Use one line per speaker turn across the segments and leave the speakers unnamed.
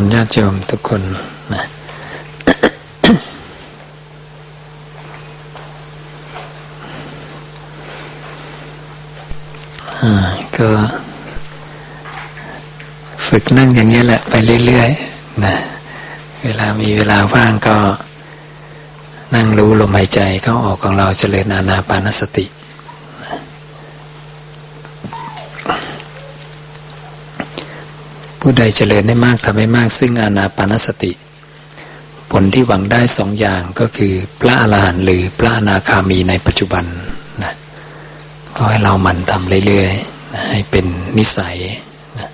ร
ญพรญาติโยมทุกคนนะก็ฝึกนั่งอย่างนี้แหละไปเรื่อยๆนะเวลามีเวลาว่างก็นั่งรู้ลมหายใจเข้าออกของเราเจริญอานาปานสติ ผู้ใดเจริญได้มากทำให้มาก ซึ่งอานาปานสติ ผลที่หวังได้สองอย่างก็คือพระอรหันต์หรือพระอนาคามีในปัจจุบันนะก็ให้เรามันทำเรื่อยๆนะให้เป็นนิสัยนะ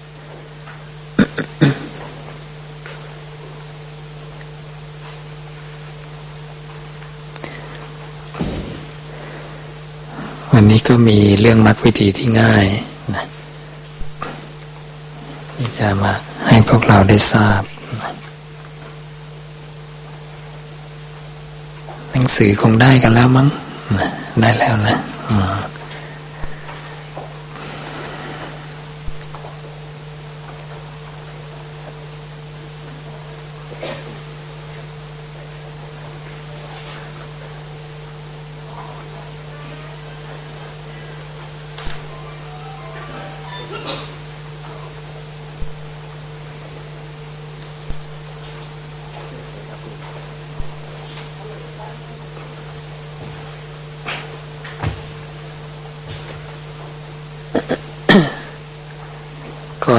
วันนี้ก็มีเรื่องมรรควิธีที่ง่ายนะ จะมาให้พวกเราได้ทราบ หนังสือคงได้กันแล้วมั้ง ได้แล้วนะ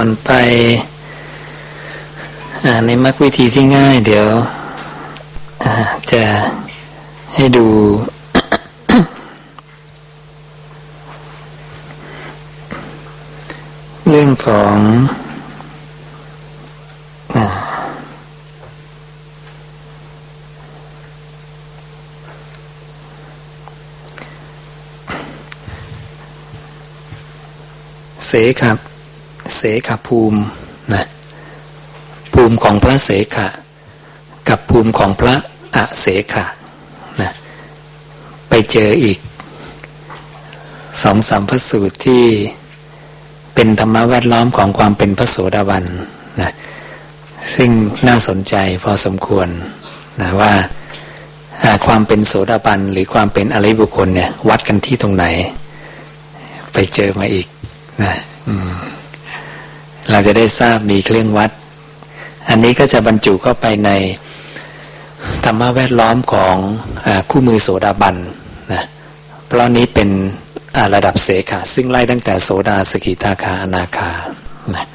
อนไปในมรรควิธีที่ง่าย เดี๋ยวจะให้ดูเรื่องของเสครับ เสขภูมินะภูมิของพระเสขะ กับภูมิของพระอะเสขะนะไปเจออีกสองสามพระสูตรที่เป็นธรรมะแวดล้อมของความเป็นพระโสดาบันนะซึ่งน่าสนใจพอสมควรนะว่าความเป็นโสดาบันหรือความเป็นอะไรบุคคลเนี่ย วัดกันที่ตรงไหน ไปเจอมาอีกนะ อืม เราจะได้ทราบมีเครื่องวัด อันนี้ก็จะบรรจุเข้าไปในธรรมะแวดล้อมของอคู่มือโสดาบันนะเพราะนี้เป็นระดับเสขาซึ่งไล่ตั้งแต่โสดาสกิทาคาอนาคานะ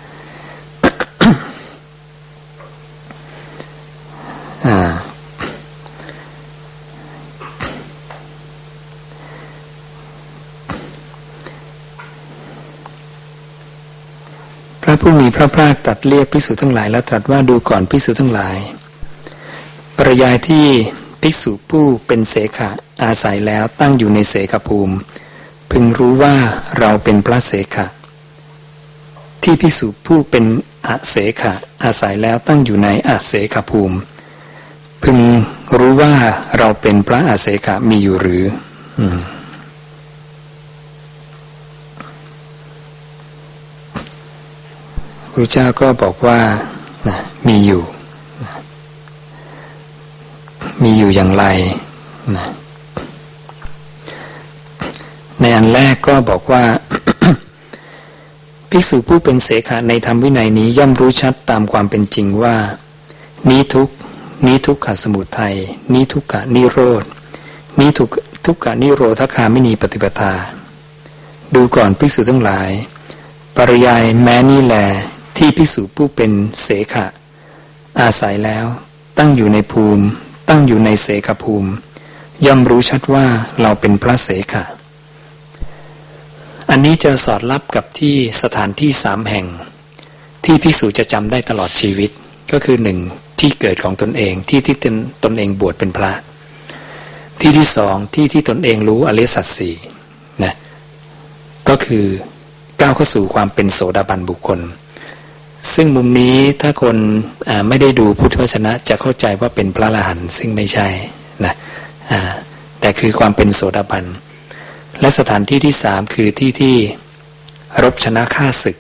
อ่า ระผู้มีพระภาคตรัสเรียกภิกษุทั้งหลาย แล้วตรัสว่าดูก่อนภิกษุทั้งหลาย ปริยายที่ภิกษุผู้เป็นเสขะอาศัยแล้วตั้งอยู่ในเสขภูมิ พึงรู้ว่าเราเป็นพระเสขะ ที่ภิกษุผู้เป็นอาเสขะอาศัยแล้วตั้งอยู่ในอาเสขภูมิ พึงรู้ว่าเราเป็นพระอาเสขะมีอยู่หรือ อืม พระเจ้าก็บอกว่านะมีอยู่นะมีอยู่อย่างไรนะในอันแรกก็บอกว่า ภิกษุผู้เป็นเสขะในธรรมวินัยนี้ย่อมรู้ชัดตามความเป็นจริงว่า นี้ทุกนี้ทุกขสมุทัยนี้ทุกขนิโรธนี้ทุกทุกขนิโรธคาไม่มีปฏิปทา ดูก่อนภิกษุทั้งหลาย ปริยายแม้นี่แล ที่ภิกษุผู้เป็นเสขะ อาศัยแล้ว ตั้งอยู่ในภูมิ ตั้งอยู่ในเสขภูมิ ย่อมรู้ชัดว่าเราเป็นพระเสขะ อันนี้จะสอดรับกับที่สถานที่สามแห่ง ที่ภิกษุจะจำได้ตลอดชีวิตก็คือหนึ่งที่เกิดของตนเองที่ที่ตนตนเองบวชเป็นพระ ที่ที่สองที่ที่ตนเองรู้อริสัตสีนะก็คือก้าวเข้าสู่ความเป็นโสดาบันบุคคล ซึ่งมุมนี้ถ้าคนไม่ได้ดูพุทธวจนะจะเข้าใจว่าเป็นพระอรหันต์ซึ่งไม่ใช่นะแต่คือความเป็นโสดาบัน และสถานที่ที่สามคือที่ที่รบชนะฆ่าศึก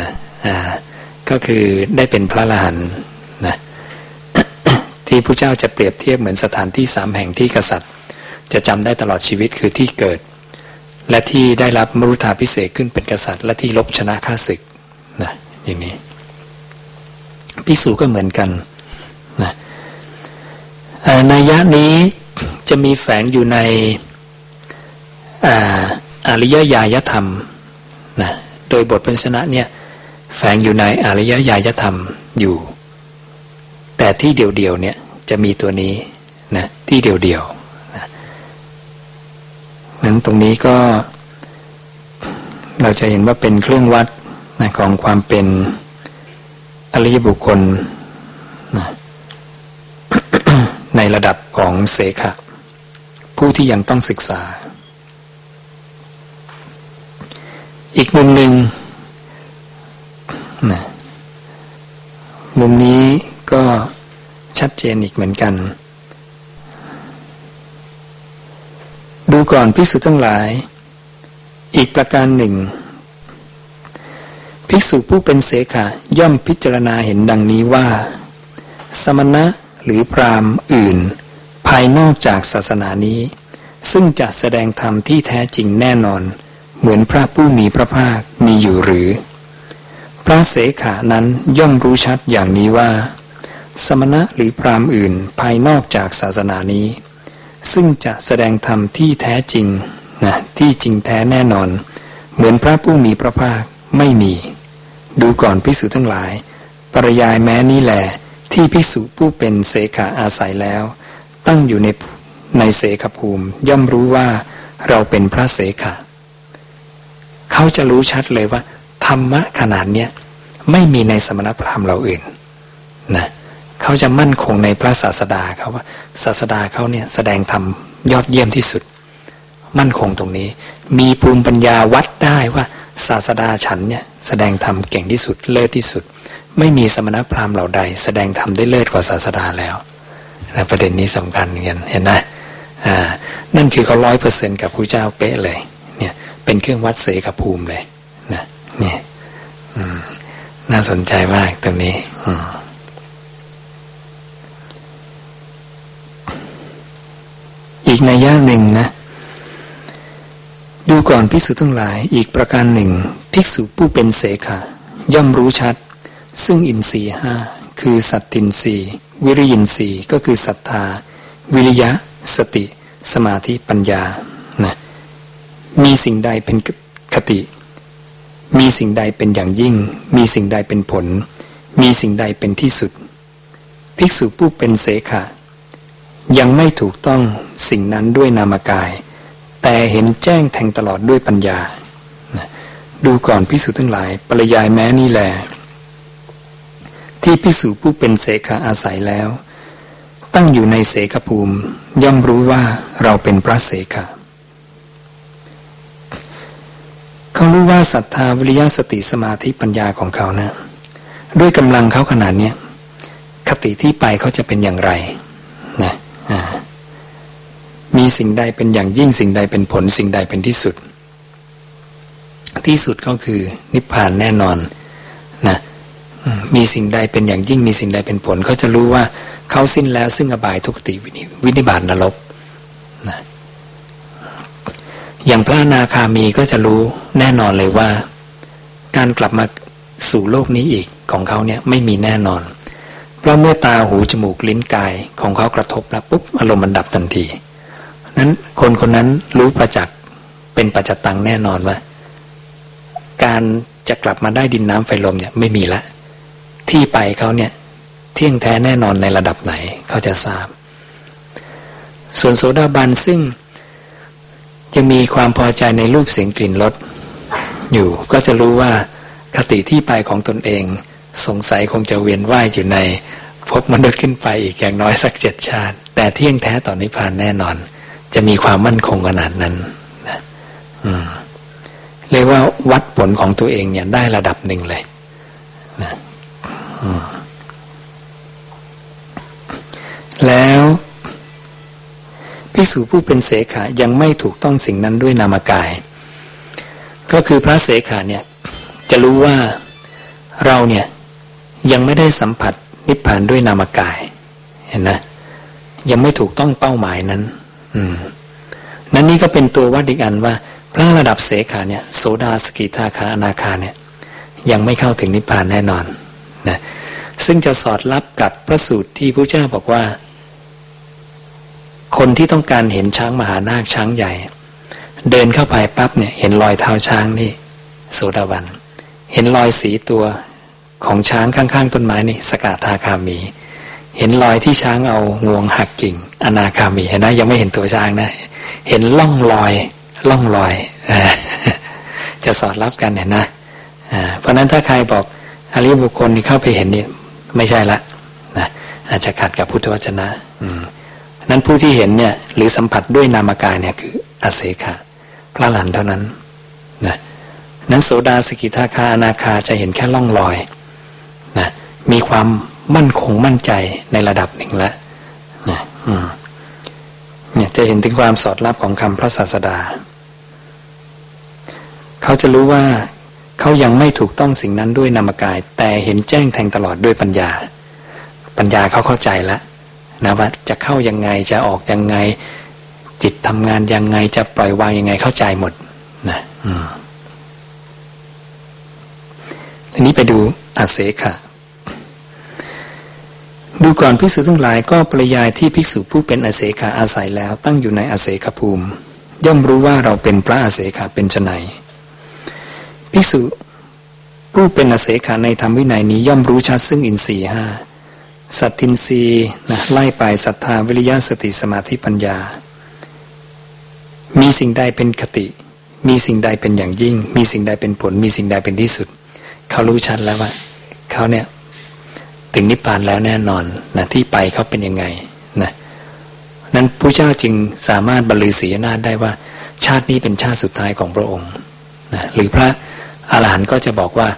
นะก็คือได้เป็นพระอรหันต์นะที่พระเจ้าจะเปรียบเทียบเหมือนสถานที่สามแห่งที่กษัตริย์ จะจำได้ตลอดชีวิตคือที่เกิด และที่ได้รับมรุธาพิเศษขึ้นเป็นกษัตริย์ และที่ลบชนะข้าศึกนะ อย่างนี้พิสูจก็เหมือนกันนะในยะนี้จะมีแฝงอยู่ในอริยญาณธรรมนะโดยบทพันชนะเนี่ยแฝงอยู่ในอริยญาณธรรมอยู่ แต่ที่เดียวๆเนี่ยจะมีตัวนี้นะที่เดียวๆนะนั้นตรงนี้ก็ เราจะเห็นว่าเป็นเครื่องวัด นะของความเป็นอริยบุคคลนะในระดับของเสขะผู้ที่ยังต้องศึกษา อีกมุมหนึ่งนะมุมนี้ก็ชัดเจนอีกเหมือนกัน ดูก่อนพิสุทั้งหลาย อีกประการหนึ่ง ภิกษุผู้เป็นเสขะย่อมพิจารณาเห็นดังนี้ว่า สมณะหรือพรามอื่น ภายนอกจากศาสนานี้ ซึ่งจะแสดงธรรมที่แท้จริงแน่นอน เหมือนพระผู้มีพระภาคมีอยู่หรือ พระเสขานั้นย่อมรู้ชัดอย่างนี้ว่า สมณะหรือพรามอื่นภายนอกจากศาสนานี้ ซึ่งจะแสดงธรรมที่แท้จริงนะที่จริงแท้แน่นอน เหมือนพระผู้มีพระภาคไม่มี ดูก่อนพิสุทั้งหลาย ปริยายแม้นี้แหลที่พิสุผู้เป็นเสขาอาศัยแล้ว ตั้งอยู่ในในเสขภูมิ ย่อมรู้ว่าเราเป็นพระเสขาเขาจะรู้ชัดเลยว่า ธรรมะขนาดเนี้ยไม่มีในสมณพราหมณ์เราอื่นนะเขาจะมั่นคงในพระศาสดาเขาว่าศาสดาเขาเนี่ยแสดงธรรมยอดเยี่ยมที่สุด มั่นคงตรงนี้ มีภูมิปัญญาวัดได้ว่า ศาสดาฉันเนี่ยแสดงธรรมเก่งที่สุดเลิศที่สุด ไม่มีสมณพราหมณ์เหล่าใด แสดงธรรมได้เลิศกว่าศาสดาแล้วและประเด็นนี้สำคัญกันเห็นไหมอ่านั่นคือเขาร้อยเปอร์เซ็นกับพระเจ้าเป๊ะเลยเนี่ยเป็นเครื่องวัดเสกภูมิเลยนะเนี่ยน่าสนใจมากตรงนี้อืมอีกในย่าหนึ่งนะ ดูก่อนภิกษุทั้งหลายอีกประการหนึ่ง ภิกษุผู้เป็นเสขะย่อมรู้ชัด ซึ่งอินทรีห้าคือสัตตินทรีวิริยินทรีก็คือศรัทธา วิริยะ สติ สมาธิปัญญานะมีสิ่งใดเป็นคติ มีสิ่งใดเป็นอย่างยิ่ง มีสิ่งใดเป็นผล มีสิ่งใดเป็นที่สุด ภิกษุผู้เป็นเสขะยังไม่ถูกต้องสิ่งนั้นด้วยนามกาย แต่เห็นแจ้งแทงตลอดด้วยปัญญา ดูก่อนพิสูจทั้งหลาย ปริยายแม้นี่แหลที่พิสูจผู้เป็นเสขาอาศัยแล้ว ตั้งอยู่ในเสขภูมิ ย่อมรู้ว่าเราเป็นพระเสขาเขารู้ว่าศรัทธาวิริยะสติสมาธิปัญญาของเขานะด้วยกำลังเขาขนาดนี้คติที่ไปเขาจะเป็นอย่างไรนะอ่า มีสิ่งใดเป็นอย่างยิ่งสิ่งใดเป็นผลสิ่งใดเป็นที่สุด ที่สุดก็คือนิพพานแน่นอนนะมีสิ่งใดเป็นอย่างยิ่งมีสิ่งใดเป็นผลเขาจะรู้ว่าเขาสิ้นแล้วซึ่งอบายทุกติวินิบาตนรกนะอย่างพระนาคามีก็จะรู้แน่นอนเลยว่า การกลับมาสู่โลกนี้อีกของเขาเนี่ยไม่มีแน่นอนพราะเมื่อตาหูจมูกลิ้นกายของเขากระทบแล้วปุ๊บอารมณ์มันดับทันที นั้นคนคนนั้นรู้ประจักษ์เป็นปัจจตังแน่นอนว่า การจะกลับมาได้ดินน้ำไฟลมเนี่ยไม่มีละ ที่ไปเขาเนี่ย เที่ยงแท้แน่นอนในระดับไหนเขาจะทราบ ส่วนโสดาบันซึ่งยังมีความพอใจในรูปเสียงกลิ่นรสอยู่ก็จะรู้ว่าคติที่ไปของตนเอง สงสัยคงจะเวียนว่ายอยู่ในพบมนุษย์ขึ้นไปอีกอย่างน้อยสักเจ็ดชาติ แต่เที่ยงแท้ต่อนนิพพานแน่นอน จะมีความมั่นคงขนาดนั้นนะเรียกว่าวัดผลของตัวเองเนี่ยได้ระดับหนึ่งเลยนะแล้วภิกษุผู้เป็นเสขายังไม่ถูกต้องสิ่งนั้นด้วยนามกาย ก็คือพระเสขาเนี่ย จะรู้ว่าเราเนี่ยยังไม่ได้สัมผัสนิพพานด้วยนามกาย เห็นนะยังไม่ถูกต้องเป้าหมายนั้น นั่นนี่ก็เป็นตัววัดอีกอันว่า พระระดับเสขาเนี่ยโสดาสกิทาคาอนาคาเนี่ยยังไม่เข้าถึงนิพพานแน่นอนนะซึ่งจะสอดรับกับพระสูตรที่พระเจ้าบอกว่า คนที่ต้องการเห็นช้างมหานาคช้างใหญ่ เดินเข้าไปปั๊บเนี่ยเห็นรอยเท้าช้างนี่โสดาบัน เห็นรอยสีตัวของช้างข้างๆต้นไม้นี่สกาทาคามี เห็นรอยที่ช้างเอางวงหักกิ่ง อนาคามีเห็นไหมยังไม่เห็นตัวช้างนะ เห็นล่องรอย ล่องรอย จะสอดรับกันเห็นนะเพราะนั้นถ้าใครบอกอริยบุคคลนี่เข้าไปเห็นนี่ไม่ใช่ละนะอาจจะขัดกับพุทธวจนะอืนั้นผู้ที่เห็นเนี่ย หรือสัมผัสด้วยนามกายเนี่ยคืออาเสขะพระหลันเท่านั้นนะนั้นโสดาสกิทาคาอนาคาจะเห็นแค่ล่องรอยนะมีความ มั่นคงมั่นใจในระดับหนึ่งแล้วนะเนี่ยจะเห็นถึงความสอดรับของคำพระศาสดา เขาจะรู้ว่าเขายังไม่ถูกต้องสิ่งนั้นด้วยนามกาย แต่เห็นแจ้งแทงตลอดด้วยปัญญา ปัญญาเขาเข้าใจแล้วนะว่าจะเข้ายังไงจะออกยังไง จิตทำงานยังไงจะปล่อยวางยังไงเข้าใจหมดนะอืมทีนี้ไปดูอาเสขะ ดูก่อนภิกษุทั้งหลายก็ปริยายที่ภิกษุผู้เป็นอาเสขาอาศัยแล้วตั้งอยู่ในอาเสขภูมิ ย่อมรู้ว่าเราเป็นพระอาเสขาเป็นไนภิกษุผู้เป็นอาเสขาในธรรมวินัยนี้ย่อมรู้ชัดซึ่งอินทรีห้าสัตทินรีนะไล่ไปศรัทธาวิริยะสติสมาธิปัญญา มีสิ่งใดเป็นคติ มีสิ่งใดเป็นอย่างยิ่ง มีสิ่งใดเป็นผล มีสิ่งใดเป็นที่สุด เขารู้ชัดแล้วว่าเขาเนี่ย ถึงนิพพานแล้วแน่นอนนะที่ไปเขาเป็นยังไงนะนั้นพระเจ้าจึงสามารถบรรลือศีนาได้ว่า ชาตินี้เป็นชาติสุดท้ายของพระองค์นะหรือพระอาหารหันต์ก็จะบอกว่า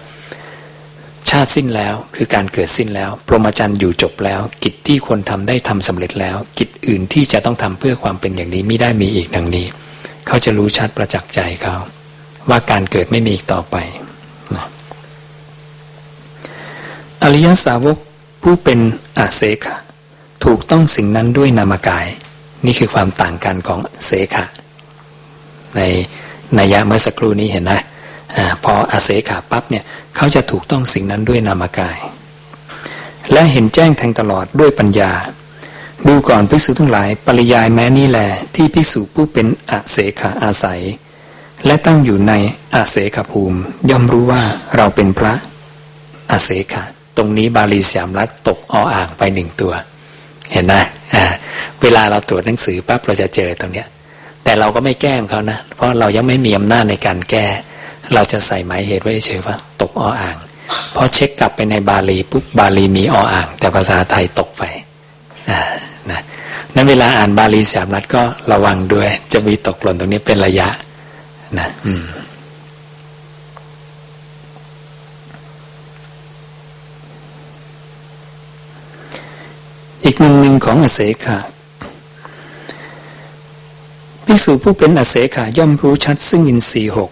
ชาติสิ้นแล้วคือการเกิดสิ้นแล้ว พรหมจรรย์อยู่จบแล้ว กิจที่ควรทำได้ทำสำเร็จแล้ว กิจอื่นที่จะต้องทำเพื่อความเป็นอย่างนี้ไม่ได้มีอีกดังนี้ เขาจะรู้ชัดประจักษ์ใจเขา ว่าการเกิดไม่มีอีกต่อไปนะอริยสาวก ผู้เป็นอาเสขะถูกต้องสิ่งนั้นด้วยนามกาย นี่คือความต่างกันของเสขะ ในนัยยะเมื่อสักครู่นี้เห็นนะอพออาเสขาปั๊บเนี่ยเขาจะถูกต้องสิ่งนั้นด้วยนามกาย และเห็นแจ้งแทงตลอดด้วยปัญญา ดูก่อนภิกษุทั้งหลาย ปริยายแม้นี้แหละที่ภิกษุผู้เป็นอาเสขาอาศัย และตั้งอยู่ในอาเสขภูมิ ย่อมรู้ว่าเราเป็นพระอาเสขา ตรงนี้บาลีสยามรัฐตกออ่างไปหนึ่งตัว เห็นไหมเวลาเราตรวจหนังสือปั๊บเราจะเจอตรงเนี้ย แต่เราก็ไม่แก้เขานะ เพราะเรายังไม่มีอำนาจในการแก้ เราจะใส่หมายเหตุไว้เฉยว่า ตกออ่างพอเช็คกลับไปในบาลีปุ๊บบาลีมีออ่าง แต่ภาษาไทยตกไปนะนั้นเวลาอ่านบาลีสามรัฐก็ระวังด้วย จะมีตกหล่นตรงนี้เป็นระยะ นะ อืม อีกมุมหนึ่งของอเสขะภิกษุผู้เป็นอเสขะย่อมรู้ชัดซึ่งอินทรีหก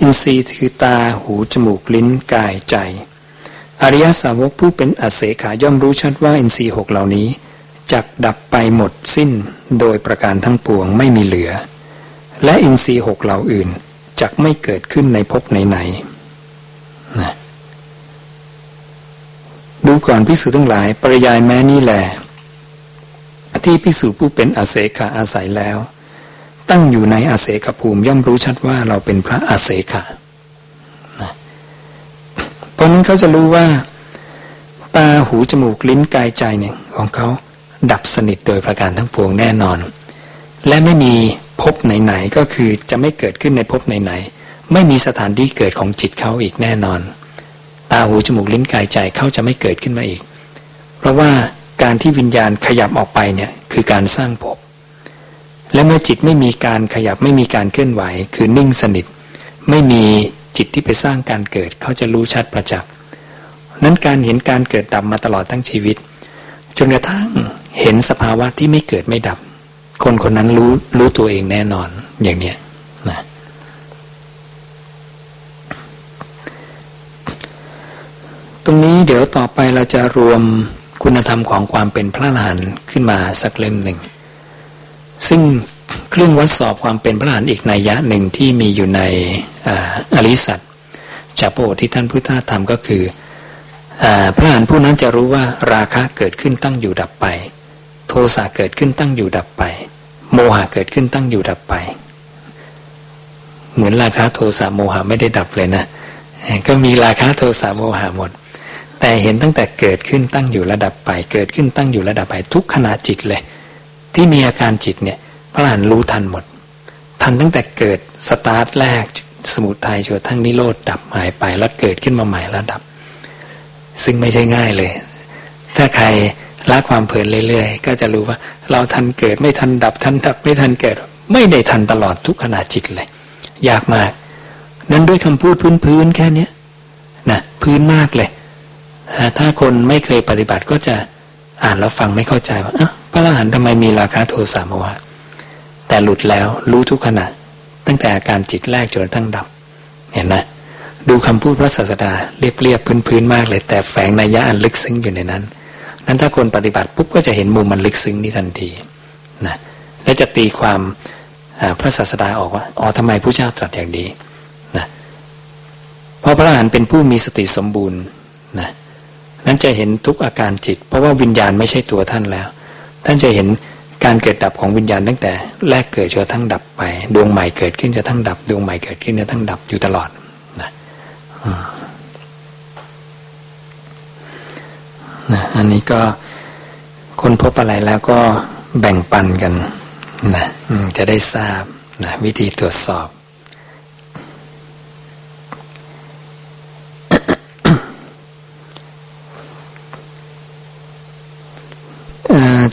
อินทรีย์คือตาหูจมูกลิ้นกายใจ อริยสาวกผู้เป็นอเสขาย่อมรู้ชัดว่าอินทรีย์หกเหล่านี้จักดับไปหมดสิ้นโดยประการทั้งปวงไม่มีเหลือ และอินทรีย์หกเหล่าอื่นจักไม่เกิดขึ้นในภพไหนๆนะ ดูก่อนพิสูจทั้งหลาย ปริยายแม้นี่แหละที่พิสูจผู้เป็นอาเสขาอาศัยแล้ว ตั้งอยู่ในอาเสขภูมิย่อมรู้ชัดว่าเราเป็นพระอาเสขะนะเพราะนั้นเขาจะรู้ว่า ตาหูจมูกลิ้นกายใจเนี่ยของเขาดับสนิทโดยประการทั้งปวงแน่นอน และไม่มีภพไหนๆก็คือจะไม่เกิดขึ้นในภพไหนๆไม่มีสถานที่เกิดของจิตเขาอีกแน่นอน ตาหูจมูกลิ้นกายใจเขาจะไม่เกิดขึ้นมาอีก เพราะว่าการที่วิญญาณขยับออกไปเนี่ยคือการสร้างภพและเมื่อจิตไม่มีการขยับไม่มีการเคลื่อนไหว คือนิ่งสนิท ไม่มีจิตที่ไปสร้างการเกิดเขาจะรู้ชัดประจักษ์นั้นการเห็นการเกิดดับมาตลอดทั้งชีวิต จนกระทั่งเห็นสภาวะที่ไม่เกิดไม่ดับ คนคนนั้นรู้รู้ตัวเองแน่นอนอย่างเนี้ยนะ ตรงนี้เดี๋ยวต่อไปเราจะรวมคุณธรรมของความเป็นพระอรหันต์ขึ้นมาสักเล่มหนึ่ง ซึ่งเครื่องวัดสอบความเป็นพระอรหันต์อีกนัยยะหนึ่งที่มีอยู่ในอริสัตจากพระโอษที่ท่านพุทธธรรมก็คือพระอรหันต์ผู้นั้นจะรู้ว่าราคะเกิดขึ้นตั้งอยู่ดับไป โทสะเกิดขึ้นตั้งอยู่ดับไป โมหะเกิดขึ้นตั้งอยู่ดับไป เหมือนราคะโทสะโมหะไม่ได้ดับเลยนะ ก็มีราคะโทสะโมหะหมด แต่เห็นตั้งแต่เกิดขึ้นตั้งอยู่ระดับไป เกิดขึ้นตั้งอยู่ระดับไปทุกขณะจิตเลย ที่มีอาการจิตเนี่ยพระอรหันต์รู้ทันหมด ทันตั้งแต่เกิดสตาร์ทแรกสมุทัยจนทั้งนิโรธดับหายไปแล้วเกิดขึ้นมาใหม่แล้วดับ ซึ่งไม่ใช่ง่ายเลย ถ้าใครละความเพลินเรื่อยๆ ก็จะรู้ว่า เราทันเกิดไม่ทันดับทันดับไม่ทันเกิด ไม่ได้ทันตลอดทุกขณะจิตเลย ยากมาก นั้นด้วยคำพูดพื้นๆแค่นี้นะพื้นมากเลย ถ้าคนไม่เคยปฏิบัติก็จะอ่านแล้วฟังไม่เข้าใจว่าพระอรหันต์ทำไมมีราคะโทสะโมหะแต่หลุดแล้วรู้ทุกขณะ ตั้งแต่อาการจิตแรกจนทั้งดับ เห็นไหมดูคำพูดพระศาสดาเรียบเรียบพื้นพื้นมากเลย แต่แฝงนัยยะอันลึกซึ้งอยู่ในนั้น นั้นถ้าคนปฏิบัติปุ๊บก็จะเห็นมุมมันลึกซึ้งนี้ทันทีนะและจะตีความพระศาสดาออกว่าอ๋อทำไมผู้เจ้าตรัสอย่างนี้นะเพราะพระอรหันต์เป็นผู้มีสติสมบูรณ์นะ นั้นจะเห็นทุกอาการจิต เพราะว่าวิญญาณไม่ใช่ตัวท่านแล้ว ท่านจะเห็นการเกิดดับของวิญญาณตั้งแต่แรกเกิดจนทั้งดับไป ดวงใหม่เกิดขึ้นจะทั้งดับ ดวงใหม่เกิดขึ้นจะทั้งดับอยู่ตลอดนะนะอันนี้ก็คนพบอะไรแล้วก็แบ่งปันกันนะจะได้ทราบนะวิธีตรวจสอบ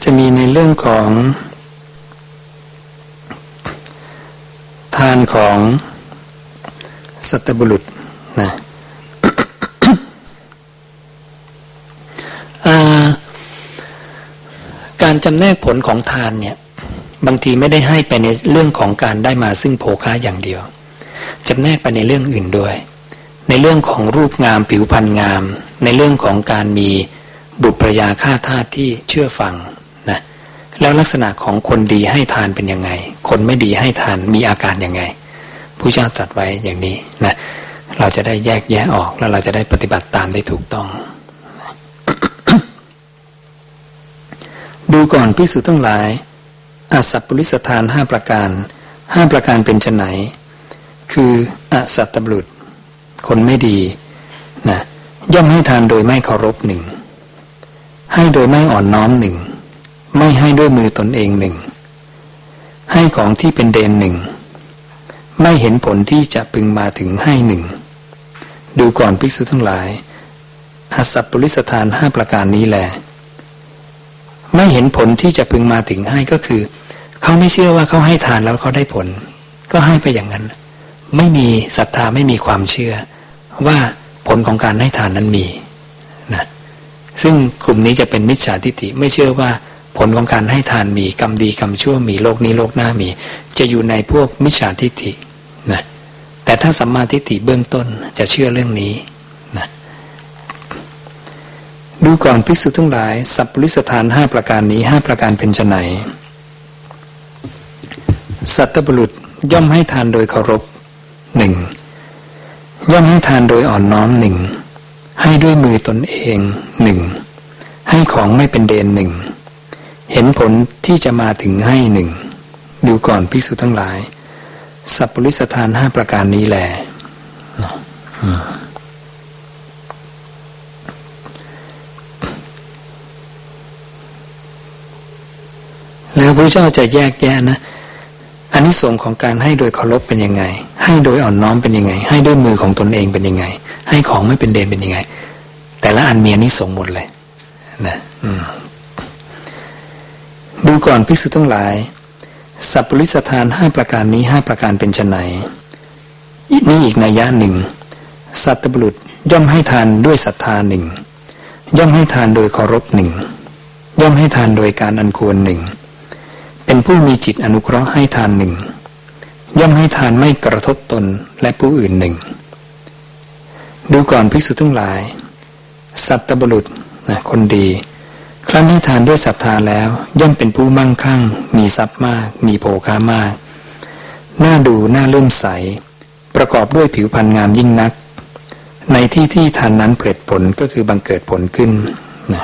จะมีในเรื่องของ ทานของสัตบุรุษนะการจำแนกผลของทานเนี่ย บางทีไม่ได้ให้ไปในเรื่องของการได้มาซึ่งโภคะอย่างเดียวจำแนกไปในเรื่องอื่นด้วย ในเรื่องของรูปงามผิวพรรณงาม ในเรื่องของการมีบุตรภรยาฆ่าทาสที่เชื่อฟัง แล้วลักษณะของคนดีให้ทานเป็นยังไง คนไม่ดีให้ทานมีอาการยังไงผู้เจ้าตรัสไว้อย่างนี้นะเราจะได้แยกแยะออกแล้วเราจะได้ปฏิบัติตามได้ถูกต้อง ดูก่อนพิสูจทั้งหลายอสัพปริสทานห้าประการห้าประการเป็นไนคืออสัตตบุตรคนไม่ดีนะย่อมให้ทานโดยไม่เคารพหนึ่งให้โดยไม่อ่อนน้อมหนึ่ง ไม่ให้ด้วยมือตนเองหนึ่ง ให้ของที่เป็นเดนหนึ่ง ไม่เห็นผลที่จะพึงมาถึงให้หนึ่ง ดูก่อนภิกษุทั้งหลายอาสัพปริสทานห้าประการนี้แหละไม่เห็นผลที่จะพึงมาถึงให้ก็คือ เขาไม่เชื่อว่าเขาให้ทานแล้วเขาได้ผล ก็ให้ไปอย่างนั้น ไม่มีศรัทธาไม่มีความเชื่อ ว่าผลของการให้ทานนั้นมีนะซึ่งกลุ่มนี้จะเป็นมิจฉาทิฏฐิไม่เชื่อว่า ผลของการให้ทานมีกรรมดีกรรมชั่วมีโลกนี้โลกหน้ามี จะอยู่ในพวกมิจฉาทิฏฐินะแต่ถ้าสัมมาทิฏฐิเบื้องต้นจะเชื่อเรื่องนี้นะดูก่อนภิกษุทั้งหลาย สัพปริสถานห้าประการนี้ห้าประการเป็นไนสัตบุรุษย่อมให้ทานโดยเคารพหนึ่งย่อมให้ทานโดยอ่อนน้อมหนึ่งให้ด้วยมือตนเองหนึ่งให้ของไม่เป็นเดนหนึ่ง เห็นผลที่จะมาถึงให้หนึ่ง ดูก่อนภิกษุทั้งหลาย สัพปริสทานห้าประการนี้แหละแล้วพระเจ้าจะแยกแยะนะอันนี้ส่งของการให้โดยเคารพเป็นยังไง ให้โดยอ่อนน้อมเป็นยังไง ให้ด้วยมือของตนเองเป็นยังไง ให้ของไม่เป็นเดนเป็นยังไง แต่ละอันเมีอันนี้ส่งหมดเลย นะ อืม ดูก่อนภิกษุทั้งหลาย สัพปริสทานห้าประการนี้ห้าประการเป็นไนนี่อีกนัยยะหนึ่ง สัตบุรุษย่อมให้ทานด้วยศรัทธาหนึ่ง ย่อมให้ทานโดยเคารพหนึ่ง ย่อมให้ทานโดยการอันควรหนึ่ง เป็นผู้มีจิตอนุเคราะห์ให้ทานหนึ่ง ย่อมให้ทานไม่กระทบตนและผู้อื่นหนึ่ง ดูก่อนภิกษุทั้งหลาย สัตบุรุษนะคนดี ครั้นให้ทานด้วยศรัทธาแล้วย่อมเป็นผู้มั่งคั่ง มีทรัพย์มาก มีโภคามาก หน่าดูหน่าเลื่อมใส ประกอบด้วยผิวพรรณงามยิ่งนัก ในที่ที่ทานนั้นเปรดผลก็คือบังเกิดผลขึ้นนะ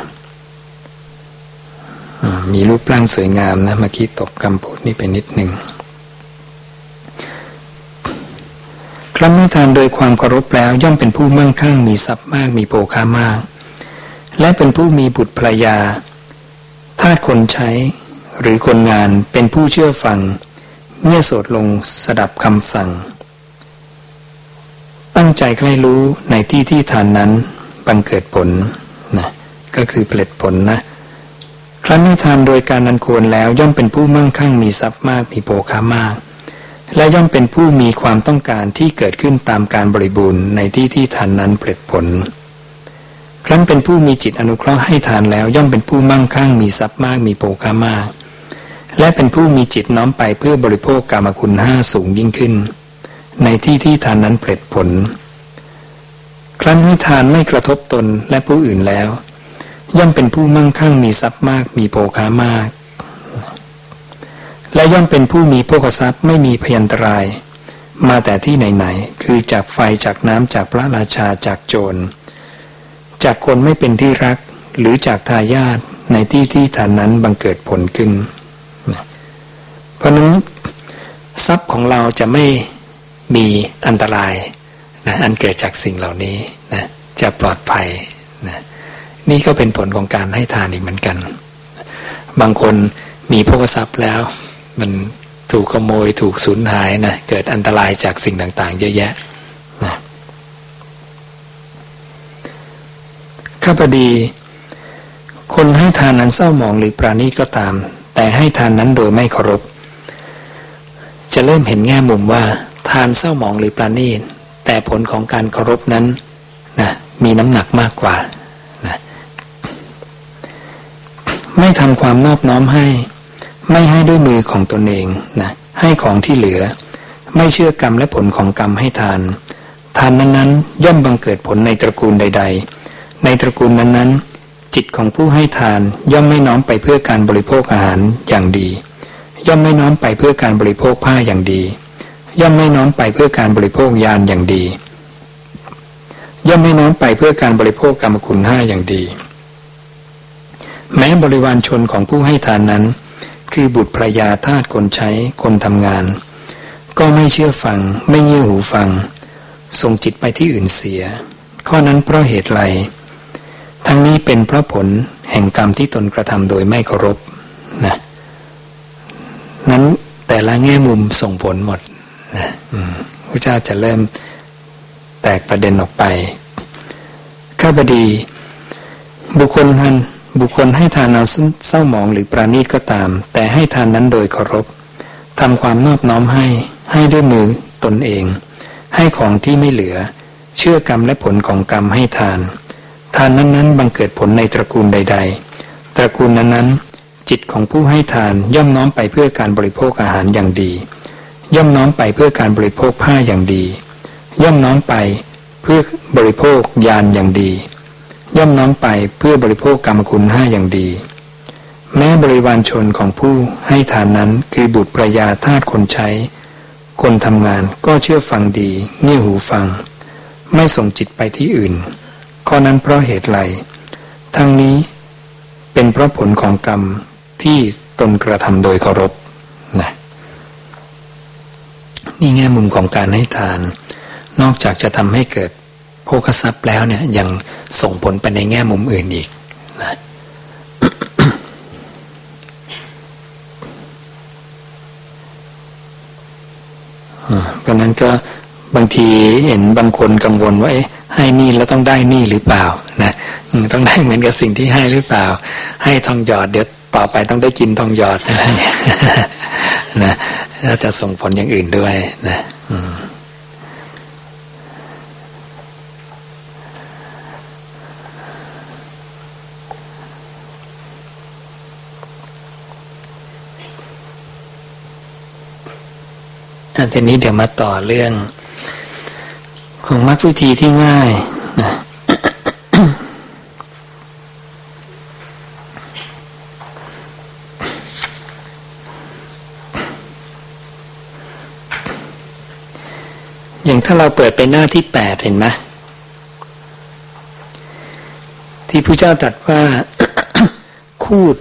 มีรูปร่างสวยงามนะเมื่อกี้ตกคำพูดนี่ไปนิดหนึ่งครั้นให้ทานโดยความเคารพแล้วย่อมเป็นผู้มั่งคั่ง มีทรัพย์มาก มีโภคามาก และเป็นผู้มีบุตรภรยา ทาสคนใช้ หรือคนงานเป็นผู้เชื่อฟังเมื่อโสดลงสดับคำสั่ง ตั้งใจใคร่รู้ในที่ที่ทานนั้นบังเกิดผลนะก็คือผลิตผลนะครั้นให้ทานโดยการนันควรแล้วย่อมเป็นผู้มั่งคั่งมีทรัพย์มากมีโภคามาก และย่อมเป็นผู้มีความต้องการที่เกิดขึ้นตามการบริบูรณ์ในที่ที่ทานนั้นผลิตผล ครั้นเป็นผู้มีจิตอนุเคราะห์ให้ทานแล้วย่อมเป็นผู้มั่งคั่งมีทรัพย์มากมีโภคามาก และเป็นผู้มีจิตน้อมไปเพื่อบริโภคกรรมคุณห้าสูงยิ่งขึ้น ในที่ที่ทานนั้นผลิตผล ครั้นให้ทานไม่กระทบตนและผู้อื่นแล้ว ย่อมเป็นผู้มั่งคั่งมีทรัพย์มากมีโภคามาก และย่อมเป็นผู้มีโภคทรัพย์ไม่มีพยันตราย มาแต่ที่ไหนๆคือจากไฟจากน้ำจากพระราชาจากโจร จากคนไม่เป็นที่รักหรือจากทายาทในที่ที่ฐานนั้นบังเกิดผลขึ้น เพราะนั้นทรัพย์ของเราจะไม่มีอันตรายนะอันเกิดจากสิ่งเหล่านี้นะจะปลอดภัยนะนี่ก็เป็นผลของการให้ทานอีกเหมือนกัน บางคนมีพกทรัพย์แล้ว มันถูกขโมยถูกสูญหายนะเกิดอันตรายจากสิ่งต่าง ๆ เยอะแยะนะ ข้าพดี คนให้ทานนั้นเศร้าหมองหรือปราณีก็ตาม แต่ให้ทานนั้นโดยไม่เคารพ จะเริ่มเห็นแง่มุมว่า ทานเศร้าหมองหรือปราณีแต่ผลของการเคารพนั้นนะมีน้ำหนักมากกว่านะไม่ทำความนอบน้อมให้ ไม่ให้ด้วยมือของตนเองนะให้ของที่เหลือ ไม่เชื่อกรรมและผลของกรรมให้ทาน ทานนั้นๆ ย่อมบังเกิดผลในตระกูลใด ๆ ในตระกูลนั้นๆ จิตของผู้ให้ทานย่อมไม่น้อมไปเพื่อการบริโภคอาหารอย่างดี ย่อมไม่น้อมไปเพื่อการบริโภคผ้าอย่างดี ย่อมไม่น้อมไปเพื่อการบริโภคยานอย่างดี ย่อมไม่น้อมไปเพื่อการบริโภคกรรมคุณห้าอย่างดี แม้บริวารชนของผู้ให้ทานนั้น คือบุตรภรยาทาสคนใช้คนทำงาน ก็ไม่เชื่อฟัง ไม่เงี่ยหูฟังส่งจิตไปที่อื่นเสีย ข้อนั้นเพราะเหตุไร ทั้งนี้เป็นเพราะผลแห่งกรรมที่ตนกระทำโดยไม่เคารพนะนั้นแต่ละแง่มุมส่งผลหมดนะพระเจ้าจะเริ่มแตกประเด็นออกไป ข้าพดี บุคคลท่านบุคคลให้ทานเอาเศร้าหมองหรือปราณีตก็ตาม แต่ให้ทานนั้นโดยเคารพทำความนอบน้อมให้ ให้ด้วยมือตนเอง ให้ของที่ไม่เหลือ เชื่อกรรมและผลของกรรมให้ทานานนั้นๆ บังเกิดผลในตระกูลใด ๆ ตระกูลนั้นๆ จิตของผู้ให้ทานย่อมน้อมไปเพื่อการบริโภคอาหารอย่างดี ย่อมน้อมไปเพื่อการบริโภคผ้าอย่างดี ย่อมน้อมไปเพื่อบริโภคยานอย่างดี ย่อมน้อมไปเพื่อบริโภคกรรมคุณห้าอย่างดี แม้บริวารชนของผู้ให้ทานนั้นคือบุตรประยาทาสคนใช้ คนทำงานก็เชื่อฟังดีเงี่ยหูฟัง ไม่ส่งจิตไปที่อื่น ข้อนั้นเพราะเหตุไรทั้งนี้เป็นเพราะผลของกรรมที่ตนกระทำโดยเคารพนะนี่แง่มุมของการให้ทาน นอกจากจะทำให้เกิดโภคทรัพย์แล้วเนี่ยยังส่งผลไปในแง่มุมอื่นอีกนะเพราะนั้นก็บางทีเห็นบางคนกังวลว่า ให้นี่เราต้องได้นี่หรือเปล่านะต้องได้เหมือนกับสิ่งที่ให้หรือเปล่า ให้ทองหยอดเดี๋ยวต่อไปต้องได้กินทองหยอดอะไรนะแล้วจะส่งผลอย่างอื่นด้วยนะอันนี้เดี๋ยวมาต่อเรื่อง ของมรรควิธีที่ง่ายนะอย่างถ้าเราเปิดไปหน้าที่แปดเห็นไหมที่พระเจ้าตรัสว่า คูด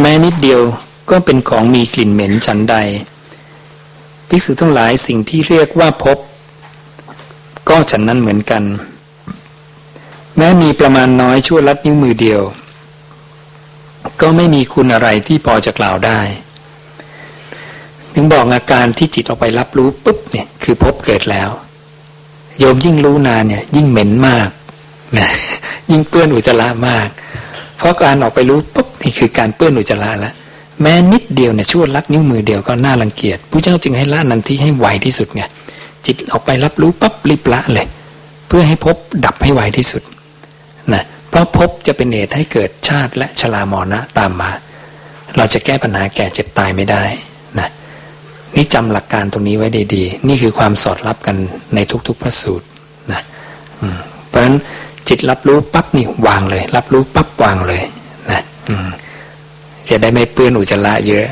แม้นิดเดียวก็เป็นของมีกลิ่นเหม็นฉันใด ภิกษุทั้งหลายสิ่งที่เรียกว่าพบ ก็ฉันนั้นเหมือนกัน แม้มีประมาณน้อยชั่วลัดนิ้วมือเดียว ก็ไม่มีคุณอะไรที่พอจะกล่าวได้ ถึงบอกอาการที่จิตออกไปรับรู้ปุ๊บเนี่ยคือพบเกิดแล้ว โยมยิ่งรู้นานเนี่ย ยิ่งเหม็นมากนะยิ่งเปื้อนอุจจาระมาก เพราะการออกไปรู้ปุ๊บนี่คือการเปื้อนอุจจาระแล้วแม้นิดเดียวเนี่ยชั่วลัดนิ้วมือเดียวก็น่ารังเกียจผู้เจ้าจึงให้ละนันทีให้ไวที่สุดเนี่ย จิตออกไปรับรู้ปั๊บรีบละเลย เพื่อให้พบดับให้ไวที่สุดนะเพราะพบจะเป็นเหตุให้เกิดชาติและชรามรณะตามมา เราจะแก้ปัญหาแก่เจ็บตายไม่ได้นะนี่จำหลักการตรงนี้ไว้ดีๆ นี่คือความสอดรับกันในทุกๆพระสูตรนะเพราะฉะนั้นจิตรับรู้ปั๊บนี่วางเลย รับรู้ปั๊บวางเลยนะจะได้ไม่เปื้อนอุจจาระเยอะ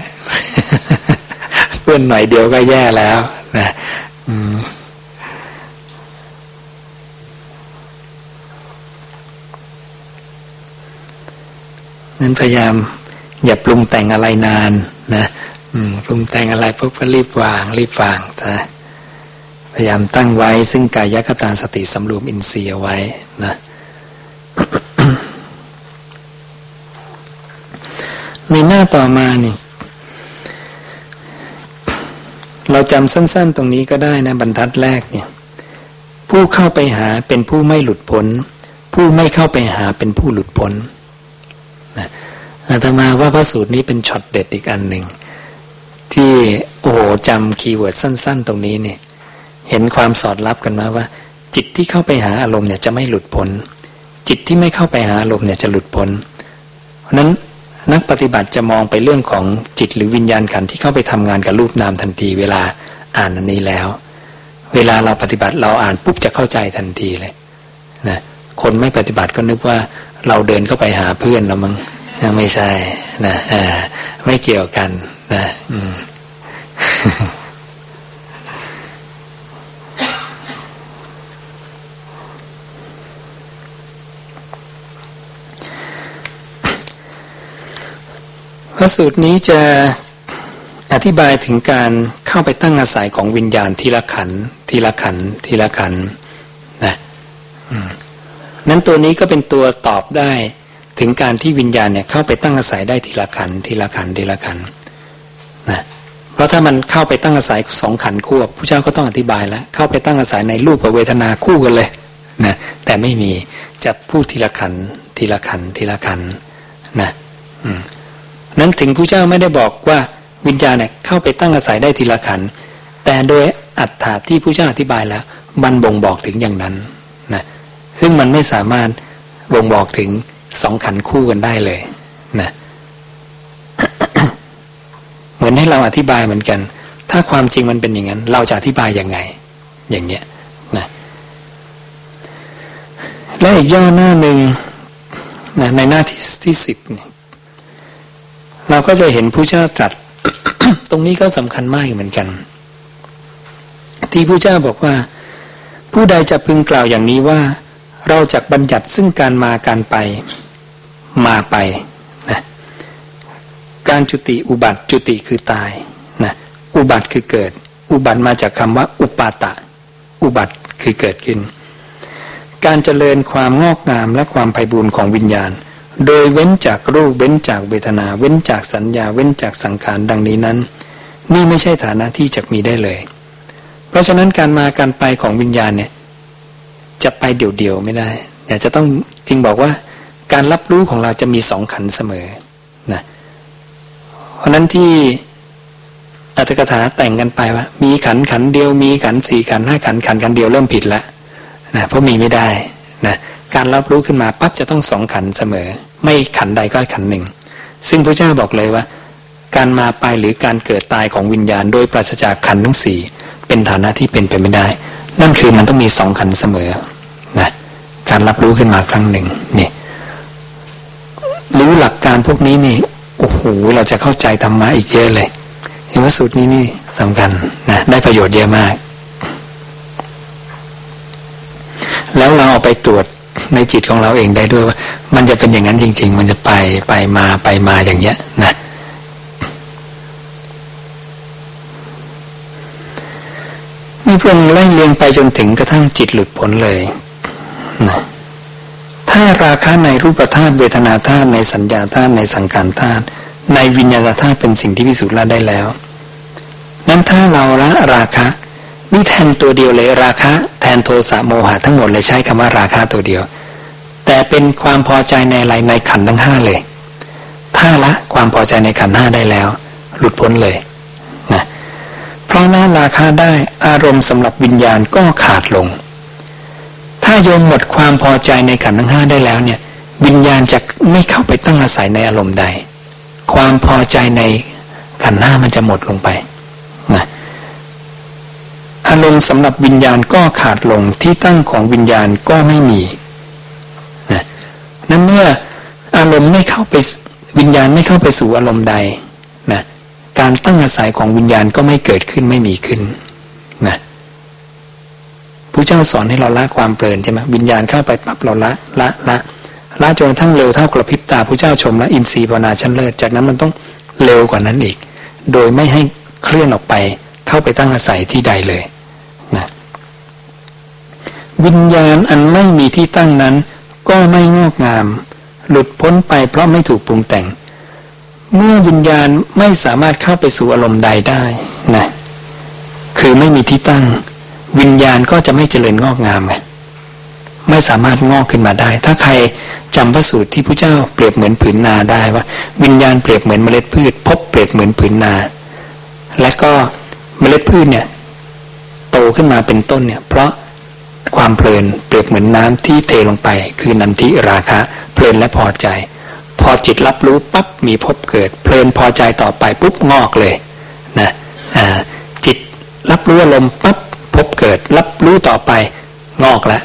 เปื้อนหน่อยเดียวก็แย่แล้วนะ นั้นพยายาม อย่าปรุงแต่งอะไรนานนะปรุงแต่งอะไรปุ๊บก็รีบวาง รีบวางนะพยายามตั้งไว้ซึ่งกายคตาสติสำรวมอินทรีย์ไว้นะในหน้าต่อมานี่ เราจำสั้น ๆ ตรงนี้ก็ได้นะบรรทัดแรกเนี่ยผู้เข้าไปหาเป็นผู้ไม่หลุดพ้น ผู้ไม่เข้าไปหาเป็นผู้หลุดพ้นนะอาตมาว่าพระสูตรนี้เป็นช็อตเด็ดอีกอันหนึ่งที่โอ้โหจำ keyword สั้น ๆ ตรงนี้เนี่ยเห็นความสอดรับกันมาว่า จิตที่เข้าไปหาอารมณ์เนี่ยจะไม่หลุดพ้นจิตที่ไม่เข้าไปหาอารมณ์เนี่ยจะหลุดพ้นเพราะนั้น นักปฏิบัติจะมองไปเรื่องของจิตหรือวิญญาณขันธ์ที่เข้าไปทำงานกับรูปนามทันที เวลาอ่านอันนี้แล้ว เวลาเราปฏิบัติเราอ่านปุ๊บจะเข้าใจทันทีเลยนะคนไม่ปฏิบัติก็นึกว่าเราเดินเข้าไปหาเพื่อนเรามั้งไม่ใช่นะไม่เกี่ยวกันนะอืม ระสูตรนี้จะอธิบายถึงการเข้าไปตั้งอาศัยของวิญญาณทีละขันทีละขันทีละขันนะนั้นตัวนี้ก็เป็นตัวตอบได้ถึงการที่วิญญาณเนี่ยเข้าไปตั้งอาศัยได้ทีละขันทีละขันทีละขันนะเพราะถ้ามันเข้าไปตั้งอาศัยสองขันคู่ผู้เจ้าก็ต้องอธิบายแล้วเข้าไปตั้งอาศัยในรูปกับเวทนาคู่กันเลยนะแต่ไม่มีจะพูดทีละขันทีละขันทีละขันนะอืม นั้นถึงผู้เจ้าไม่ได้บอกว่าวิญญาณเนี่ยเข้าไปตั้งอาศัยได้ทีละขันแต่โดยอัตถาที่ผู้เจ้าอธิบายแล้ว มันบ่งบอกถึงอย่างนั้นนะซึ่งมันไม่สามารถบ่งบอกถึงสองขันคู่กันได้เลยนะเหมือนให้เราอธิบายเหมือนกัน ถ้าความจริงมันเป็นอย่างนั้น เราจะอธิบายยังไง อย่างเนี้ยนะและอีกย่อหน้าหนึ่งนะในหน้าที่ที่สิบเนี่ย เราก็จะเห็นผู้เจ้าตรัส ตรงนี้ก็สำคัญมากเหมือนกัน ที่ผู้เจ้าบอกว่า ผู้ใดจะพึงกล่าวอย่างนี้ว่า เราจะบัญญัติซึ่งการมาการไป มาไปนะการจุติอุบัติจุติคือตายนะอุบัติคือเกิด อุบัติมาจากคำว่า อุปาตะ อุบัติคือเกิดขึ้น การเจริญความงอกงามและความไพ่บูรณ์ของวิญญาณ โดยเว้นจากรูปเว้นจากเวทนา เว้นจากสัญญา เว้นจากสังขารดังนี้นั้น นี่ไม่ใช่ฐานะที่จะมีได้เลย เพราะฉะนั้นการมาการไปของวิญญาณเนี่ย จะไปเดี่ยวๆไม่ได้อยากจะต้องจริงบอกว่า การรับรู้ของเราจะมีสองขันเสมอนะเพราะนั้นที่อัตถกถาแต่งกันไปว่า มีขันขันเดียวมีขันสี่ขันห้าขันขันขันเดียวเริ่มผิดล้วนะเพราะมีไม่ได้นะ การรับรู้ขึ้นมาปั๊บจะต้องสองขันเสมอ ไม่ขันใดก็ขันหนึ่ง ซึ่งพระเจ้าบอกเลยว่า การมาไปหรือการเกิดตายของวิญญาณ โดยปราศจากขันทั้งสี่เป็นฐานะที่เป็นไปไม่ได้ นั่นคือมันต้องมีสองขันเสมอนะการรับรู้ขึ้นมาครั้งหนึ่งนี่รู้หลักการพวกนี้นี่โอ้โหเราจะเข้าใจธรรมะอีกเยอะเลยเห็นว่าสูตรนี้นี่สำคัญนะได้ประโยชน์เยอะมาก แล้วเราเอาไปตรวจ ในจิตของเราเองได้ด้วยว่า มันจะเป็นอย่างนั้นจริง ๆ มันจะไปไปมาไปมาอย่างเงี้ยนะนี่พระองค์ไล่เลียงไปจนถึงกระทั่งจิตหลุดพ้นเลยนะถ้าราคะในรูปธาตุเวทนาธาตุในสัญญาธาตุในสังขารธาตุในวิญญาณธาตุเป็นสิ่งที่พิสูจน์ละได้แล้ว นั้นถ้าเราละราคะนี่แทนตัวเดียวเลยราคะ แทนโทสะโมหะทั้งหมดเลยใช้คำว่าราคะตัวเดียว แต่เป็นความพอใจในอะไรในขันทั้งห้าเลย ถ้าละความพอใจในขันห้าได้แล้ว หลุดพ้นเลยนะเพราะละราคาได้อารมณ์สำหรับวิญญาณก็ขาดลง ถ้าโยมหมดความพอใจในขันทั้งห้าได้แล้วเนี่ย วิญญาณจะไม่เข้าไปตั้งอาศัยในอารมณ์ใด ความพอใจในขันห้ามันจะหมดลงไปนะอารมณ์สำหรับวิญญาณก็ขาดลงที่ตั้งของวิญญาณก็ไม่มี มณ์ไม่เข้าไปวิญญาณไม่เข้าไปสู่อารมณ์ใดนะการตั้งอาศัยของวิญญาณก็ไม่เกิดขึ้นไม่มีขึ้นนะพระเจ้าสอนให้เราละความเพลินใช่ไหมวิญญาณเข้าไปปรับเราละละละละจนกระทั่งเร็วเท่ากระพริบตาพระเจ้าชมและอินทรีย์ภาวนาชั้นเลิศจากนั้นมันต้องเร็วกว่านั้นอีก โดยไม่ให้เคลื่อนออกไปเข้าไปตั้งอาศัยที่ใดเลยนะวิญญาณอันไม่มีที่ตั้งนั้นก็ไม่งอกงาม หลุดพ้นไปเพราะไม่ถูกปรุงแต่ง เมื่อวิญญาณไม่สามารถเข้าไปสู่อารมณ์ใดได้นะคือไม่มีที่ตั้ง วิญญาณก็จะไม่เจริญงอกงามไงไม่สามารถงอกขึ้นมาได้ ถ้าใครจำพระสูตรที่พระเจ้าเปรียบเหมือนผืนนาได้ว่า วิญญาณเปรียบเหมือนเมล็ดพืชพบเปรียบเหมือนผืนนา และก็เมล็ดพืชเนี่ยโตขึ้นมาเป็นต้นเนี่ย เพราะ ความเพลินเปรียบเหมือนน้ำที่เทลงไป คือนันทิราคะ เพลินและพอใจ พอจิตรับรู้ปั๊บมีพบเกิด เพลินพอใจต่อไปปุ๊บงอกเลยนะจิตรับรู้อารมณ์ปั๊บพบเกิด รับรู้ต่อไปงอกแล้ว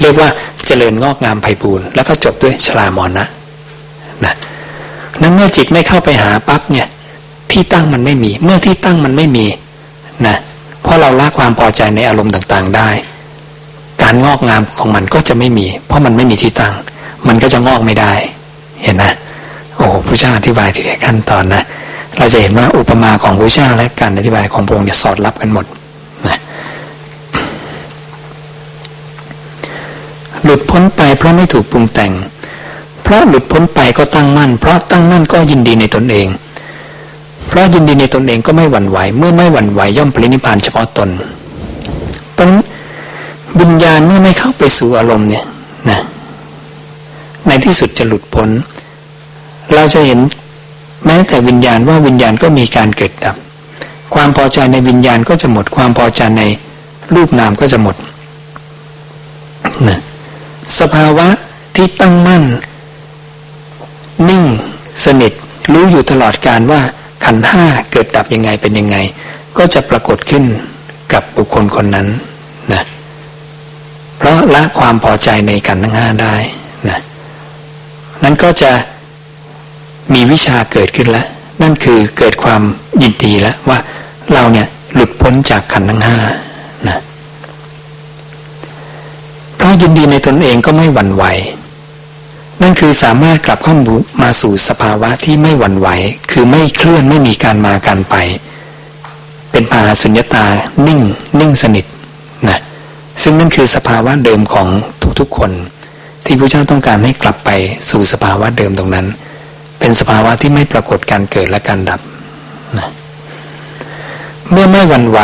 เรียกว่าเจริญงอกงามไพบูรณ์แล้วก็จบด้วยชรามรณะนะนั้นเมื่อจิตไม่เข้าไปหาปั๊บเนี่ยที่ตั้งมันไม่มี เมื่อที่ตั้งมันไม่มีนะเพราะเราละความพอใจในอารมณ์ต่างๆได้ การงอกงามของมันก็จะไม่มี เพราะมันไม่มีที่ตั้ง มันก็จะงอกไม่ได้ เห็นนะโอ้พระเจ้าอธิบายทีละขั้นตอนนะเราจะเห็นว่าอุปมาของพระเจ้าและการอธิบายของพระองค์จะสอดรับกันหมดนะหลุดพ้นไปเพราะไม่ถูกปรุงแต่ง เพราะหลุดพ้นไปก็ตั้งมั่น เพราะตั้งมั่นก็ยินดีในตนเอง เพราะยินดีในตนเองก็ไม่หวั่นไหว เมื่อไม่หวั่นไหวย่อมปรินิพานเฉพาะตนเพราะ วิญญาณเมื่อไม่เข้าไปสู่อารมณ์เนี่ยนะในที่สุดจะหลุดพ้น เราจะเห็นแม้แต่วิญญาณว่าวิญญาณก็มีการเกิดดับ ความพอใจในวิญญาณก็จะหมด ความพอใจในรูปนามก็จะหมดนะสภาวะที่ตั้งมั่น นิ่ง สนิท รู้อยู่ตลอดการว่าขันห้าเกิดดับยังไงเป็นยังไง ก็จะปรากฏขึ้นกับบุคคลคนนั้นนะ เพราะละความพอใจในขันทั้งห้าได้นะนั้นก็จะมีวิชาเกิดขึ้นแล้ว นั่นคือเกิดความยินดีแล้วว่าเราเนี่ยหลุดพ้นจากขันทั้งห้านะเพราะยินดีในตนเองก็ไม่หวั่นไหว นั่นคือสามารถกลับเข้ามาสู่สภาวะที่ไม่หวั่นไหว คือไม่เคลื่อนไม่มีการมาการไป เป็นปาสุญญตานิ่ง นิ่งสนิท ซึ่งนั่นคือสภาวะเดิมของทุกๆคน ที่พระเจ้าต้องการให้กลับไปสู่สภาวะเดิมตรงนั้น เป็นสภาวะที่ไม่ปรากฏการเกิดและการดับนะเมื่อไม่หวั่นไหว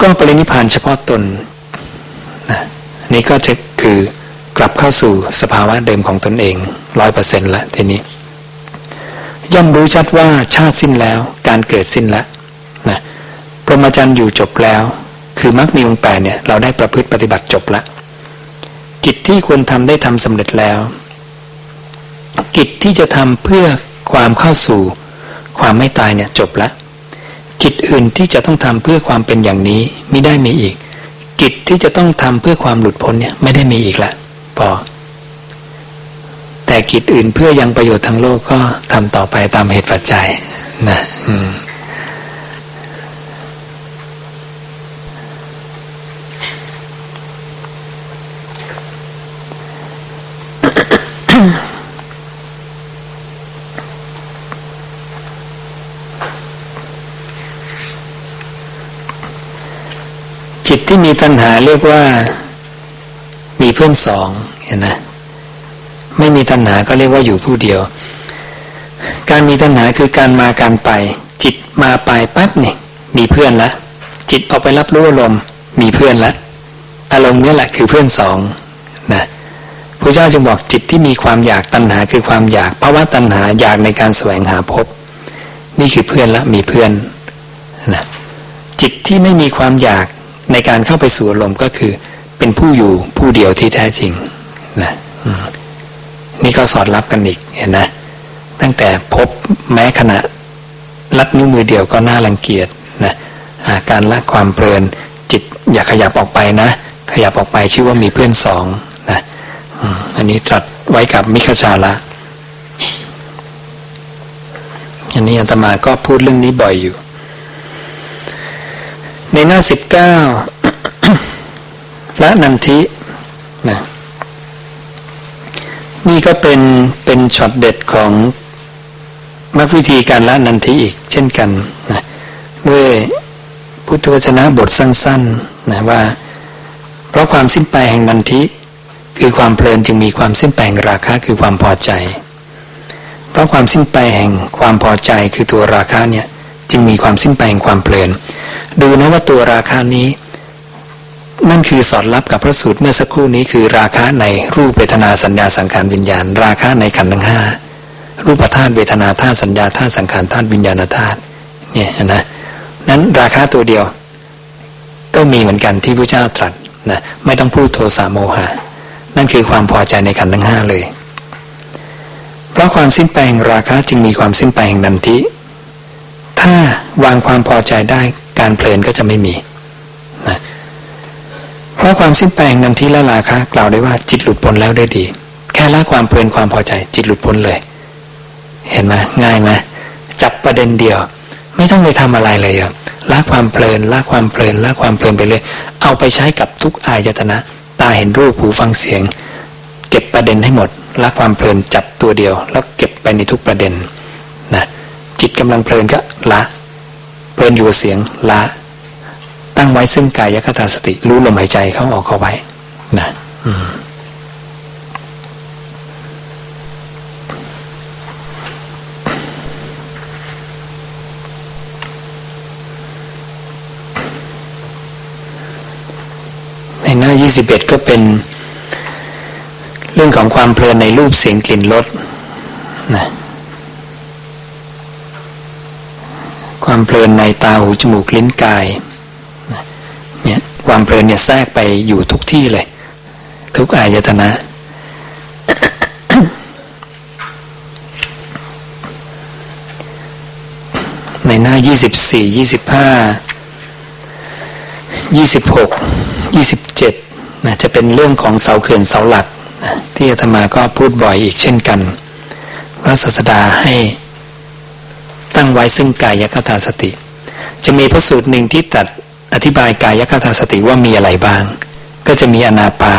ก็ปรินิพานเฉพาะตนนะนี่ก็จะคือกลับเข้าสู่สภาวะเดิมของตนเองร้อยเปอร์เซ็นต์ละทีนี้ ย่อมรู้ชัดว่าชาติสิ้นแล้ว การเกิดสิ้นแล้วนะพรหมจรรย์อยู่จบแล้ว คือมรรคมีองค์แปดเนี่ยเราได้ประพฤติปฏิบัติจบละกิจที่ควรทำได้ทำสำเร็จแล้ว กิจที่จะทำเพื่อความเข้าสู่ ความไม่ตายเนี่ยจบละกิจอื่นที่จะต้องทำเพื่อความเป็นอย่างนี้ไม่ได้มีอีก กิจที่จะต้องทำเพื่อความหลุดพ้นเนี่ยไม่ได้มีอีกละพอแต่กิจอื่นเพื่อยังประโยชน์ทางโลกก็ทำต่อไปตามเหตุปัจจัยนะอืม ที่มีตัณหาเรียกว่า มีเพื่อนสองเห็นไหมไม่มีตัณหาก็เรียกว่าอยู่ผู้เดียว การมีตัณหาคือการมาการไป จิตมาไปปั๊บนี่มีเพื่อนละ จิตออกไปรับรู้อารมณ์มีเพื่อนละอารมณ์นี่แหละคือเพื่อนสองนะพระเจ้าจึงบอกจิตที่มีความอยากตัณหาคือความอยากภาวะตัณหาอยากในการแสวงหาพบ นี่คือเพื่อนละมีเพื่อนนะจิตที่ไม่มีความอยาก ในการเข้าไปสู่อารมณ์ก็คือ เป็นผู้อยู่ผู้เดียวที่แท้จริงนะนี่ก็สอดรับกันอีกเห็นนะตั้งแต่พบแม้ขณะลัดนิ้วมือเดียวก็น่ารังเกียจนะการละความเพลินจิตอย่าขยับออกไปนะ ขยับออกไปชื่อว่ามีเพื่อนสองนะอันนี้ตรัสไว้กับมิคชาละอันนี้อัตมาก็พูดเรื่องนี้บ่อยอยู่ ในหน้าสิบเก้าละนันทินะนี่ก็เป็นเป็นช็อตเด็ดของมรรควิธีการละนันทิอีกเช่นกันนะด้วยพุทธวจนะบทสั้นๆนะว่า เพราะความสิ้นไปแห่งนันทิคือความเพลินจึงมีความสิ้นไปแห่งราคะคือความพอใจ เพราะความสิ้นไปแห่งความพอใจคือตัวราคะเนี่ย จึงมีความสิ้นไปแห่งความเพลิน ดูนะว่าตัวราคานี้ นั่นคือสอดรับกับพระสูตรเมื่อสักครู่นี้คือราคะในรูปเวทนาสัญญาสังขารวิญญาณ ราคะในขันธ์ทั้งห้ารูปธาตุเวทนาธาตุสัญญาธาตุสังขารธาตุวิญญาณธาตุเนี่ยนะนั้นราคะตัวเดียว ก็มีเหมือนกันที่พระเจ้าตรัสนะไม่ต้องพูดโทสะโมหะ นั่นคือความพอใจในขันธ์ทั้งห้าเลย เพราะความสิ้นแปลงราคะจึงมีความสิ้นแปลงนันทิ ถ้าวางความพอใจได้การเพลินก็จะไม่มีนะเพราะความสิ้นแปลงนันทิละราคะกล่าวได้ว่าจิตหลุดพ้นแล้วได้ดี แค่ละความเพลินความพอใจจิตหลุดพ้นเลย เห็นไหมง่ายไหมจับประเด็นเดียว ไม่ต้องไปทำอะไรเลยละความเพลินละความเพลินละความเพลินไปเลย เอาไปใช้กับทุกอายตนะ ตาเห็นรูปหูฟังเสียง เก็บประเด็นให้หมดละความเพลินจับตัวเดียว แล้วเก็บไปในทุกประเด็น จิตกำลังเพลินก็ละ เพลินอยู่กับเสียงละ ตั้งไว้ซึ่งกายคตาสติ รู้ลมหายใจเข้าออกเข้าไว้นะในหน้า 21 ก็เป็นเรื่องของความเพลินในรูปเสียงกลิ่นรสนะ ความเพลินในตาหูจมูกลิ้นกายเนี่ยความเพลินเนี่ยแทรกไปอยู่ทุกที่เลย ทุกอายตนะในหน้ายี่สิบสี่ยี่สิบห้ายี่สิบหกยี่สิบเจ็ดนะจะเป็นเรื่องของเสาเขื่อนเสาหลักนะที่อาตมาก็พูดบ่อยอีกเช่นกัน พระศาสดาให้ ตั้งไว้ซึ่งกายคตาสติ จะมีพระสูตรหนึ่งที่ตัดอธิบายกายคตาสติว่ามีอะไรบ้าง ก็จะมีอนาปา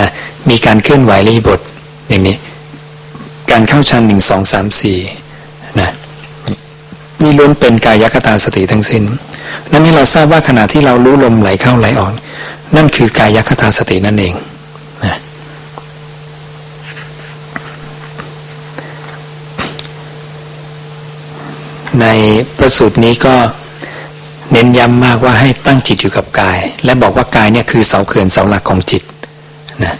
นะมีการเคลื่อนไหวรีบทอย่างนี้ การเข้าชั้นหนึ่งสองสามสี่นะนี่ล้วนเป็นกายคตาสติทั้งสิน้น นั่นนี่เราทราบว่าขณะที่เรารู้ลมไหลเข้าไหลออก นั่นคือกายคตาสตินั่นเองนะ ในประสูตรนี้ก็เน้นย้ำมากว่าให้ตั้งจิตอยู่กับกาย และบอกว่ากายเนี่ยคือเสาเขื่อนเสาหลักของจิตนะ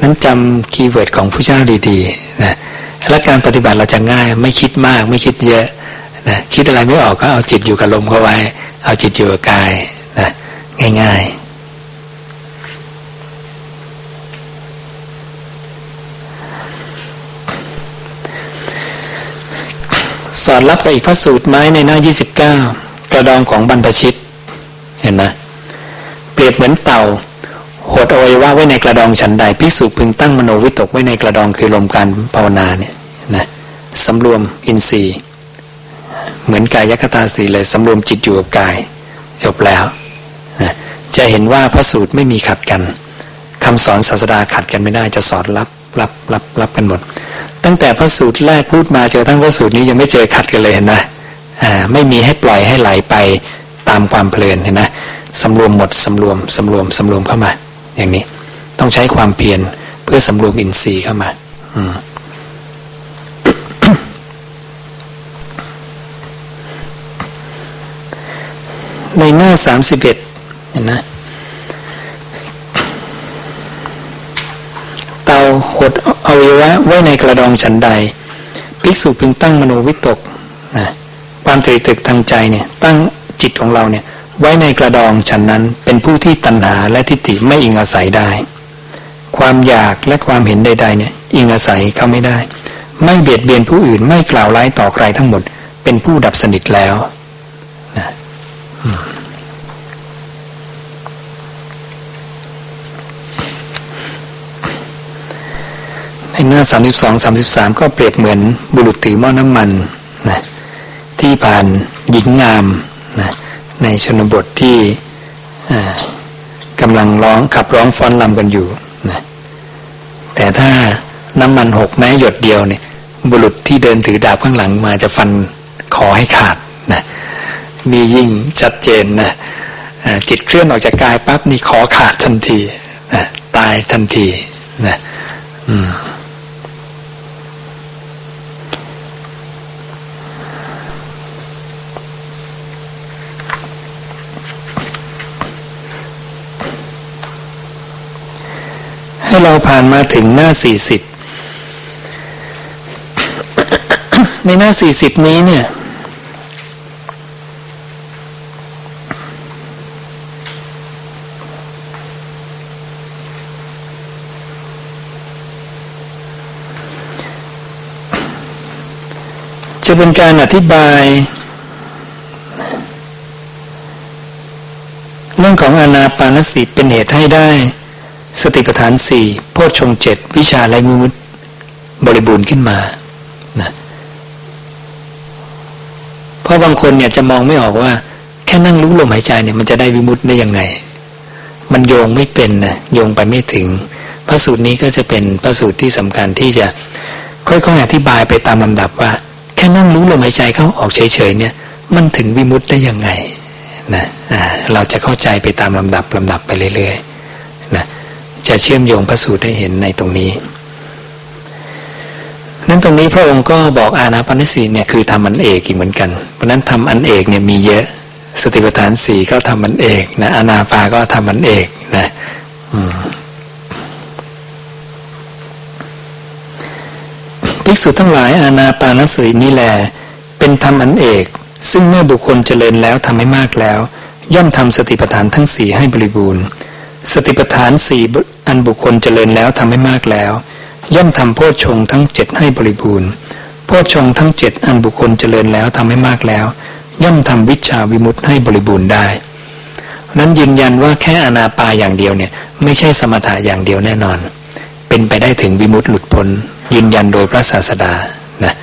นั้นจำคีย์เวิร์ดของผู้เจ้าดีๆนะและการปฏิบัติเราจะง่ายไม่คิดมากไม่คิดเยอะนะคิดอะไรไม่ออกก็เอาจิตอยู่กับลมเข้าไว้ เอาจิตอยู่กับกายนะง่าย ๆ สอดรับกับอีกพระสูตรไม้ในหน้า 29 กระดองของบรรพชิต เห็นไหมเปรียบเหมือนเต่าหดอวัยวะไว้ในกระดองฉันใดภิกษุพึงตั้งมโนวิตกไว้ในกระดองคือลมการภาวนาเนี่ยนะสำรวมอินทรีย์ เหมือนกายคตาสีเลยสำรวมจิตอยู่กับกาย จบแล้วนะจะเห็นว่าพระสูตรไม่มีขัดกันคำสอนศาสดาขัดกันไม่ได้จะสอนรับรับรับรับกันหมด ตั้งแต่พระสูตรแรกพูดมาเจอทั้งพระสูตรนี้ยังไม่เจอขัดกันเลยเห็นไหมอ่าไม่มีให้ปล่อยให้ไหลไปตามความเพลินเห็นไหมสำรวมหมดสำรวมสำรวมสำรวมเข้ามา อย่างนี้ต้องใช้ความเพียรเพื่อสำรวมอินทรีย์เข้ามาอืมในหน้าสามสิบเอ็ดเห็นนะเตาหด อวัยวะไว้ในกระดองฉันใด ภิกษุพึงตั้งมโนวิตกนะความตรีตึกทางใจเนี่ยตั้งจิตของเราเนี่ยไว้ในกระดองฉันนั้นเป็นผู้ที่ตัณหาและทิฏฐิไม่อิงอาศัยได้ ความอยากและความเห็นใดๆเนี่ยอิงอาศัยเขาไม่ได้ ไม่เบียดเบียนผู้อื่นไม่กล่าวร้ายต่อใครทั้งหมด เป็นผู้ดับสนิทแล้ว หน้าสามสิบสองสามสิบสามก็เปรียบเหมือนบุรุษถือหม้อน้ำมันนะที่ผ่านหญิงงามนะในชนบทที่กำลังร้องขับร้องฟ้อนลำกันอยู่นะแต่ถ้าน้ำมันหกแม้หยดเดียวเนี่ย บุรุษที่เดินถือดาบข้างหลังมาจะฟันขอให้ขาดนะมียิ่งชัดเจนนะจิตเคลื่อนออกจากกายปั๊บนี่ขอขาดทันทีนะตายทันทีนะ อืม ให้เราผ่านมาถึงหน้าสี่สิบในหน้าสี่สิบนี้เนี่ย จะเป็นการอธิบาย เรื่องของอนาปานสติเป็นเหตุให้ได้ สติปัฏฐานสี่โพชฌงเจ็ดวิชาและมุตบริบูรณ์ขึ้นมานะเพราะบางคนเนี่ยจะมองไม่ออกว่า แค่นั่งรู้ลมหายใจเนี่ยมันจะได้วิมุตได้ยังไง มันโยงไม่เป็นนะโยงไปไม่ถึง พระสูตรนี้ก็จะเป็นพระสูตรที่สำคัญที่จะค่อยๆอธิบายไปตามลำดับว่า แค่นั่งรู้ลมหายใจเข้าออกเฉยๆเนี่ย มันถึงวิมุตได้ยังไงนะเราจะเข้าใจไปตามลำดับลำดับไปเรื่อยๆ จะเชื่อมโยงพระสูตรให้เห็นในตรงนี้ นั้นตรงนี้พระองค์ก็บอกอาณาปณสีเนี่ยคือทำอันเอกอีกเหมือนกัน เพราะนั้นทำอันเอกเนี่ยมีเยอะ สติปัฏฐานสี่ก็ทำอันเอกนะอานาปาก็ทำอันเอกนะภิกษุทั้งหลายอาณาปานสีนี้แหละเป็นธรรมอันเอก ซึ่งเมื่อบุคคลเจริญแล้วทำให้มากแล้ว ย่อมทำสติปัฏฐานทั้งสี่ให้บริบูรณ์ สติปัฏฐานสี่อันบุคคลเจริญแล้วทำให้มากแล้ว ย่อมทำโพชฌงทั้งเจ็ดให้บริบูรณ์โพชฌงทั้งเจ็ดอันบุคคลเจริญแล้วทำให้มากแล้ว ย่อมทำวิชาวิมุตให้บริบูรณ์ได้ นั้นยืนยันว่าแค่อนาปาอย่างเดียวเนี่ยไม่ใช่สมถะอย่างเดียวแน่นอน เป็นไปได้ถึงวิมุตหลุดพ้นยืนยันโดยพระศาสดานะ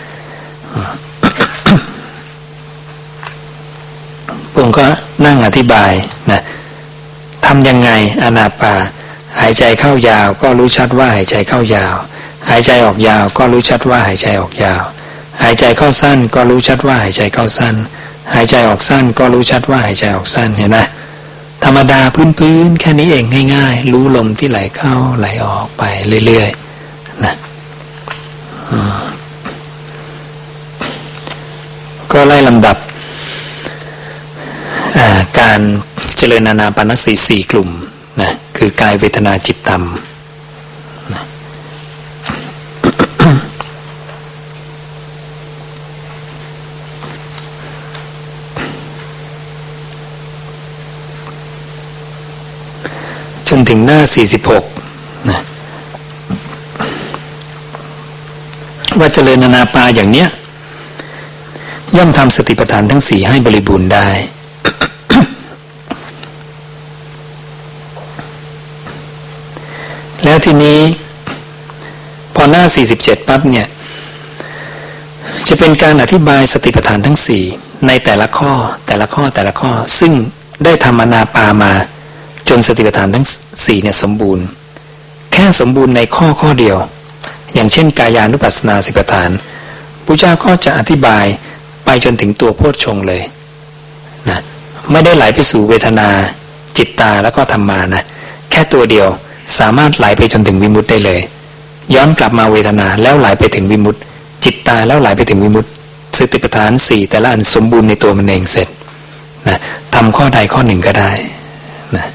ผมก็นั่งอธิบายนะ ทำยังไงอนาปา หายใจเข้ายาวก็รู้ชัดว่าหายใจเข้ายาว หายใจออกยาวก็รู้ชัดว่าหายใจออกยาว หายใจเข้าสั้นก็รู้ชัดว่าหายใจเข้าสั้น หายใจออกสั้นก็รู้ชัดว่าหายใจออกสั้นเห็นไหมธรรมดาพื้นๆแค่นี้เองง่าย ๆ รู้ลมที่ไหลเข้าไหลออกไปเรื่อยๆนะก็ไล่ลำดับ การเจริญนานาปานสีสี่กลุ่มนะคือกายเวทนาจิตธรรมนะจนถึงหน้า 46นะว่าเจริญนานาปาอย่างเนี้ยย่อมทำสติปัฏฐานทั้งสี่ให้บริบูรณ์ได้ แล้ว ทีนี้ พอหน้า 47 ปั๊บเนี่ย จะเป็นการอธิบายสติปัฏฐานทั้งสี่ในแต่ละข้อแต่ละข้อแต่ละข้อ ซึ่งได้ทำอนาปามา จนสติปัฏฐานทั้งสี่เนี่ยสมบูรณ์ แค่สมบูรณ์ในข้อข้อเดียว อย่างเช่น กายานุปัสสนาสติปัฏฐานพระเจ้าก็จะอธิบายไปจนถึงตัวโพชฌงเลยนะไม่ได้ไหลไปสู่เวทนาจิตตาแล้วก็ธรรมานะ แค่ตัวเดียว สามารถไหลไปจนถึงวิมุตติได้เลย ย้อนกลับมาเวทนาแล้วไหลไปถึงวิมุตติจิตตาแล้วไหลไปถึงวิมุตติสติปัฏฐานสี่แต่ละอันสมบูรณ์ในตัวมันเองเสร็จนะทำข้อใดข้อหนึ่งก็ได้นะ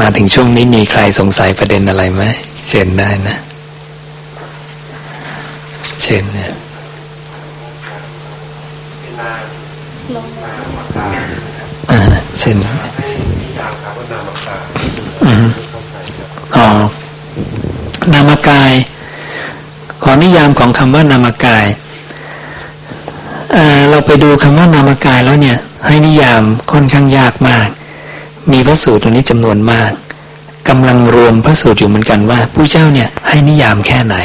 มาถึงช่วงนี้มีใครสงสัยประเด็นอะไรไหมเชิญได้นะเชิญเนี่ยอ่าเช่น อ๋อนามกาย ขอนิยามของคำว่านามกายเราไปดูคำว่านามกายแล้วเนี่ย ให้นิยามค่อนข้างยากมาก มีพระสูตรตรงนี้จำนวนมากกำลังรวมพระสูตรอยู่เหมือนกันว่าผู้เจ้าเนี่ยให้นิยามแค่ไหน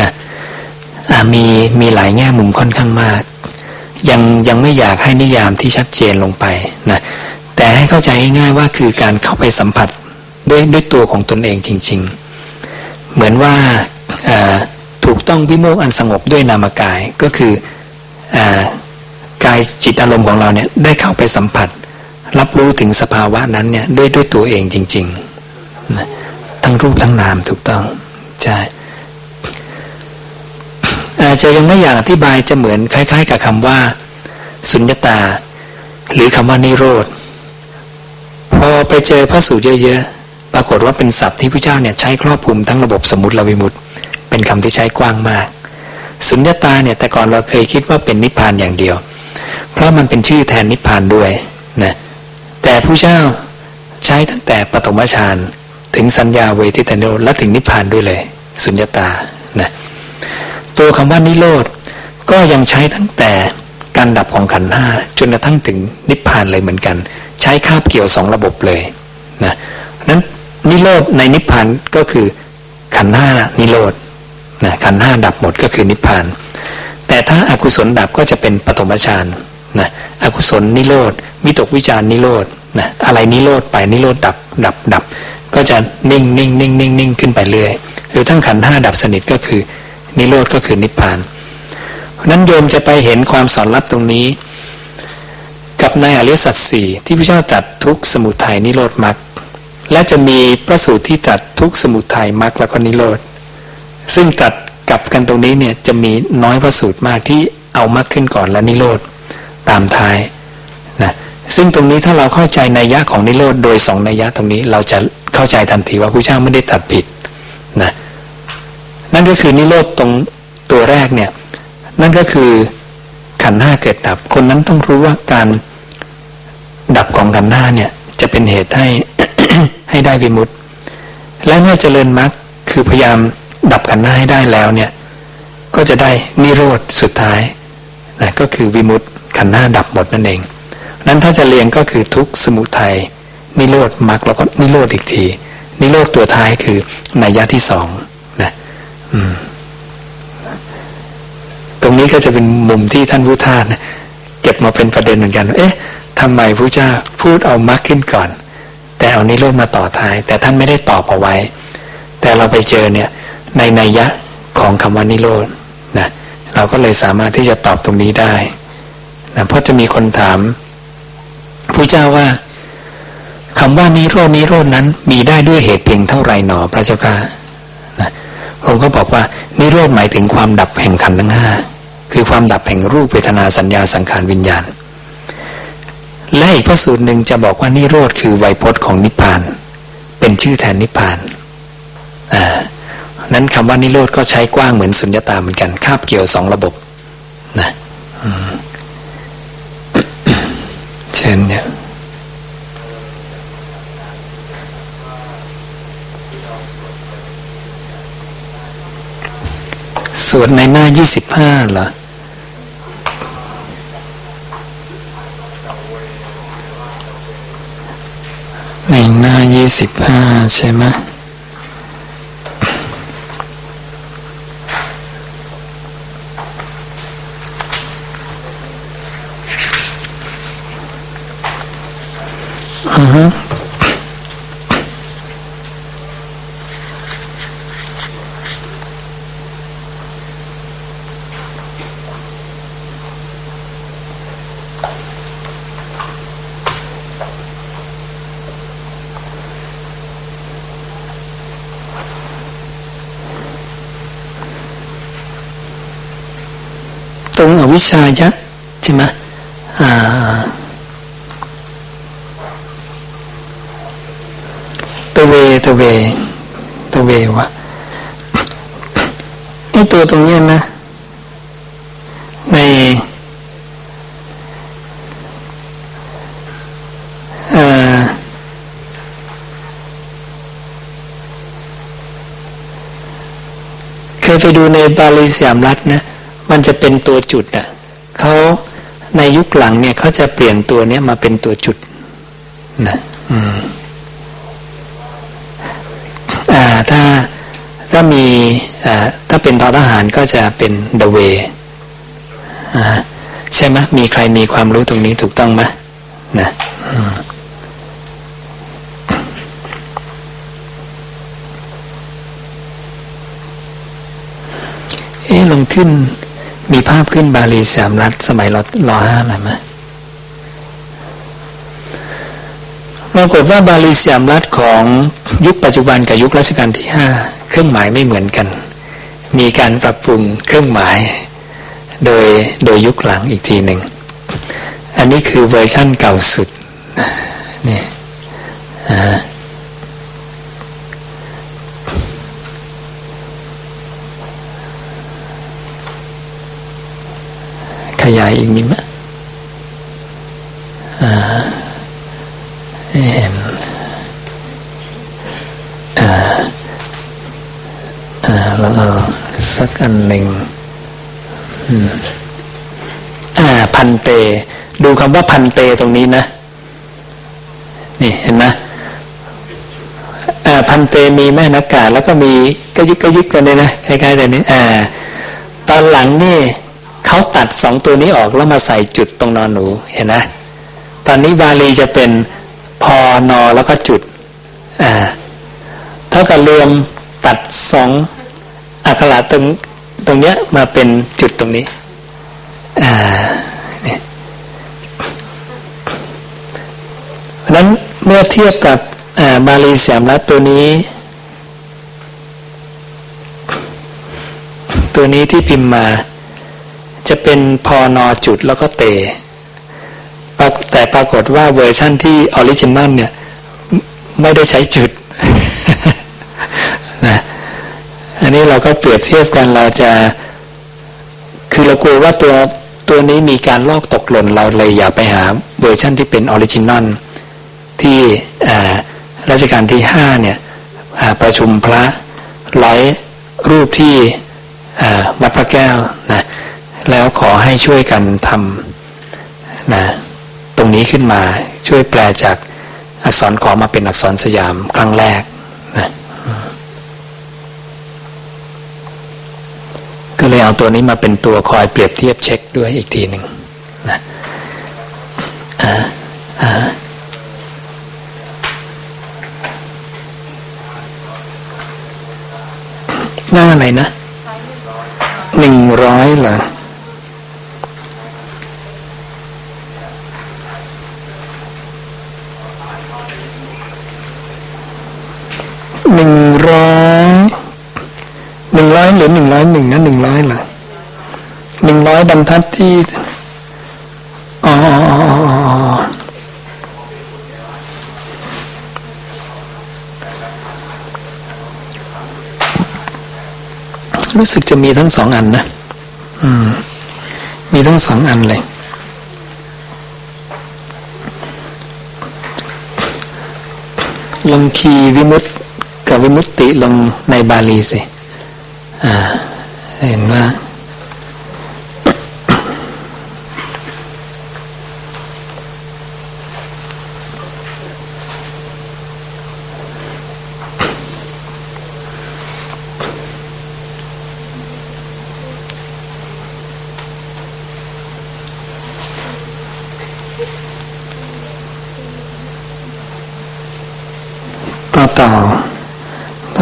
นะมีมีหลายแง่มุมค่อนข้างมาก ยังยังไม่อยากให้นิยามที่ชัดเจนลงไปนะแต่ให้เข้าใจง่ายๆว่าคือการเข้าไปสัมผัส ด้วยด้วยตัวของตนเองจริง ๆ เหมือนว่าถูกต้องวิโมกอันสงบด้วยนามกายก็คือกายจิตอารมณ์ของเราเนี่ยได้เข้าไปสัมผัส รับรู้ถึงสภาวะนั้นเนี่ยด้วยด้วยตัวเองจริงๆนะทั้งรูปทั้งนามถูกต้องใช่อาจจะยังไม่อยากอธิบายจะเหมือนคล้าย ๆ กับคำว่า สุญญตา หรือคำว่านิโรธพอไปเจอพระสูตรเยอะๆากฏว่าเป็นศัพท์ที่พระเจ้าเนี่ยใช้ครอบคลุมทั้งระบบสมมติและวิมุตเป็นคำที่ใช้กว้างมาก สุญญตาเนี่ยแต่ก่อนเราเคยคิดว่าเป็นนิพพานอย่างเดียว เพราะมันเป็นชื่อแทนนิพพานด้วยนะแต่ผู้เจ้าใช้ตั้งแต่ปฐมฌานถึงสัญญาเวทิตานุและถึงนิพพานด้วยเลย สุญญตานะตัวคำว่านิโรธก็ยังใช้ตั้งแต่การดับของขันห้าจนกระทั่งถึงนิพพานเลยเหมือนกัน ใช้คาบเกี่ยวสองระบบเลยนะนั้น นิโรธในนิพพานก็คือขันห้านะนิโรธนะขันห้าดับหมดก็คือนิพพาน แต่ถ้าอากุศลดับก็จะเป็นปฐมฌานนะอกุศลนิโรธมิตกวิจารนิโรธนะอะไรนิโรธไปนิโรธดับดับดับ ก็จะนิ่งนิ่งนิ่งนิ่งนิ่งขึ้นไปเรื่อยหรือทั้งขันห้าดับสนิทก็คือนิโรธก็คือนิพพานเพราะนั้นโยมจะไปเห็นความสอนรับตรงนี้ กับในอริยสัจสี่ที่พระเจ้าตรัสทุกสมุทัยนิโรธมรรค และจะมีพระสูตรที่ตรัสทุกสมุทัยมรรคแล้วก็นิโรธ ซึ่งตรัสกับกันตรงนี้เนี่ยจะมีน้อยพระสูตรมากที่เอามรรคขึ้นก่อนและนิโรธตามท้ายนะซึ่งตรงนี้ถ้าเราเข้าใจในยะของนิโรธโดยสองนัยยะตรงนี้เราจะเข้าใจทันทีว่าพระเจ้าไม่ได้ตัดผิดนะนั่นก็คือนิโรธตรงตัวแรกเนี่ยนั่นก็คือขันห้าเกิดดับ คนนั้นต้องรู้ว่าการดับของขันห้าเนี่ยจะเป็นเหตุให้ ให้ได้วิมุตต์และเมื่อเจริญมรรคคือพยายามดับขันห้าให้ได้แล้วเนี่ยก็จะได้นิโรธสุดท้ายนะก็คือวิมุตต์ขันห้าดับหมดนั่นเองนั้นถ้าจะเรียงก็คือทุกสมุทัยนิโรธมรรคแล้วก็นิโรธอีกที นิโรธตัวท้ายคือนัยยะที่สองนะตรงนี้ก็จะเป็นมุมที่ท่านพุทธานะเก็บมาเป็นประเด็นเหมือนกัน เอ๊ะทำไมพระเจ้าพูดเอามรรคขึ้นก่อน แต่เอานิโรธมาต่อท้าย แต่ท่านไม่ได้ตอบเอาไว้ แต่เราไปเจอเนี่ยในนัยยะของคำว่านิโรธนะเราก็เลยสามารถที่จะตอบตรงนี้ได้นะเพราะจะมีคนถามพระเจ้าว่าคำว่านิโรธนิโรธนั้นมีได้ด้วยเหตุเพียงเท่าไรหนอพระเจ้าค่ะผมก็บอกว่านิโรธหมายถึงความดับแห่งขันธ์ทั้งห้าคือความดับแห่งรูปเวทนาสัญญาสังขารวิญญาณ และอีกพระสูตรหนึ่งจะบอกว่านิโรธคือไวยพจน์ของนิพพาน เป็นชื่อแทนนิพพานอ่านั้นคำว่านิโรธก็ใช้กว้างเหมือนสุญญตาเหมือนกันคาบเกี่ยวสองระบบนะเช่นเนี่ยสสวดในหน้ายี่สิบห้าเหรอ หนหน้ายี่สิบห้าใช่ไหม วิชายะใช่ไหมอ่าตเวตะเวตะเววะไอตัวตรงเนี้ยนะ ในเอ่อเคยไปดูในบาลีสยามรัฐนะ มันจะเป็นตัวจุดอะเขาในยุคหลังเนี่ยเขาจะเปลี่ยนตัวเนี้ยมาเป็นตัวจุดนะอืมอ่าถ้าถ้ามีอ่าถ้าเป็นทอทหารก็จะเป็น the way อ่าใช่ไหมมีใครมีความรู้ตรงนี้ถูกต้องไหมนะเอ๊ะลงขึ้น มีภาพขึ้นบาลีสามรัฐสมัยรอรอห้าหน่อยไหมปรากฏว่าบาลีสามรัฐของยุคปัจจุบันกับยุครัชกาลที่ห้าเครื่องหมายไม่เหมือนกัน มีการปรับปรุงเครื่องหมาย โดยโดยยุคหลังอีกทีหนึ่ง อันนี้คือเวอร์ชั่นเก่าสุดนี่อ่า ขยายอีกนิดไหมอ่าเห็นอ่าอ่าแล้วเอาสักอันหนึ่งอ่าพันเต ดูคำว่าพันเตตรงนี้นะ นี่เห็นไหมอ่าพันเตมีแม่นักกาแล้วก็มีกระยิกกระยิกกันเลยนะคล้ายๆแต่นี้ อ่า ตอนหลังนี่ เขาตัดสองตัวนี้ออกแล้วมาใส่จุดตรงนอนหนูเห็นไหมตอนนี้บาลีจะเป็นพอนอแล้วก็จุดอ่าเท่ากับรวมตัดสองอักขระตรงตรงเนี้ยมาเป็นจุดตรงนี้อ่าเพราะนั้นเมื่อเทียบกับบาลีสยามรัฐตัวนี้ ตัวนี้ที่พิมพ์มา จะเป็นพอนอจุดแล้วก็เต แต่ปรากฏว่าเวอร์ชั่นที่ original เนี่ย ไม่ได้ใช้จุดนะอันนี้เราก็เปรียบเทียบกันเราจะ คือเรากลัวว่าตัวตัวนี้มีการลอกตกหล่นเราเลยอย่าไปหาเวอร์ชั่นที่เป็น original ที่รัชกาลที่ห้าเนี่ยประชุมพระร้อยรูปที่วัดพระแก้วนะ แล้วขอให้ช่วยกันทำนะตรงนี้ขึ้นมาช่วยแปลจากอักษรขอมาเป็นอักษรสยามครั้งแรกนะก็เลยเอาตัวนี้มาเป็นตัวคอยเปรียบเทียบเช็คด้วยอีกทีหนึ่งนะอ่าอ่าหน้าอะไรนะหนึ่งร้อยเหรอ หนึ่งร้อยหนึ่งร้อยหรือหนึ่งร้อยหนึ่งนะหนึ่งร้อยเหรอหนึ่งร้อยบรรทัดที่อ๋อรู้สึกจะมีทั้งสองอันนะ อืม มีทั้งสองอันเลย ลงคีวิมุตติ กับวิมุตติลงใน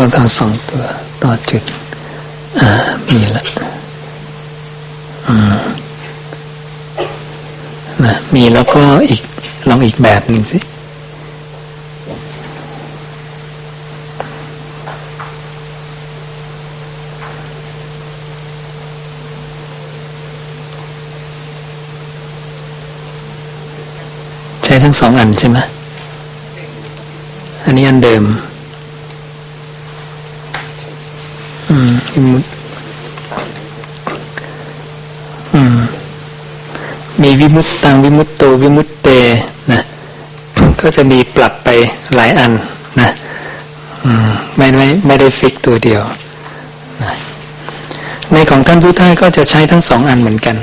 บาลีสิอ่าเห็นว่าต่อต่อต่อต่อสองตัวต่อจุด อ่า มีละนะมีแล้วก็อีกลองอีกแบบหนึ่งสิใช้ทั้งสองอันใช่ไหมอันนี้อันเดิม มวิมุตอืมมีวิมุตตังวิมุตโตวิมุตเตนะก็จะมีปรับไปหลายอันนะอืมไม่ไม่ไม่ได้ฟิกตัวเดียวนะในของท่านพุทธาก็จะใช้ทั้งสองอันเหมือนกัน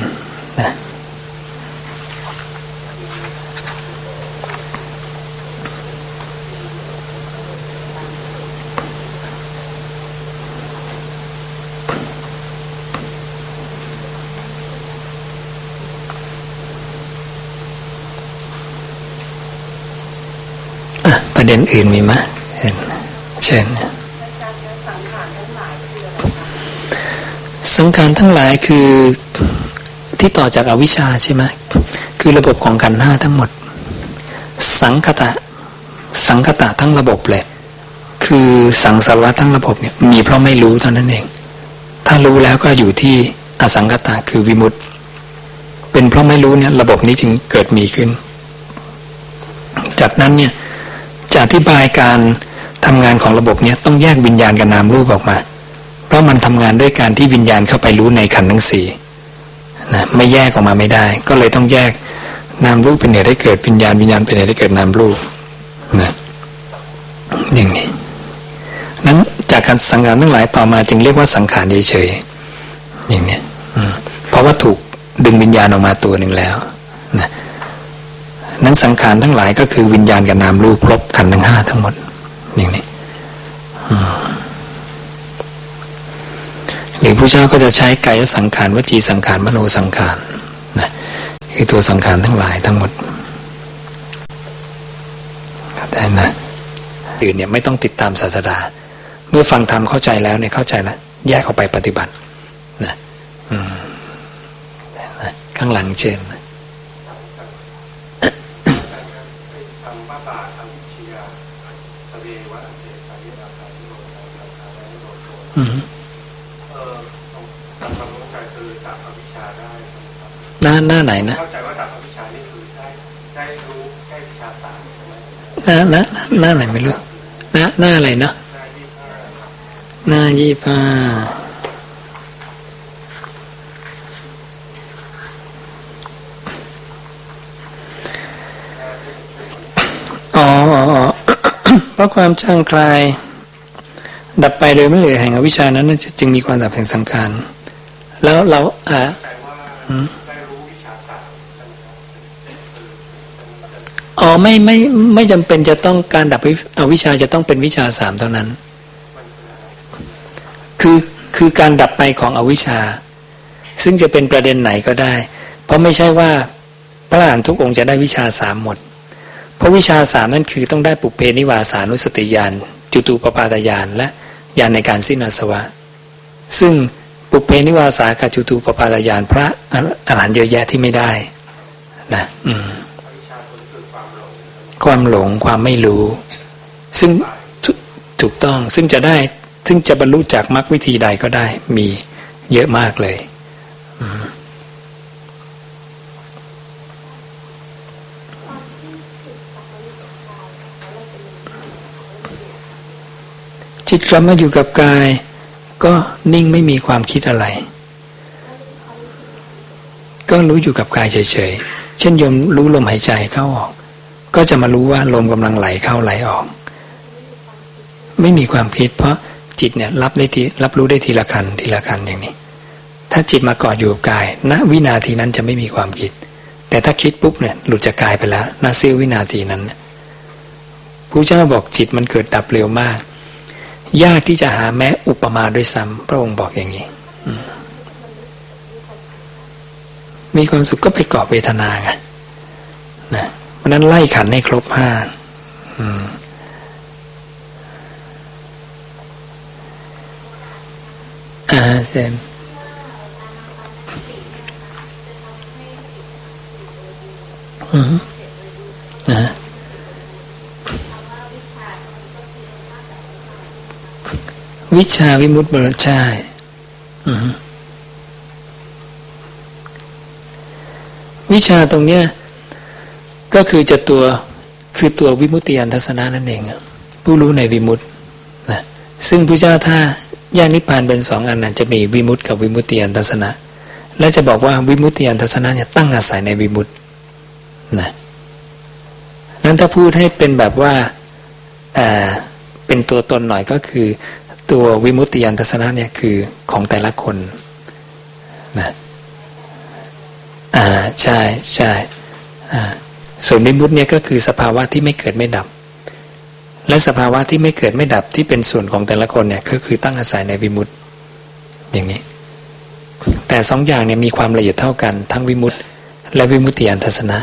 นะประเด็ นอื่นมีไหมเห็นเช่นสังขารทั้งหลายคือที่ต่อจากอวิชชาใช่ไหมคือระบบของขันห้าทั้งหมด สังคตะสังคตะทั้งระบบเลยคือสังสารวัตทั้งระบบเนี่ยมีเพราะไม่รู้เท่านั้นเอง ถ้ารู้แล้วก็อยู่ที่อสังคตะคือวิมุตเป็นเพราะไม่รู้เนี่ยระบบนี้จึงเกิดมีขึ้น จากนั้นเนี่ย จะอธิบายการทำงานของระบบเนี้ยต้องแยกวิญญาณกับนามรูปออกมา เพราะมันทำงานด้วยการที่วิญญาณเข้าไปรู้ในขันธ์ทั้งสี่นะไม่แยกออกมาไม่ได้ ก็เลยต้องแยกนามรูปเป็นเหตุให้เกิดวิญญาณวิญญาณเป็นเหตุให้เกิดนามรูปนะอย่างนี้นั้นจากการสังขารทั้งหลายต่อมาจึงเรียกว่าสังขารเฉยๆอย่างนี้เพราะว่าถูกดึงวิญญาณออกมาตัวหนึ่งแล้ว นั้นสังขารทั้งหลายก็คือวิญญาณกับนามรูปครบขันธ์ทั้งห้าทั้งหมด อย่างนี้หรือผู้เจ้าก็จะใช้กายสังขารวจีสังขารมโนสังขารนะคือตัวสังขารทั้งหลายทั้งหมดได้นะอื่นเนี่ยไม่ต้องติดตามศาสดา เมื่อฟังธรรมเข้าใจแล้วเนี่ยเข้าใจแล้วแยกออกไปปฏิบัตินะข้างหลังเช่นนะ หน้าหน้าไหนนะน้าหน้าหน้าหน้าไหนไม่รู้หน้าหน้าอะไรเนาะหน้ายี่ห้าอ๋อเพราะความช่างคลาย ดับไปโดยไม่เหลือแห่งอวิชานั้น จึงมีความดับแห่งสังขารแล้วเราอ่าอ๋อไม่ไม่ไม่จำเป็นจะต้องการดับอวิชาจะต้องเป็นวิชาสามเท่านั้น คือคือการดับไปของอวิชชา ซึ่งจะเป็นประเด็นไหนก็ได้ เพราะไม่ใช่ว่าพระอรหันตุกองค์จะได้วิชาสามหมด เพราะวิชาสามนั่นคือต้องได้ปุเพนิวาสานุสติญาณจุตูปปาตญาณและ ญาณในการสิ้นอาสวะ ซึ่งปุเพนิวาสากาจุตูปปาตญาณพระอรหันต์เยอะแยะที่ไม่ได้นะอืมความหลงความไม่รู้ ซึ่งถูกต้องซึ่งจะได้ ซึ่งจะบรรลุจากมรรควิธีใดก็ได้ มีเยอะมากเลย จิตกลับมาอยู่กับกาย ก็นิ่งไม่มีความคิดอะไร ก็รู้อยู่กับกายเฉยๆ เช่นยมรู้ลมหายใจเข้าออก ก็จะมารู้ว่าลมกำลังไหลเข้าไหลออก ไม่มีความคิด เพราะจิตเนี่ยรับได้ทีรับรู้ได้ทีละคันทีละคันอย่างนี้ ถ้าจิตมาเกาะอยู่กับกาย ณวินาทีนั้นจะไม่มีความคิด แต่ถ้าคิดปุ๊บเนี่ยหลุดจากกายไปแล้วณเสี้ยววินาทีนั้นพระเจ้าบอกจิตมันเกิดดับเร็วมาก ยากที่จะหาแม้อุปมาด้วยซ้ำพระองค์บอกอย่างนี้มีความสุขก็ไปเกาะเวทนาไงนะเพราะนั้นไล่ขันให้ครบห้าอ่าเจนอืมนะ วิชาวิมุตติบรใช่วิชาตรงเนี้ย ก็คือจะตัวคือตัววิมุตติยานทัศนะนั่นเองผู้รู้ในวิมุตตินะซึ่งพระเจ้าถ้าแยกนิพพานเป็นสองอันนั้นจะมีวิมุตติกับวิมุตติยานทัศนะ และจะบอกว่าวิมุตติยานทัศนะเนี่ยตั้งอาศัยในวิมุตตินะนั้นถ้าพูดให้เป็นแบบว่าเป็นตัวตนหน่อยก็คือ ตัววิมุตติยานทัศนะเนี่ยคือของแต่ละคนนะอ่าใช่ใช่อ่าส่วนวิมุตติเนี่ยก็คือสภาวะที่ไม่เกิดไม่ดับ และสภาวะที่ไม่เกิดไม่ดับที่เป็นส่วนของแต่ละคนเนี่ยก็คือตั้งอาศัยในวิมุตติอย่างนี้ แต่สองอย่างเนี่ยมีความละเอียดเท่ากัน ทั้งวิมุตติและวิมุตติยานทัศนะ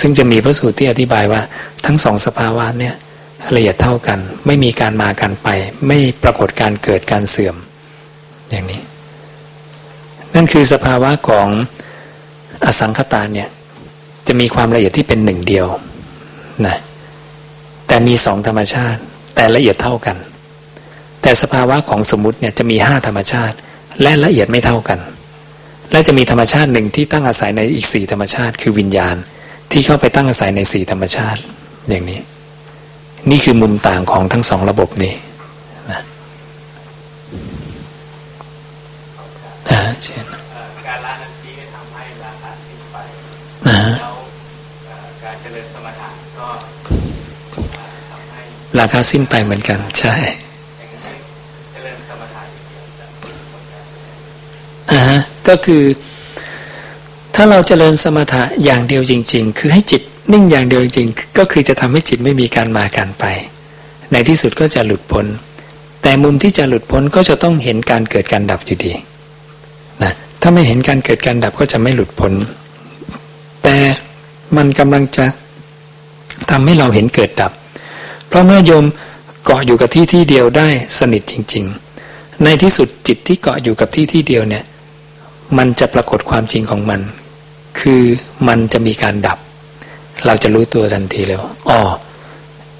ซึ่งจะมีพระสูตรที่อธิบายว่าทั้งสองสภาวะเนี่ย ละเอียดเท่ากัน ไม่มีการมากันไป ไม่ปรากฏการเกิดการเสื่อม อย่างนี้ นั่นคือสภาวะของอสังขตาเนี่ยจะมีความละเอียดที่เป็นหนึ่งเดียวนะแต่มีสองธรรมชาติ แต่ละเอียดเท่ากัน แต่สภาวะของสมมติเนี่ยจะมีห้าธรรมชาติ และละเอียดไม่เท่ากัน และจะมีธรรมชาติหนึ่งที่ตั้งอาศัยในอีกสี่ธรรมชาติ คือวิญญาณที่เข้าไปตั้งอาศัยในสี่ธรรมชาติอย่างนี้ นี่คือมุมต่างของทั้งสองระบบนี้นะอ่าเช่นการละนันทีทำให้ราคาสิ้นไปแล้วการเจริญสมถะก็ทำให้ราคาสิ้นไปเหมือนกัน ใช่อ่าฮะก็คือ ถ้าเราจเจริญสมถะอย่างเดียวจริง ๆ คือให้จิต นิ่งอย่างเดียวจริงๆก็คือจะทำให้จิตไม่มีการมาการไป ในที่สุดก็จะหลุดพ้น แต่มุมที่จะหลุดพ้นก็จะต้องเห็นการเกิดการดับอยู่ดีนะถ้าไม่เห็นการเกิดการดับก็จะไม่หลุดพ้น แต่มันกำลังจะทำให้เราเห็นเกิดดับ เพราะเมื่อโยมเกาะอยู่กับที่ที่เดียวได้สนิทจริง ๆ ในที่สุดจิตที่เกาะอยู่กับที่ที่เดียวเนี่ยมันจะปรากฏความจริงของมัน คือมันจะมีการดับ เราจะรู้ตัวทันทีเลยอ๋อ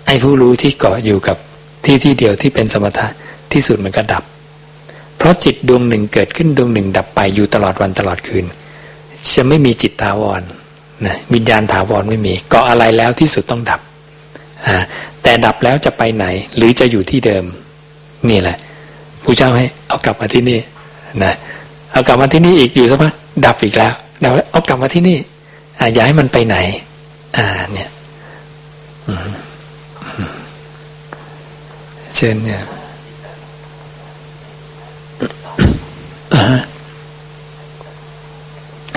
ไอ้ผู้รู้ที่เกาะอยู่กับที่ที่เดียวที่เป็นสมถะที่สุดมันก็ดับ เพราะจิตดวงหนึ่งเกิดขึ้นดวงหนึ่งดับไปอยู่ตลอดวันตลอดคืน จะไม่มีจิตถาวรนะวิญญาณถาวรไม่มีเกาะอะไรแล้วที่สุดต้องดับ แต่ดับแล้วจะไปไหน หรือจะอยู่ที่เดิม นี่แหละผู้เจ้าให้เอากลับมาที่นี่นะเอากลับมาที่นี่อีกอยู่สักพักดับอีกแล้วเราเอากลับมาที่นี่อย่าให้มันไปไหน อ่าเนี่ยเช่นเนี่ย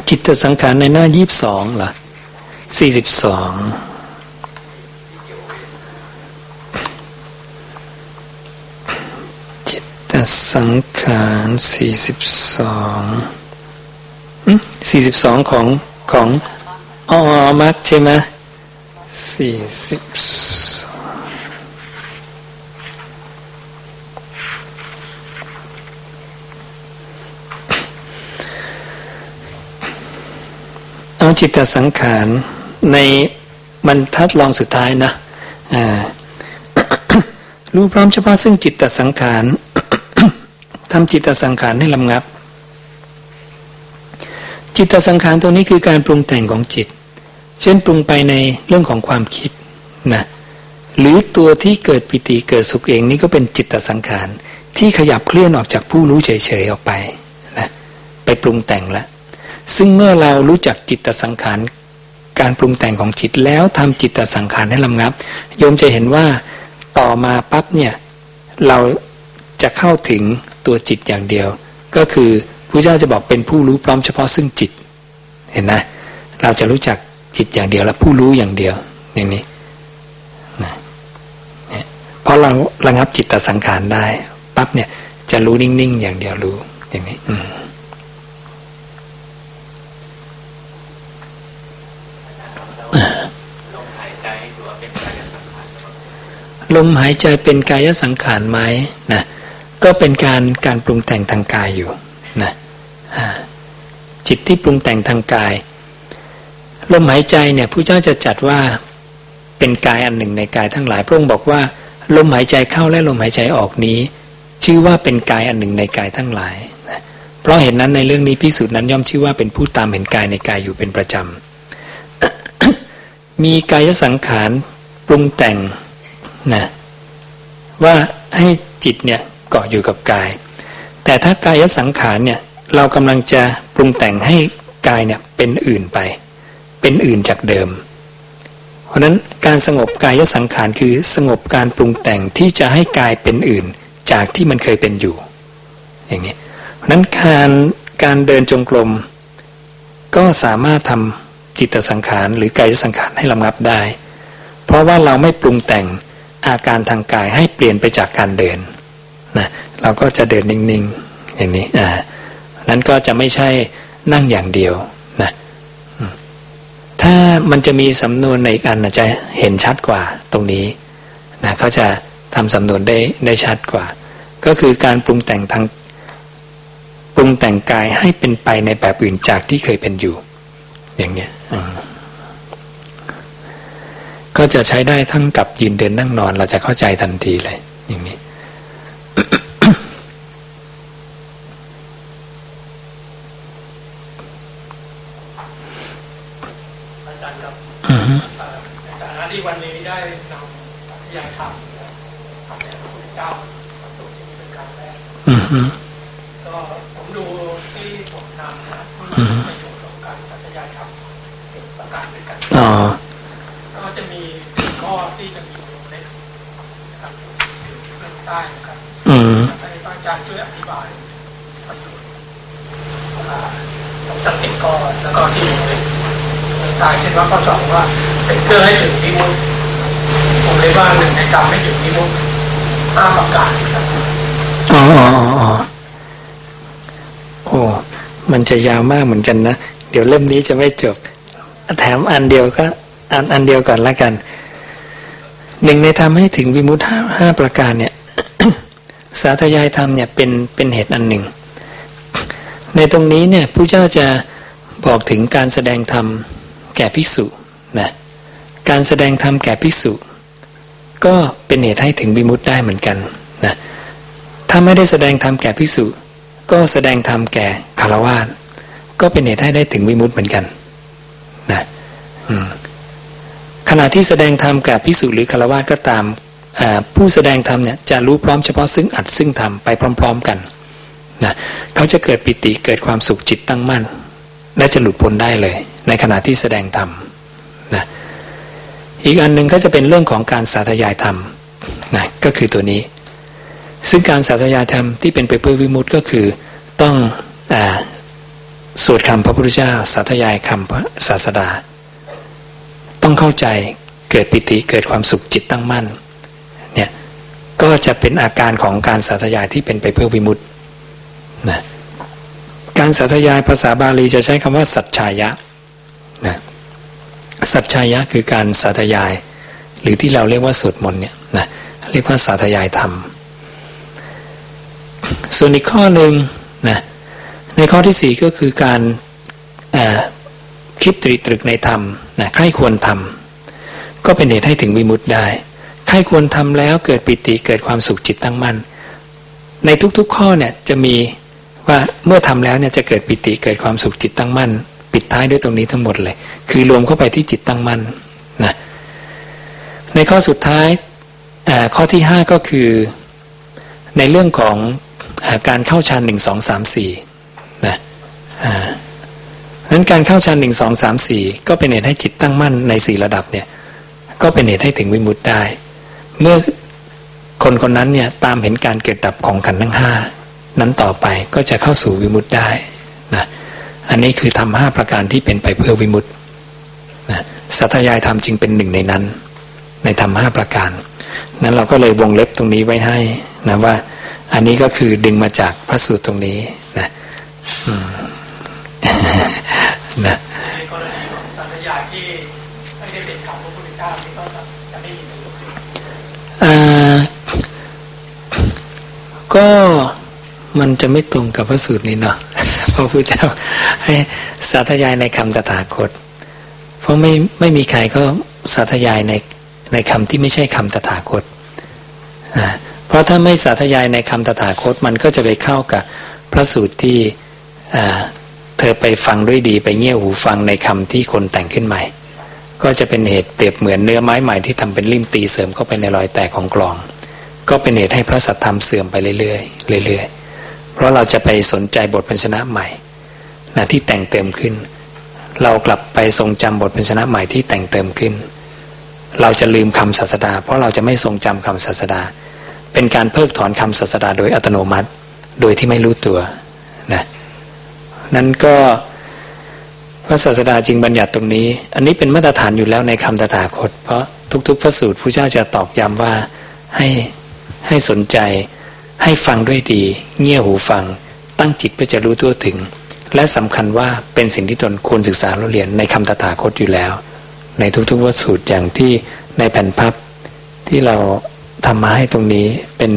จิตสังขารในหน้ายี่บสองล่ะสี่สิบสองจิตสังขารสี่สิบสองสี่สิบสองของของ อ๋อมักใช่ไหมสี่สิบเอาจิตสังขารในบรรทัดลองสุดท้ายนะรู้พร้อมเฉพาะซึ่งจิตตสังขารทำจิตตสังขารให้ลำงับ จิตสังขารตัวนี้คือการปรุงแต่งของจิต เช่นปรุงไปในเรื่องของความคิดนะหรือตัวที่เกิดปิติเกิดสุขเองนี่ก็เป็นจิตตสังขารที่ขยับเคลื่อนออกจากผู้รู้เฉยๆออกไปนะไปปรุงแต่งล้วซึ่งเมื่อเรารู้จักจิตตสังขารการปรุงแต่งของจิตแล้วทำจิตตสังขารให้ลำงับ โยมจะเห็นว่าต่อมาปั๊บเนี่ยเราจะเข้าถึงตัวจิตอย่างเดียว ก็คือพระเจ้าจะบอกเป็นผู้รู้พร้อมเฉพาะซึ่งจิต เห็นไหมเราจะรู้จัก จิตอย่างเดียวและผู้รู้อย่างเดียวอย่างนี้นะเพราะเราระงับจิตตสังขารได้ปั๊บเนี่ย จะรู้นิ่งๆอย่างเดียวรู้อย่างนี้ อืลมหายใจเป็นกายสังขารไหมนะก็เป็นการการปรุงแต่งทางกายอยู่นะจิตที่ปรุงแต่งทางกาย ลมหายใจเนี่ยผู้เจ้าจะจัดว่าเป็นกายอันหนึ่งในกายทั้งหลายพระองค์บอกว่าลมหายใจเข้าและลมหายใจออกนี้ ชื่อว่าเป็นกายอันหนึ่งในกายทั้งหลายนะเพราะเห็นนั้นในเรื่องนี้พิสูจน์นั้นย่อมชื่อว่าเป็นผู้ตามเห็นกายในกายอยู่เป็นประจำ มีกายสังขารปรุงแต่งนะว่าให้จิตเนี่ยเกาะอยู่กับกาย แต่ถ้ากายสังขารเนี่ยเรากำลังจะปรุงแต่งให้กายเนี่ยเป็นอื่นไป เป็นอื่นจากเดิม เพราะนั้นการสงบกายสังขารคือสงบการปรุงแต่งที่จะให้กายเป็นอื่นจากที่มันเคยเป็นอยู่ อย่างนี้เพราะนั้นการการเดินจงกรมก็สามารถทำจิตสังขารหรือกายสังขารให้ลำงับได้ เพราะว่าเราไม่ปรุงแต่งอาการทางกายให้เปลี่ยนไปจากการเดินนะเราก็จะเดินนิ่งๆอย่างนี้อ่านั้นก็จะไม่ใช่นั่งอย่างเดียว ถ้ามันจะมีสำนวนในอีกอันจะเห็นชัดกว่าตรงนี้นะเขาจะทำสำนวนได้ได้ชัดกว่า ก็คือการปรุงแต่งทางปรุงแต่งกายให้เป็นไปในแบบอื่นจากที่เคยเป็นอยู่ อย่างเนี้ยก็จะใช้ได้ทั้งกับยืนเดินนั่งนอน เราจะเข้าใจทันทีเลย อย่างนี้
ที่วันนี้ได้นำปฏิญาณธรรมทำแด่พระพุทธเจ้าประสูติเป็นครั้งแรกก็ผมดูที่ผมทำนะประโยชน์ของการปฏิญาณธรรมประการด้วยกันก็จะมีข้อที่จะมีวงเล็บนะครับเรื่องใต้นะครับให้พระอาจารย์ช่วยอธิบายประโยชน์ของสติกรแล้วก็ที่อยู่ใน ตายเช่นว่าข้อสองว่าเป็นเครื่องให้ถึงนิมุตผมเลยว่าหนึ่งในกรรมให้ถึงนิมุตห้าประการครับ
อ๋ออ๋อโอ้มันจะยาวมากเหมือนกันนะ เดี๋ยวเล่มนี้จะไม่จบ แถมอันเดียวก็อันอันเดียวก่อนละกันหนึ่งในทำให้ถึงวิมุตห้าห้าประการเนี่ย สาธยายธรรมเนี่ยเป็นเป็นเหตุอันหนึ่ง ในตรงนี้เนี่ยผู้เจ้าจะบอกถึงการแสดงธรรม แก่ภิกษุนะการแสดงธรรมแก่ภิกษุ ก็เป็นเหตุให้ถึงวิมุตได้เหมือนกันนะถ้าไม่ได้แสดงธรรมแก่ภิกษุ ก็แสดงธรรมแก่คารวะก็เป็นเหตุให้ได้ถึงวิมุตเหมือนกันนะขณะที่แสดงธรรมแกับพิสุหรือคารวะก็ตามผู้แสดงธรรมเนี่ยจะรู้พร้อมเฉพาะซึ่งอัดซึ่งทำไปพร้อม ๆกันนะเขาจะเกิดปิติเกิดความสุขจิตตั้งมั่น และจะหลุดพ้นได้เลย ในขณะที่แสดงธรรมนะอีกอันหนึ่งก็จะเป็นเรื่องของการสาธยายธรรมนะก็คือตัวนี้ ซึ่งการสาธยายธรรมที่เป็นไปเพื่อวิมุตต์ก็คือต้องอสวดคำพระพุทธเจ้าสาธยายคำพระศาสดา ต้องเข้าใจเกิดปิติเกิดความสุขจิตตั้งมั่นเนี่ยก็จะเป็นอาการของการสาธยายที่เป็นไปเพื่อวิมุตตินะ การสาธยายภาษาบาลีจะใช้คำว่า สัจชายะนะสัจชายะคือการสาธยาย หรือที่เราเรียกว่าสวดมนต์เนี่ยนะเรียกว่าสาธยายธรรม ส่วนอีกข้อหนึ่งนะในข้อที่สี่ก็คือการคิดตรีตรึกในธรรมนะใครควรทำก็เป็นเหตุให้ถึงวิมุตได้ ใครควรทำแล้วเกิดปิติเกิดความสุขจิตตั้งมั่น ในทุกๆข้อเนี่ยจะมี ว่าเมื่อทำแล้วเนี่ยจะเกิดปิติเกิดความสุขจิตตั้งมั่น ปิดท้ายด้วยตรงนี้ทั้งหมดเลย คือรวมเข้าไปที่จิตตั้งมั่นนะในข้อสุดท้ายข้อที่ห้าก็คือ ในเรื่องของอการเข้าฌานหนึ่งสองสามสี่นะนั้นการเข้าฌานหนึ่งสองสามสี่ก็เป็นเหตุให้จิตตั้งมั่นในสี่ระดับเนี่ยก็เป็นเหตุให้ถึงวิมุตได้ เมื่อคนคนนั้นเนี่ยตามเห็นการเกิดดับของขันธ์ทั้งห้า นั้นต่อไปก็จะเข้าสู่วิมุตติได้นะอันนี้คือทำห้าประการที่เป็นไปเพื่อวิมุตตินะสัตยายธรรมจึงเป็นหนึ่งในนั้น ในธรรมห้าประการ นั้นเราก็เลยวงเล็บตรงนี้ไว้ให้นะว่า อันนี้ก็คือดึงมาจากพระสูตรตรงนี้นะ
นะในก มันจะไม่
ตรงกับพระสูตรนี้เนาะเพราะพระเจ้าให้สาธยายในคำตถาคต เพราะไม่ไม่มีใครก็สาธยายในในคำที่ไม่ใช่คำตถาคต เพราะถ้าไม่สาธยายในคำตถาคตมันก็จะไปเข้ากับพระสูตรที่เธอไปฟังด้วยดีไปเงี่ยหูฟังในคำที่คนแต่งขึ้นใหม่ ก็จะเป็นเหตุเปรียบเหมือนเนื้อไม้ใหม่ที่ทำเป็นริมตีเสริมเข้าไปในรอยแตกของกลอง ก็เป็นเหตุให้พระสัทธรรมเสื่อมไปเรื่อยๆเรื่อยๆ เพราะเราจะไปสนใจบทพันชนะใหม่นะที่แต่งเติมขึ้น เรากลับไปทรงจำบทพันชนะใหม่ที่แต่งเติมขึ้น เราจะลืมคำศาสดา เพราะเราจะไม่ทรงจำคำศาสดา เป็นการเพิกถอนคำศาสดาโดยอัตโนมัติ โดยที่ไม่รู้ตัวนะนั้นก็พระศาสดาจึงบัญญัติตรงนี้ อันนี้เป็นมาตรฐานอยู่แล้วในคำตถาคต เพราะทุกๆ พระสูตรพระเจ้าจะตอกย้ำว่าให้ให้สนใจ ให้ฟังด้วยดี เงี่ยหูฟัง ตั้งจิตเพื่อจะรู้ตัวถึง และสำคัญว่าเป็นสิ่งที่ตนควรศึกษาเรียนในคำตถาคตอยู่แล้ว ในทุกๆพระสูตรอย่างที่ในแผ่นพับที่เราทำมาให้ตรงนี้เป็น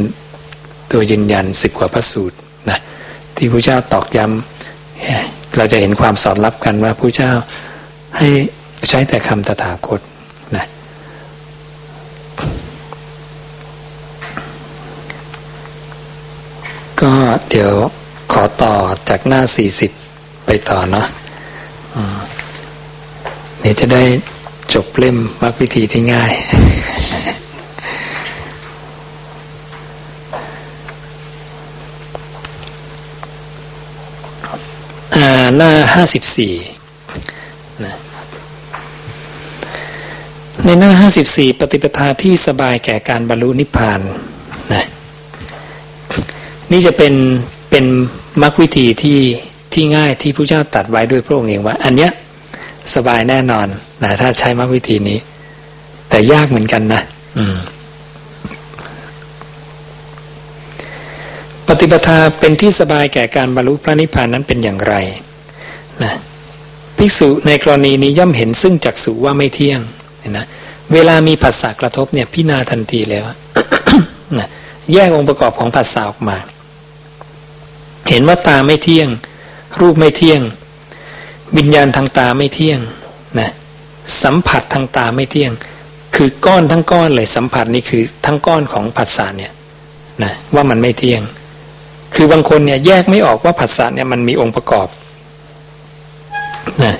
ตัวยืนยันสิบกว่าพระสูตรนะที่พระเจ้าตอกย้ำเราจะเห็นความสอดรับกันว่าผู้เจ้าให้ใช้แต่คำตถาคตนะ ก็เดี๋ยวขอต่อจากหน้าสี่สิบไปต่อเนาะนี่จะได้จบเล่มมรรควิธีที่ง่าย หน้าห้าสิบสี่ในหน้าห้าสิบสี่ปฏิปทาที่สบายแก่การบรรลุนิพพานนะ นี่จะเป็นเป็นมรรควิธีที่ที่ง่ายที่พระเจ้าตัดไว้ด้วยพระองค์เองว่า อันเนี้ยสบายแน่นอนนะถ้าใช้มรรควิธีนี้ แต่ยากเหมือนกันนะอืมปฏิปทาเป็นที่สบายแก่การบรรลุพระนิพพานนั้นเป็นอย่างไรนะภิกษุในกรณีนี้ย่อมเห็นซึ่งจักษุว่าไม่เที่ยงนะเวลามีผัสสะกระทบเนี่ยพิจารณาทันทีแล้วนะแยกองค์ประกอบของผัสสะออกมา เห็นว่าตาไม่เที่ยง รูปไม่เที่ยง วิญญาณทางตาไม่เที่ยงนะสัมผัสทางตาไม่เที่ยง คือก้อนทั้งก้อนเลยสัมผัสนี่คือทั้งก้อนของผัสสะเนี่ยนะว่ามันไม่เที่ยง คือบางคนเนี่ยแยกไม่ออกว่าผัสสะเนี่ยมันมีองค์ประกอบนะ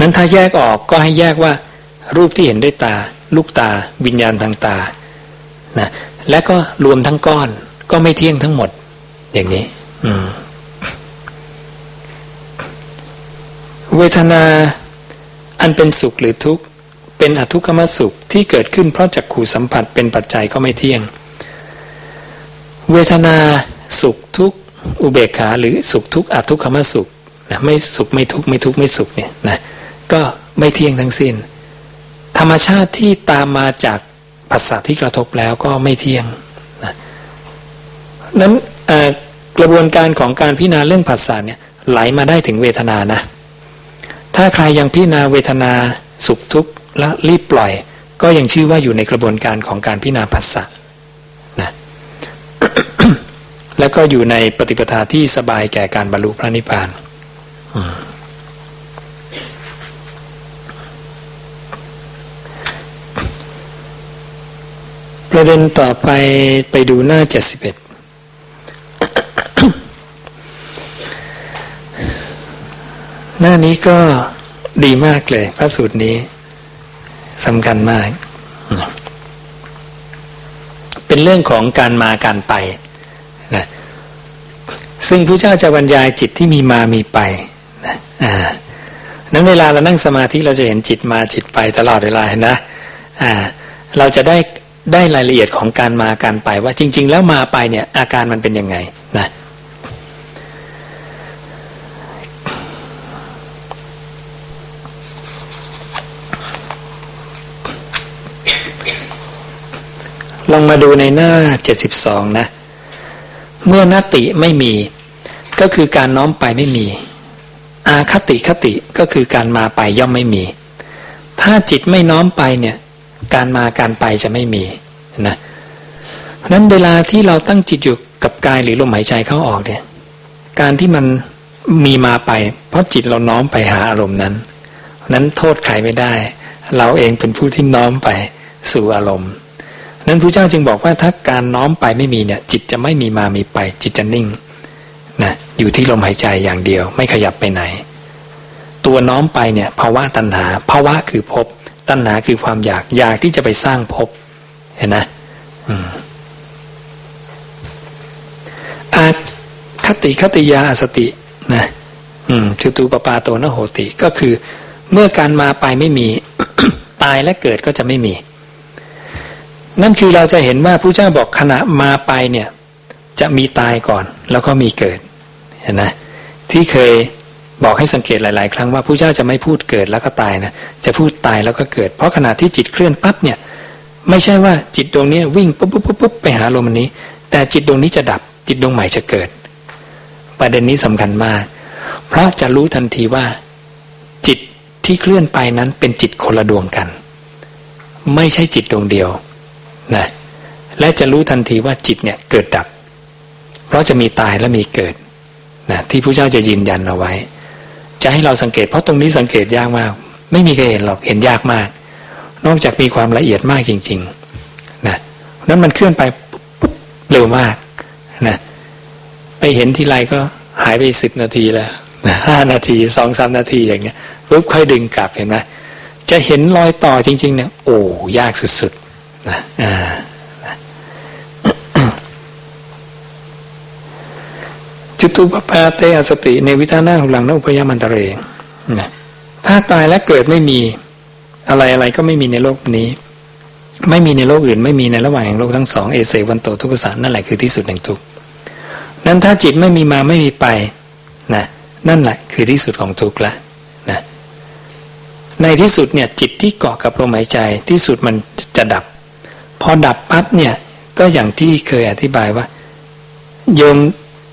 นั้นถ้าแยกออกก็ให้แยกว่า รูปที่เห็นด้วยตา ลูกตา วิญญาณทางตานะและก็รวมทั้งก้อนก็ไม่เที่ยงทั้งหมดอย่างนี้ เวทนาอันเป็นสุขหรือทุกข์ เป็นอทุกขมสุขที่เกิดขึ้นเพราะจักขู่สัมผัสเป็นปัจจัยก็ไม่เที่ยง เวทนาสุขทุกข์ อุเบกขาหรือสุขทุกข์อทุกขมสุขนะไม่สุขไม่ทุกข์ไม่ทุกข์ไม่สุขเนี่ยนะก็ไม่เที่ยงทั้งสิ้น ธรรมชาติที่ตามมาจากภาษาที่กระทบแล้วก็ไม่เที่ยงนะนั้น กระบวนการของการพิจารณาเรื่องภาษาเนี่ยไหลมาได้ถึงเวทนานะ ถ้าใครยังพิจารณาเวทนาสุขทุกข์และรีบปล่อย ก็ยังชื่อว่าอยู่ในกระบวนการของการพิจารณาภาษานะแล้วก็อยู่ในปฏิปทาที่สบายแก่การบรรลุพระนิพพานประเด็นต่อไปไปดูหน้าเจ็ดสิบเอ็ด หน้านี้ก็ดีมากเลย พระสูตรนี้สำคัญมาก เป็นเรื่องของการมาการไปนะซึ่งพระเจ้าจะบรรยายจิตที่มีมามีไปนะอ่านั้นเวลาเรานั่งสมาธิเราจะเห็นจิตมาจิตไปตลอดเวลาเห็นนะอ่า เราจะได้ได้รายละเอียดของการมาการไปว่าจริง ๆ แล้วมาไปเนี่ย อาการมันเป็นยังไงนะ ลองมาดูในหน้าเจ็ดสิบสองนะ เมื่อนติไม่มี ก็คือการน้อมไปไม่มี อาคติคติก็คือการมาไปย่อมไม่มี ถ้าจิตไม่น้อมไปเนี่ย การมาการไปจะไม่มีนะนั้นเวลาที่เราตั้งจิตอยู่กับกายหรือลมหายใจเข้าออกเนี่ย การที่มันมีมาไป เพราะจิตเราน้อมไปหาอารมณ์นั้น นั้นโทษใครไม่ได้ เราเองเป็นผู้ที่น้อมไปสู่อารมณ์ นั้นพระเจ้าจึงบอกว่าถ้าการน้อมไปไม่มีเนี่ย จิตจะไม่มีมามีไป จิตจะนิ่งนะอยู่ที่ลมหายใจอย่างเดียว ไม่ขยับไปไหน ตัวน้อมไปเนี่ยภาวะตัณหาภาวะคือภพตัณหาคือความอยากอยากที่จะไปสร้างภพเห็นนะอืมอาคติคติยาอสตินะอืมคือตูปปาโตนโหติก็คือ เมื่อการมาไปไม่มี ตายและเกิดก็จะไม่มี นั่นคือเราจะเห็นว่าผู้เจ้าบอกขณะมาไปเนี่ยจะมีตายก่อนแล้วก็มีเกิดเห็นไหมที่เคยบอกให้สังเกตหลาย ๆ ครั้งว่าผู้เจ้าจะไม่พูดเกิดแล้วก็ตายนะจะพูดตายแล้วก็เกิด เพราะขณะที่จิตเคลื่อนปั๊บเนี่ยไม่ใช่ว่าจิตดวงนี้วิ่งปุ๊บปุ๊บปุ๊บปุ๊บไปหาลมอันนี้ แต่จิตดวงนี้จะดับจิตดวงใหม่จะเกิด ประเด็นนี้สำคัญมาก เพราะจะรู้ทันทีว่า จิตที่เคลื่อนไปนั้นเป็นจิตคนละดวงกัน ไม่ใช่จิตดวงเดียว นะและจะรู้ทันทีว่าจิตเนี่ยเกิดดับ เพราะจะมีตายและมีเกิดนะที่พระเจ้าจะยืนยันเอาไว้ จะให้เราสังเกตเพราะตรงนี้สังเกตยากมาก ไม่มีใครเห็นหรอกเห็นยากมาก นอกจากมีความละเอียดมากจริงๆนะนั้นมันเคลื่อนไปปุ๊บเร็วมากนะไปเห็นทีไรก็หายไปสิบนาทีแล้วห้านาทีสองสามนาทีอย่างเงี้ยปุ๊บค่อยดึงกลับเห็นไหมจะเห็นรอยต่อจริง ๆ เนี่ยโอ้ยากสุดๆ นะจุตุปปาเตอสติในวิธานาหุลังนอุปยามันตะเรนะถ้าตายและเกิดไม่มีอะไรอะไรก็ไม่มีในโลกนี้ ไม่มีในโลกอื่น ไม่มีในระหว่างแห่งโลกทั้งสองเอเสวันโตทุกขสารนั่นแหละคือที่สุดแห่งทุกนั้นถ้าจิตไม่มีมาไม่มีไปนะนั่นแหละคือที่สุดของทุกข์ละนะในที่สุดเนี่ยจิตที่เกาะกับลมหายใจที่สุดมันจะดับ พอดับปั๊บเนี่ยก็อย่างที่เคยอธิบายว่า โยม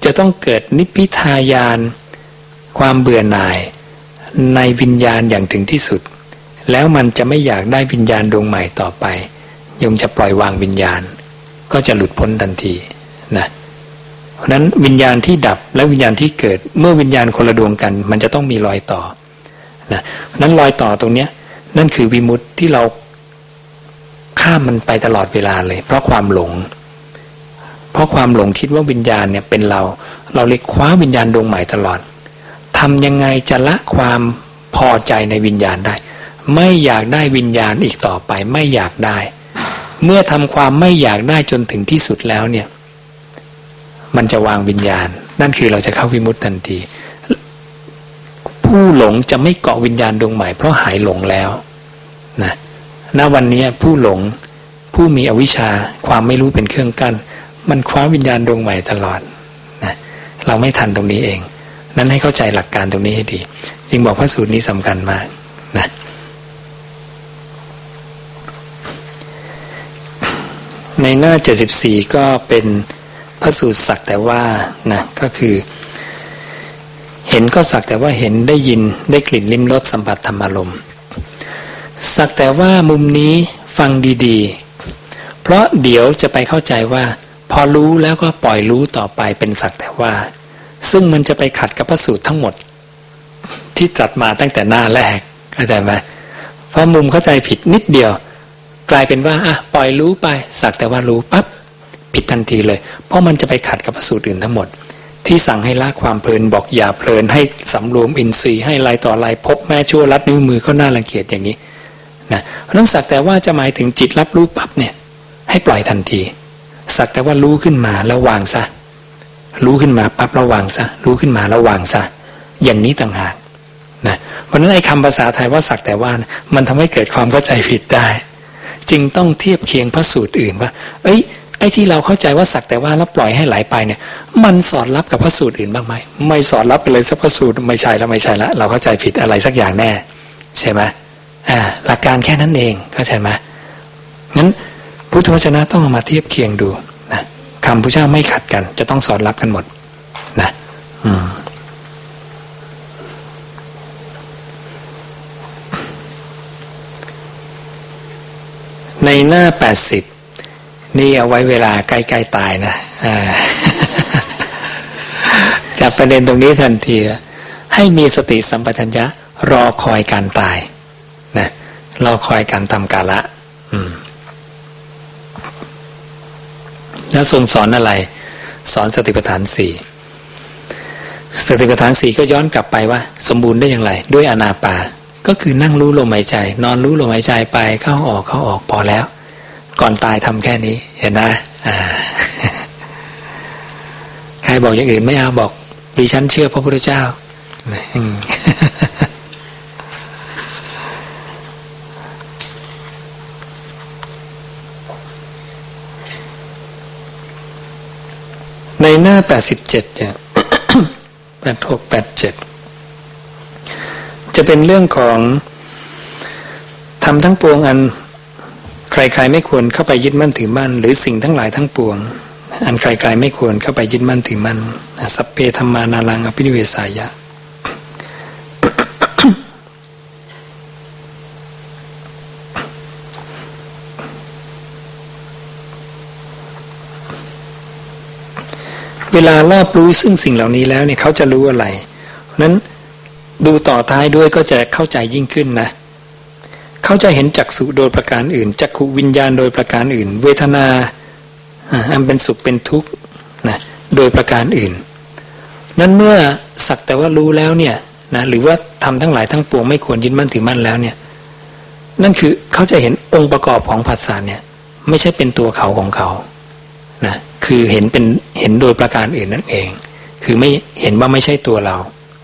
จะต้องเกิดนิพพิทายานความเบื่อหน่ายในวิญญาณอย่างถึงที่สุด แล้วมันจะไม่อยากได้วิญญาณดวงใหม่ต่อไปโยมจะปล่อยวางวิญญาณ ก็จะหลุดพ้นทันทีนะเพราะนั้นวิญญาณที่ดับและวิญญาณที่เกิดเมื่อวิญญาณคนละดวงกัน มันจะต้องมีรอยต่อนะนั้นรอยต่อตรงเนี้ยนั่นคือวิมุตที่เรา ข้ามมันไปตลอดเวลาเลย เพราะความหลง เพราะความหลงคิดว่าวิญญาณเนี่ยเป็นเรา เราเลยคว้าวิญญาณดวงใหม่ตลอดทำยังไงจะละความพอใจในวิญญาณได้ ไม่อยากได้วิญญาณอีกต่อไป ไม่อยากได้ เมื่อทำความไม่อยากได้จนถึงที่สุดแล้วเนี่ย มันจะวางวิญญาณ นั่นคือเราจะเข้าวิมุตทันทีผู้หลงจะไม่เกาะวิญญาณดวงใหม่เพราะหายหลงแล้วนะ ณวันนี้ผู้หลงผู้มีอวิชชาความไม่รู้เป็นเครื่องกัน้น มันคว้าวิญญาณดวงใหม่ตลอดนะเราไม่ทันตรงนี้เอง นั้นให้เข้าใจหลักการตรงนี้ให้ดี จึงบอกพระสูตรนี้สำคัญมากนะในหน้า 74 ก็เป็นพระสูตรสักแต่ว่านะก็คือ เห็นก็สักแต่ว่าเห็นได้ยินได้กลิ่นลิ้มรสสัมผัสธรรมารมณ์ สักแต่ว่ามุมนี้ฟังดีๆ เพราะเดี๋ยวจะไปเข้าใจว่า พอรู้แล้วก็ปล่อยรู้ต่อไปเป็นสักแต่ว่า ซึ่งมันจะไปขัดกับพระสูตรทั้งหมด ที่ตรัสมาตั้งแต่หน้าแรกเข้าใจไหมเพราะมุมเข้าใจผิดนิดเดียว กลายเป็นว่าอะปล่อยรู้ไป สักแต่ว่ารู้ปั๊บผิดทันทีเลย เพราะมันจะไปขัดกับพระสูตรอื่นทั้งหมด ที่สั่งให้ละความเพลินบอกอย่าเพลินให้สำรวมอินทรีย์ให้ลายต่อลายพบแม่ชั่วรัดนิ้วมือเขาหน้ารังเกียจอย่างนี้ นะเพราะนั้นสักแต่ว่าจะหมายถึงจิตรับรู้ปั๊บเนี่ย ให้ปล่อยทันที สักแต่ว่ารู้ขึ้นมาแล้ววางซะรู้ขึ้นมาปั๊บระวางซะรู้ขึ้นมาแล้ววางซะอย่างนี้ต่างหากนะเพราะนั้นไอ้คำภาษาไทยว่าสักแต่ว่านะมันทำให้เกิดความเข้าใจผิดได้ จึงต้องเทียบเคียงพระสูตรอื่นว่า เอ้ยไอ้ที่เราเข้าใจว่าสักแต่ว่าแล้วปล่อยให้ไหลไปเนี่ย มันสอดรับกับพระสูตรอื่นบ้างไหมไม่สอดรับไปเลยสักพระสูตรไม่ใช่แล้วไม่ใช่แล้วเราเข้าใจผิดอะไรสักอย่างแน่ ใช่ไหม หลักการแค่นั้นเองเข้าใจไหมงั้นพุทธวจนะต้องเอามาเทียบเคียงดูนะคำพระเจ้าไม่ขัดกัน จะต้องสอนรับกันหมดนะอืมในหน้าแปดสิบนี่เอาไว้เวลาใกล้ๆตายนะจับประเด็นตรงนี้ทันที ให้มีสติสัมปชัญญะรอคอยการตาย นะรอคอยการทำกาละแล้วทรงสอนอะไร สอนสติปัฏฐานสี่สติปัฏฐานสี่ก็ย้อนกลับไปว่า สมบูรณ์ได้อย่างไร ด้วยอนาปา ก็คือนั่งรู้ลมหายใจ นอนรู้ลมหายใจไปเข้าออกเข้าออกพอแล้ว ก่อนตายทำแค่นี้เห็นนะใครบอกอย่างอื่นไม่เอาบอกดิฉันเชื่อพระพุทธเจ้า ในหน้าแปดสิบเจ็ดเนี่ยแปดหกแปดเจ็ดจะเป็นเรื่องของทำทั้งปวงอันใครๆไม่ควรเข้าไปยึดมั่นถือมั่น หรือสิ่งทั้งหลายทั้งปวง อันใครๆไม่ควรเข้าไปยึดมั่นถือมั่นสัพเพธรรมานารังอภินิเวสายะ เวลารอบรู้ซึ่งสิ่งเหล่านี้แล้วเนี่ยเขาจะรู้อะไรนั้นดูต่อท้ายด้วยก็จะเข้าใจยิ่งขึ้นนะเขาจะเห็นจักสุโดยประการอื่นจักขุวิญญาณโดยประการอื่น เวทนาอันเป็นสุขเป็นทุกข์นะโดยประการอื่น นั้นเมื่อสักแต่ว่ารู้แล้วเนี่ยนะหรือว่าทำทั้งหลายทั้งปวงไม่ควรยึดมั่นถือมั่นแล้วเนี่ยนั่นคือเขาจะเห็นองค์ประกอบของผัสสะเนี่ย ไม่ใช่เป็นตัวเขาของเขา นะคือเห็นเป็นเห็นโดยประการอื่นนั่นเอง คือไม่เห็นว่าไม่ใช่ตัวเรา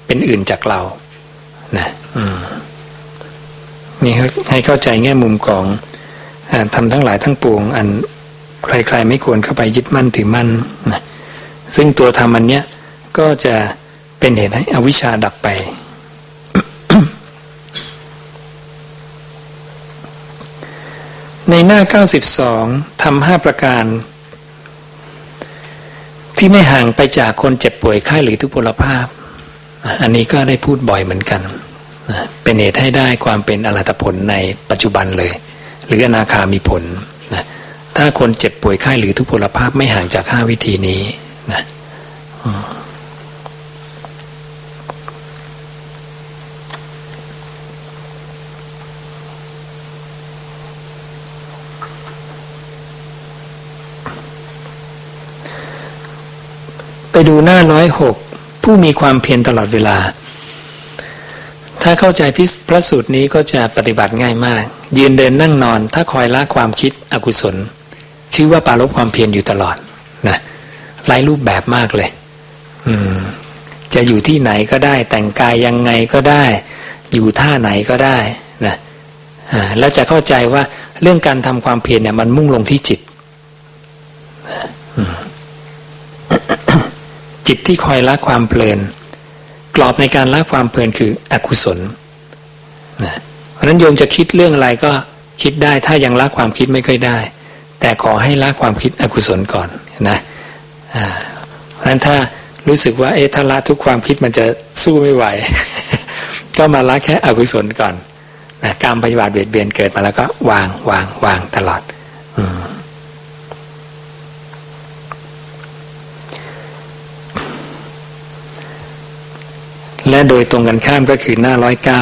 เป็นอื่นจากเรานะนี่ให้เข้าใจแง่มุมของอทำทั้งหลายทั้งปวง อันใครๆไม่ควรเข้าไปยึดมั่นถือมั่นนะซึ่งตัวธรรมอันเนี้ยก็จะเป็นเหตุให้อวิชชาดับไปในหน้า 92ทำห้าประการ ที่ไม่ห่างไปจากคนเจ็บป่วยไข้หรือทุพพลภาพ อันนี้ก็ได้พูดบ่อยเหมือนกัน เป็นเหตุให้ได้ความเป็นอรหัตผลในปัจจุบันเลย หรืออนาคามีผลนะถ้าคนเจ็บป่วยไข้หรือทุพพลภาพไม่ห่างจากห้าวิธีนี้นะ ไปดูหน้าร้อยหกผู้มีความเพียรตลอดเวลา ถ้าเข้าใจพิพระสูตรนี้ก็จะปฏิบัติง่ายมาก ยืนเดินนั่งนอน ถ้าคอยละความคิดอกุศล ชื่อว่าปาลบความเพียรอยู่ตลอดนะไล่รูปแบบมากเลย อืม จะอยู่ที่ไหนก็ได้ แต่งกายยังไงก็ได้ อยู่ท่าไหนก็ได้นะแล้วจะเข้าใจว่าเรื่องการทำความเพียรเนี่ยมันมุ่งลงที่จิต อืม จิตที่คอยละความเพลิน กรอบในการละความเพลินคืออกุศลนะเพราะนั้นโยมจะคิดเรื่องอะไรก็คิดได้ถ้ายังละความคิดไม่ค่อยได้ แต่ขอให้ละความคิดอกุศลก่อนนะเพราะฉะนั้นถ้ารู้สึกว่าเอ๊ะถ้าละทุกความคิดมันจะสู้ไม่ไหว ก็มาละแค่อกุศลก่อนนะการปฏิบัติเบียดเบียนเกิดมาแล้วก็วางวางวางตลอด และโดยตรงกันข้ามก็คือหน้าร้อยเก้า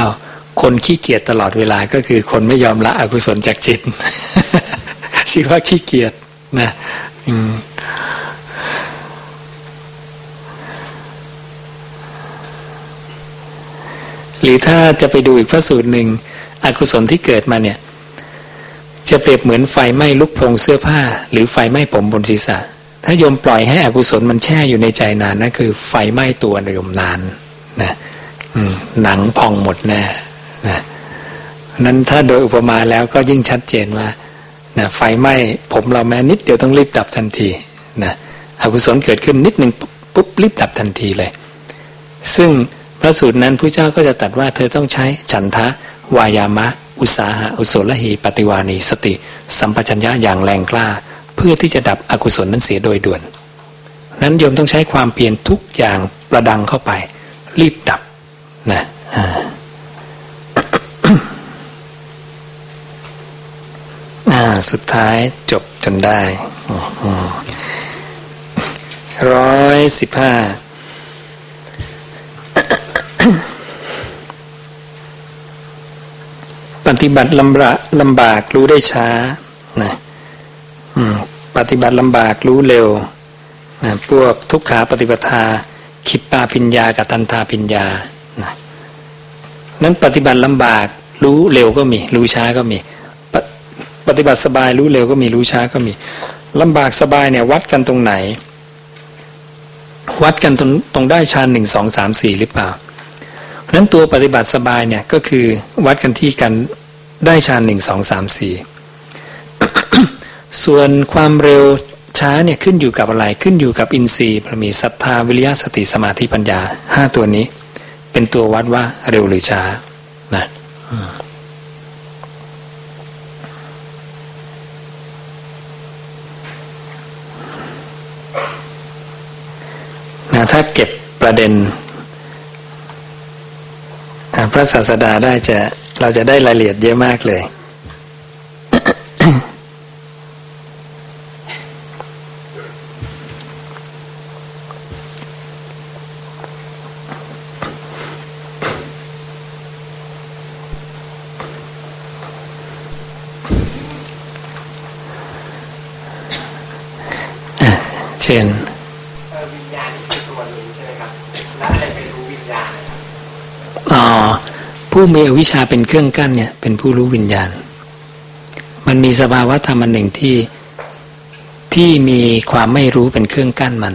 คนขี้เกียจตลอดเวลาก็คือคนไม่ยอมละอกุศลจากจิตชื่อว่าขี้เกียจนะหรือถ้าจะไปดูอีกพระสูตรหนึ่งอกุศลที่เกิดมาเนี่ย จะเปรียบเหมือนไฟไหม้ลุกพงเสื้อผ้า หรือไฟไหม้ผมบนศีรษะ ถ้าโยมปล่อยให้อกุศลมันแช่อยู่ในใจนานนั่นคือไฟไหม้ตัวโยมนาน นะหนังพองหมดแน่นะนั้นถ้าโดยอุปมาแล้วก็ยิ่งชัดเจนว่านะไฟไหม้ผมเราแม้นิดเดียวต้องรีบดับทันทีนะอกุศลเกิดขึ้นนิดหนึ่งปุ๊บรีบดับทันทีเลย ซึ่งพระสูตรนั้นพระเจ้าก็จะตัดว่าเธอต้องใช้ฉันทะ วายามะ อุสาหะอุศลหีปฏิวานีสติ สัมปชัญญะอย่างแรงกล้า เพื่อที่จะดับอกุศลนั้นเสียโดยด่วน นั้นโยมต้องใช้ความเพียรทุกอย่างประดังเข้าไป รีบดับนะอ่าสุดท้ายจบจนได้ร้อยสิบห้าปฏิบัติลำบากลำบากรู้ได้ช้านะปฏิบัติลำบากรู้เร็วนะพวกทุกขาปฏิปทา คิปปาพิญญากับตันทาพิญญานะนั้นปฏิบัติลำบากรู้เร็วก็มี รู้ช้าก็มีปปฏิบัติสบายรู้เร็วก็มีรู้ช้าก็มีลำบากสบายเนี่ยวัดกันตรงไหน วัดกันตรงตรงได้ชานหนึ่งสองสามสี่หรือเปล่านั้นตัวปฏิบัติสบายเนี่ยก็คือวัดกันที่กันได้ฌานหนึ่งสองสามสี่ส่วนความเร็ว ช้าเนี่ยขึ้นอยู่กับอะไรขึ้นอยู่กับอินทรีย์มีศรัทธาวิริยะสติสมาธิปัญญาห้าตัวนี้ เป็นตัววัดว่าเร็วหรือช้านะนะถ้าเก็บประเด็นพระศาสดาได้จะเราจะได้รายละเอียดเยอะมากเลย อ๋อผู้มีอวิชชาเป็นเครื่องกั้นเนี่ยเป็นผู้รู้วิญญาณ มันมีสภาวะธรรมอันหนึ่งที่ที่มีความไม่รู้เป็นเครื่องกั้นมัน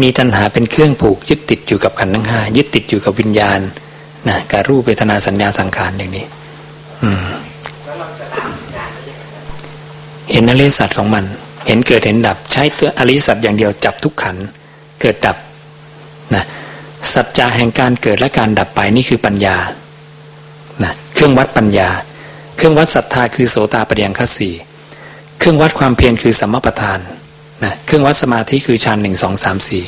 มีตัณหาเป็นเครื่องผูกยึดติดอยู่กับขันธ์ทั้งห้ายึดติดอยู่กับวิญญาณนะการรูปเวทนาสัญญาสังขารอย่างนี้ อืมเห็นอริสัตของมัน เห็นเกิดเห็นดับใช้ตัวอริสัตอย่างเดียวจับทุกขันเกิดดับนะสัจจะแห่งการเกิดและการดับไปนี่คือปัญญานะเครื่องวัดปัญญา เครื่องวัดศรัทธาคือโสตาปฏิยังคสีเครื่องวัดความเพียรคือสัมมาประธานนะเครื่องวัดสมาธิคือฌานหนึ่งสองสามสี่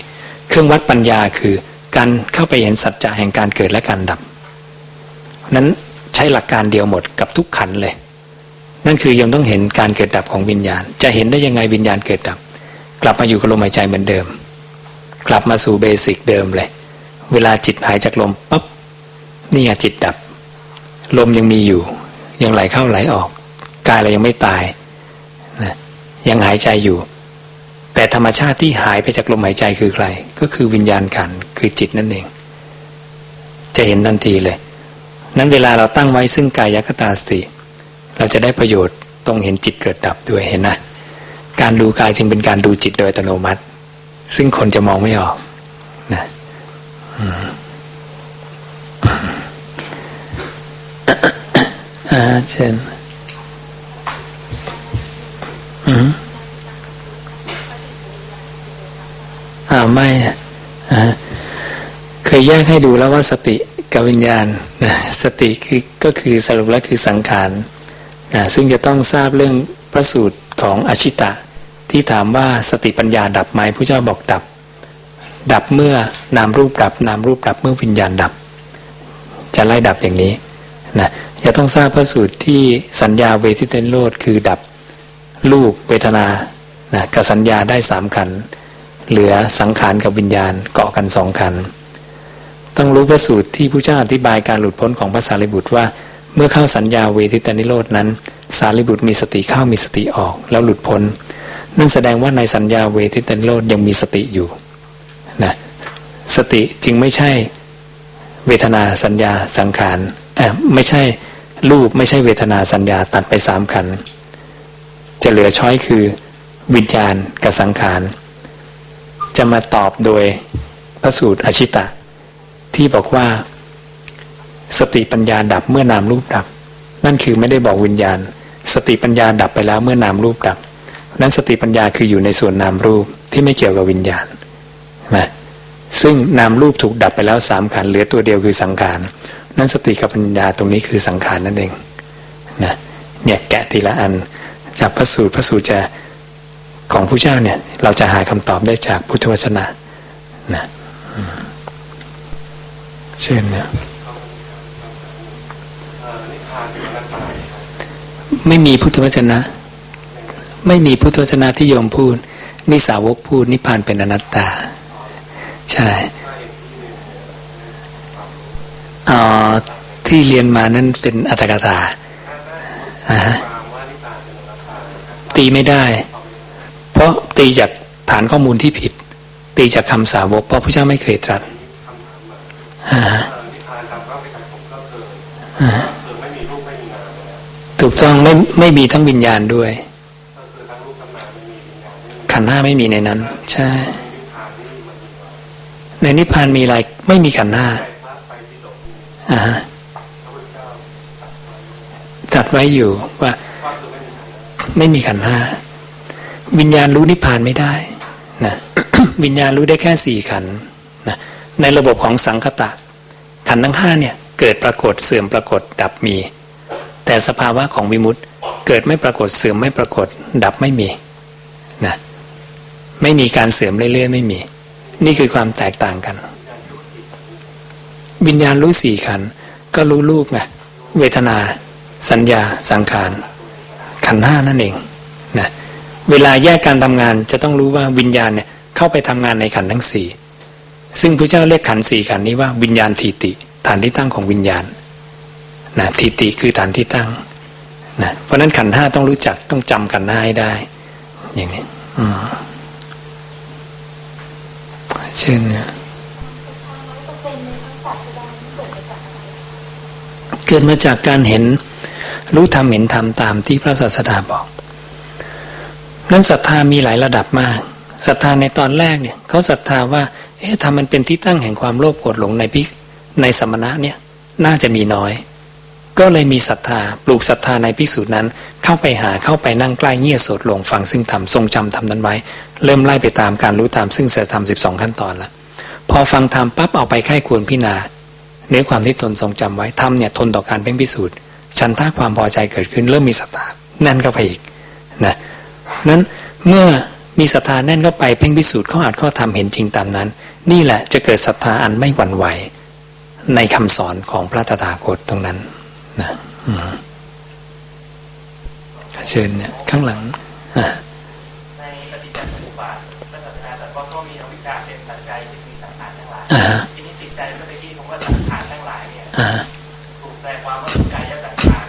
เครื่องวัดปัญญาคือการเข้าไปเห็นสัจจะแห่งการเกิดและการดับ นั้นใช้หลักการเดียวหมดกับทุกขันเลย นั่นคือยังต้องเห็นการเกิดดับของวิญญาณ จะเห็นได้ยังไงวิญญาณเกิดดับ กลับมาอยู่กับลมหายใจเหมือนเดิม กลับมาสู่เบสิกเดิมเลย เวลาจิตหายจากลมปั๊บนี่ไงจิตดับ ลมยังมีอยู่ ยังไหลเข้าไหลออกกายเรายังไม่ตายนะยังหายใจอยู่ แต่ธรรมชาติที่หายไปจากลมหายใจคือใคร ก็คือวิญญาณขันคือจิตนั่นเอง จะเห็นทันทีเลย นั้นเวลาเราตั้งไว้ซึ่งกายยคตาสติ เราจะได้ประโยชน์ตรงเห็นจิตเกิดดับด้วยเห็นนะการดูกายจึงเป็นการดูจิตโดยอัตโนมัติ ซึ่งคนจะมองไม่ออกนะอ่าเช่นอืมอ่าไม่อ่าเคยแยกให้ดูแล้วว่าสติกับวิญญาณนะสติคือก็คือสรุปแล้วคือสังขาร นะซึ่งจะต้องทราบเรื่องพระสูตรของอชิตะ ที่ถามว่าสติปัญญาดับไหมผู้เจ้าบอกดับ ดับเมื่อนามรูปดับนามรูปดับเมื่อวิญญาณดับ จะไล่ดับอย่างนี้นะจะต้องทราบพระสูตรที่สัญญาเวทิเตนโลดคือดับรูปเวทนานะกับสัญญาได้สามขัน เหลือสังขารกับวิญญาณเกาะกันสองขัน ต้องรู้พระสูตรที่ผู้เจ้าอธิบายการหลุดพ้นของพระสารีบุตรว่า เมื่อเข้าสัญญาเวทิตานิโรดนั้น สารีบุตรมีสติเข้ามีสติออก แล้วหลุดพ้น นั่นแสดงว่าในสัญญาเวทิตานิโรดยังมีสติอยู่นะสติจึงไม่ใช่เวทนาสัญญาสังขารไม่ใช่รูปไม่ใช่เวทนาสัญญาตัดไปสามขันจะเหลือช้อยคือวิญญาณกับสังขารจะมาตอบโดยพระสูตรอชิตะ ที่บอกว่า สติปัญญาดับเมื่อนามรูปดับ นั่นคือไม่ได้บอกวิญญาณ สติปัญญาดับไปแล้วเมื่อนามรูปดับนั้นสติปัญญาคืออยู่ในส่วนนามรูปที่ไม่เกี่ยวกับวิญญาณนะซึ่งนามรูปถูกดับไปแล้วสามขันเหลือตัวเดียวคือสังขารนั้นสติกับปัญญาตรงนี้คือสังขารนั่นเองนะเนี่ยแกะทีละอัน จากพระสูตรพระสูตรจะของผู้เจ้าเนี่ย เราจะหาคำตอบได้จากพุทธวจนะนะเช่นเนี่ย
เอ่อนิพพานเป็นอนัตตาครับ
ไม่มีพุทธวจนะ ไม่มีพุทธวจนะที่โยมพูดนิสาวกพูดนิพพานเป็นอนัตตา ใช่ที่เรียนมานั้นเป็นอัตถกถาอ่าฮะ
ตา
ตีไม่ได้ เพราะตีจากฐานข้อมูลที่ผิด ตีจากคำสาวก เพราะพระเจ้าไม่เคยตรัสอ่า ถูกต้องไม่ไม่มีทั้งวิญญาณด้วย
ก็คือทั้งรูปทั้งนามไม่มีวิญญาไม่มี
ขันห้าไม่มีในนั้น ใช่ ในนิพพานมีอะไรไม่มีขันห้าอ่าฮะ
พระพุทธเจ้าตรัสไว้
อยู่ว่า
ไม่มีขันธ์นะ
ไม่มีขันธ์ห้าวิญญาณรู้นิพพานไม่ได้นะวิญญาณรู้ได้แค่สี่ขันนะในระบบของสังคตะ ขันทั้งห้าเนี่ย เกิดปรากฏเสื่อมปรากฏดับมี แต่สภาวะของวิมุตติเกิดไม่ปรากฏเสื่อมไม่ปรากฏ ดับไม่มีนะไม่มีการเสื่อมเรื่อยๆไม่มี นี่คือความแตกต่างกัน วิญญาณรู้สี่ขันก็รู้รูปไงเวทนา สัญญา สังขารขันห้านั่นเองนะเวลาแยกการทำงานจะต้องรู้ว่าวิญญาณเนี่ยเข้าไปทำงานในขันทั้งสี่ซึ่งพระเจ้าเรียกขันสี่ขันนี้ว่าวิญญาณทีติ ฐานที่ตั้งของวิญญาณ นะทีติคือฐานที่ตั้งนะเพราะนั้นขันธ์ห้าต้องรู้จักต้องจำขันธ์ห้าให้ได้ อย่างนี้เช่นเกิดมาจากการเห็นรู้ธรรมเห็นธรรมตามที่พระศาสดาบอกนั้นศรัทธามีหลายระดับมากศรัทธาในตอนแรกเนี่ยเขาศรัทธาว่า เอ๊ะธรรมมันเป็นที่ตั้งแห่งความโลภโกรธหลงในพิในสมณะเนี่ย น่าจะมีน้อย ก็เลยมีศรัทธาปลูกศรัทธาในภิกษุนั้น เข้าไปหาเข้าไปนั่งใกล้เงี่ยโสดลงฟังซึ่งธรรมทรงจำธรรมนั้นไว้ เริ่มไล่ไปตามการรู้ตามซึ่งเสธรรมสิบสองขั้นตอนละพอฟังธรรมปั๊บเอาไปไข้ควรพิจารณาเนื้อความที่ตนทรงจำไว้ธรรมเนี่ยทนต่อการเพ่งพิสูจน์ฉันท่าความพอใจเกิดขึ้นเริ่มมีศรัทธาแน่นเข้าไปอีกนะนั้นเมื่อมีศรัทธาแน่นเข้าไปเพ่งพิสูจน์ข้ออาจข้อธรรมเห็นจริงตามนั้น นี่แหละจะเกิดศรัทธาอันไม่หวั่นไหวในคำสอนของพระตถาคตตรงนั้น นะอืมเชิญเนี่ยข้างหลังอะ
ในปฏิจจสมุปบาทพระศาสดาตรัสว่าก็มีอวิชชาเป็นปัจจัยที่มีสังขารทั้งหลาย
อ่าฮะ
ทีนี้ติดใจเมื่อกี้คำว่าสังขารทั้งหลายเนี่ย
อ่าฮะ
ถูกแปลความว่าคือกายสังขาร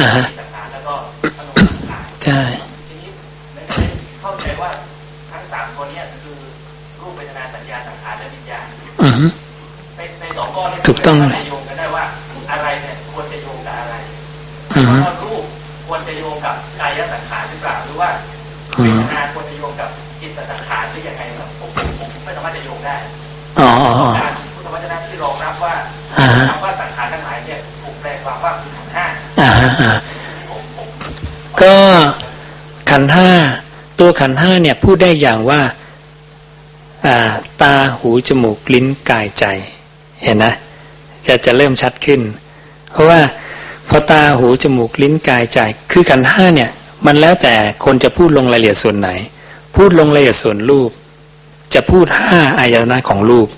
อ่าฮะ
สังขารแล้วก็มโนสังขาร
ใช่
ทีนี้ไม่ได้เข้าใจว่าทั้งสามตัวเนี้คือรูปเวทนาสัญญาสังขารและวิญญาณ
อือฮึ
ในในสองก้อนนี้
ถูกต้อง
จะโย อือ
ฮึ
ว่ารูปควรจะโยงกับกายสังขารหรือเปล่าหรือว่า
อื
เว
ม
ทนาควรจะโยงกับจิตสังขารหรือยังไงครับผมผมผมไม่สามารถจะโยงได้
อ๋ออ๋ออ๋อ
การพุทธวจนะที่รองรับว่า
อ่าฮะ
คำว่าสังขารทั้งหลายเนี่ยถูกแปลความว่าคือขันธ์ห้า
อ่าฮะอ่า
ผมผม
ก็ขันธ์ห้าตัวขันธ์ห้าเนี่ยพูดได้อย่างว่าอ่าตาหูจมูกลิ้นกายใจ เห็นนะจะจะเริ่มชัดขึ้น เพราะว่า พอตาหูจมูกลิ้นกายใจคือขันธ์ห้าเนี่ยมันแล้วแต่คนจะพูดลงรายละเอียดส่วนไหน พูดลงรายละเอียดส่วนรูป จะพูดห้าอายตนะของรูป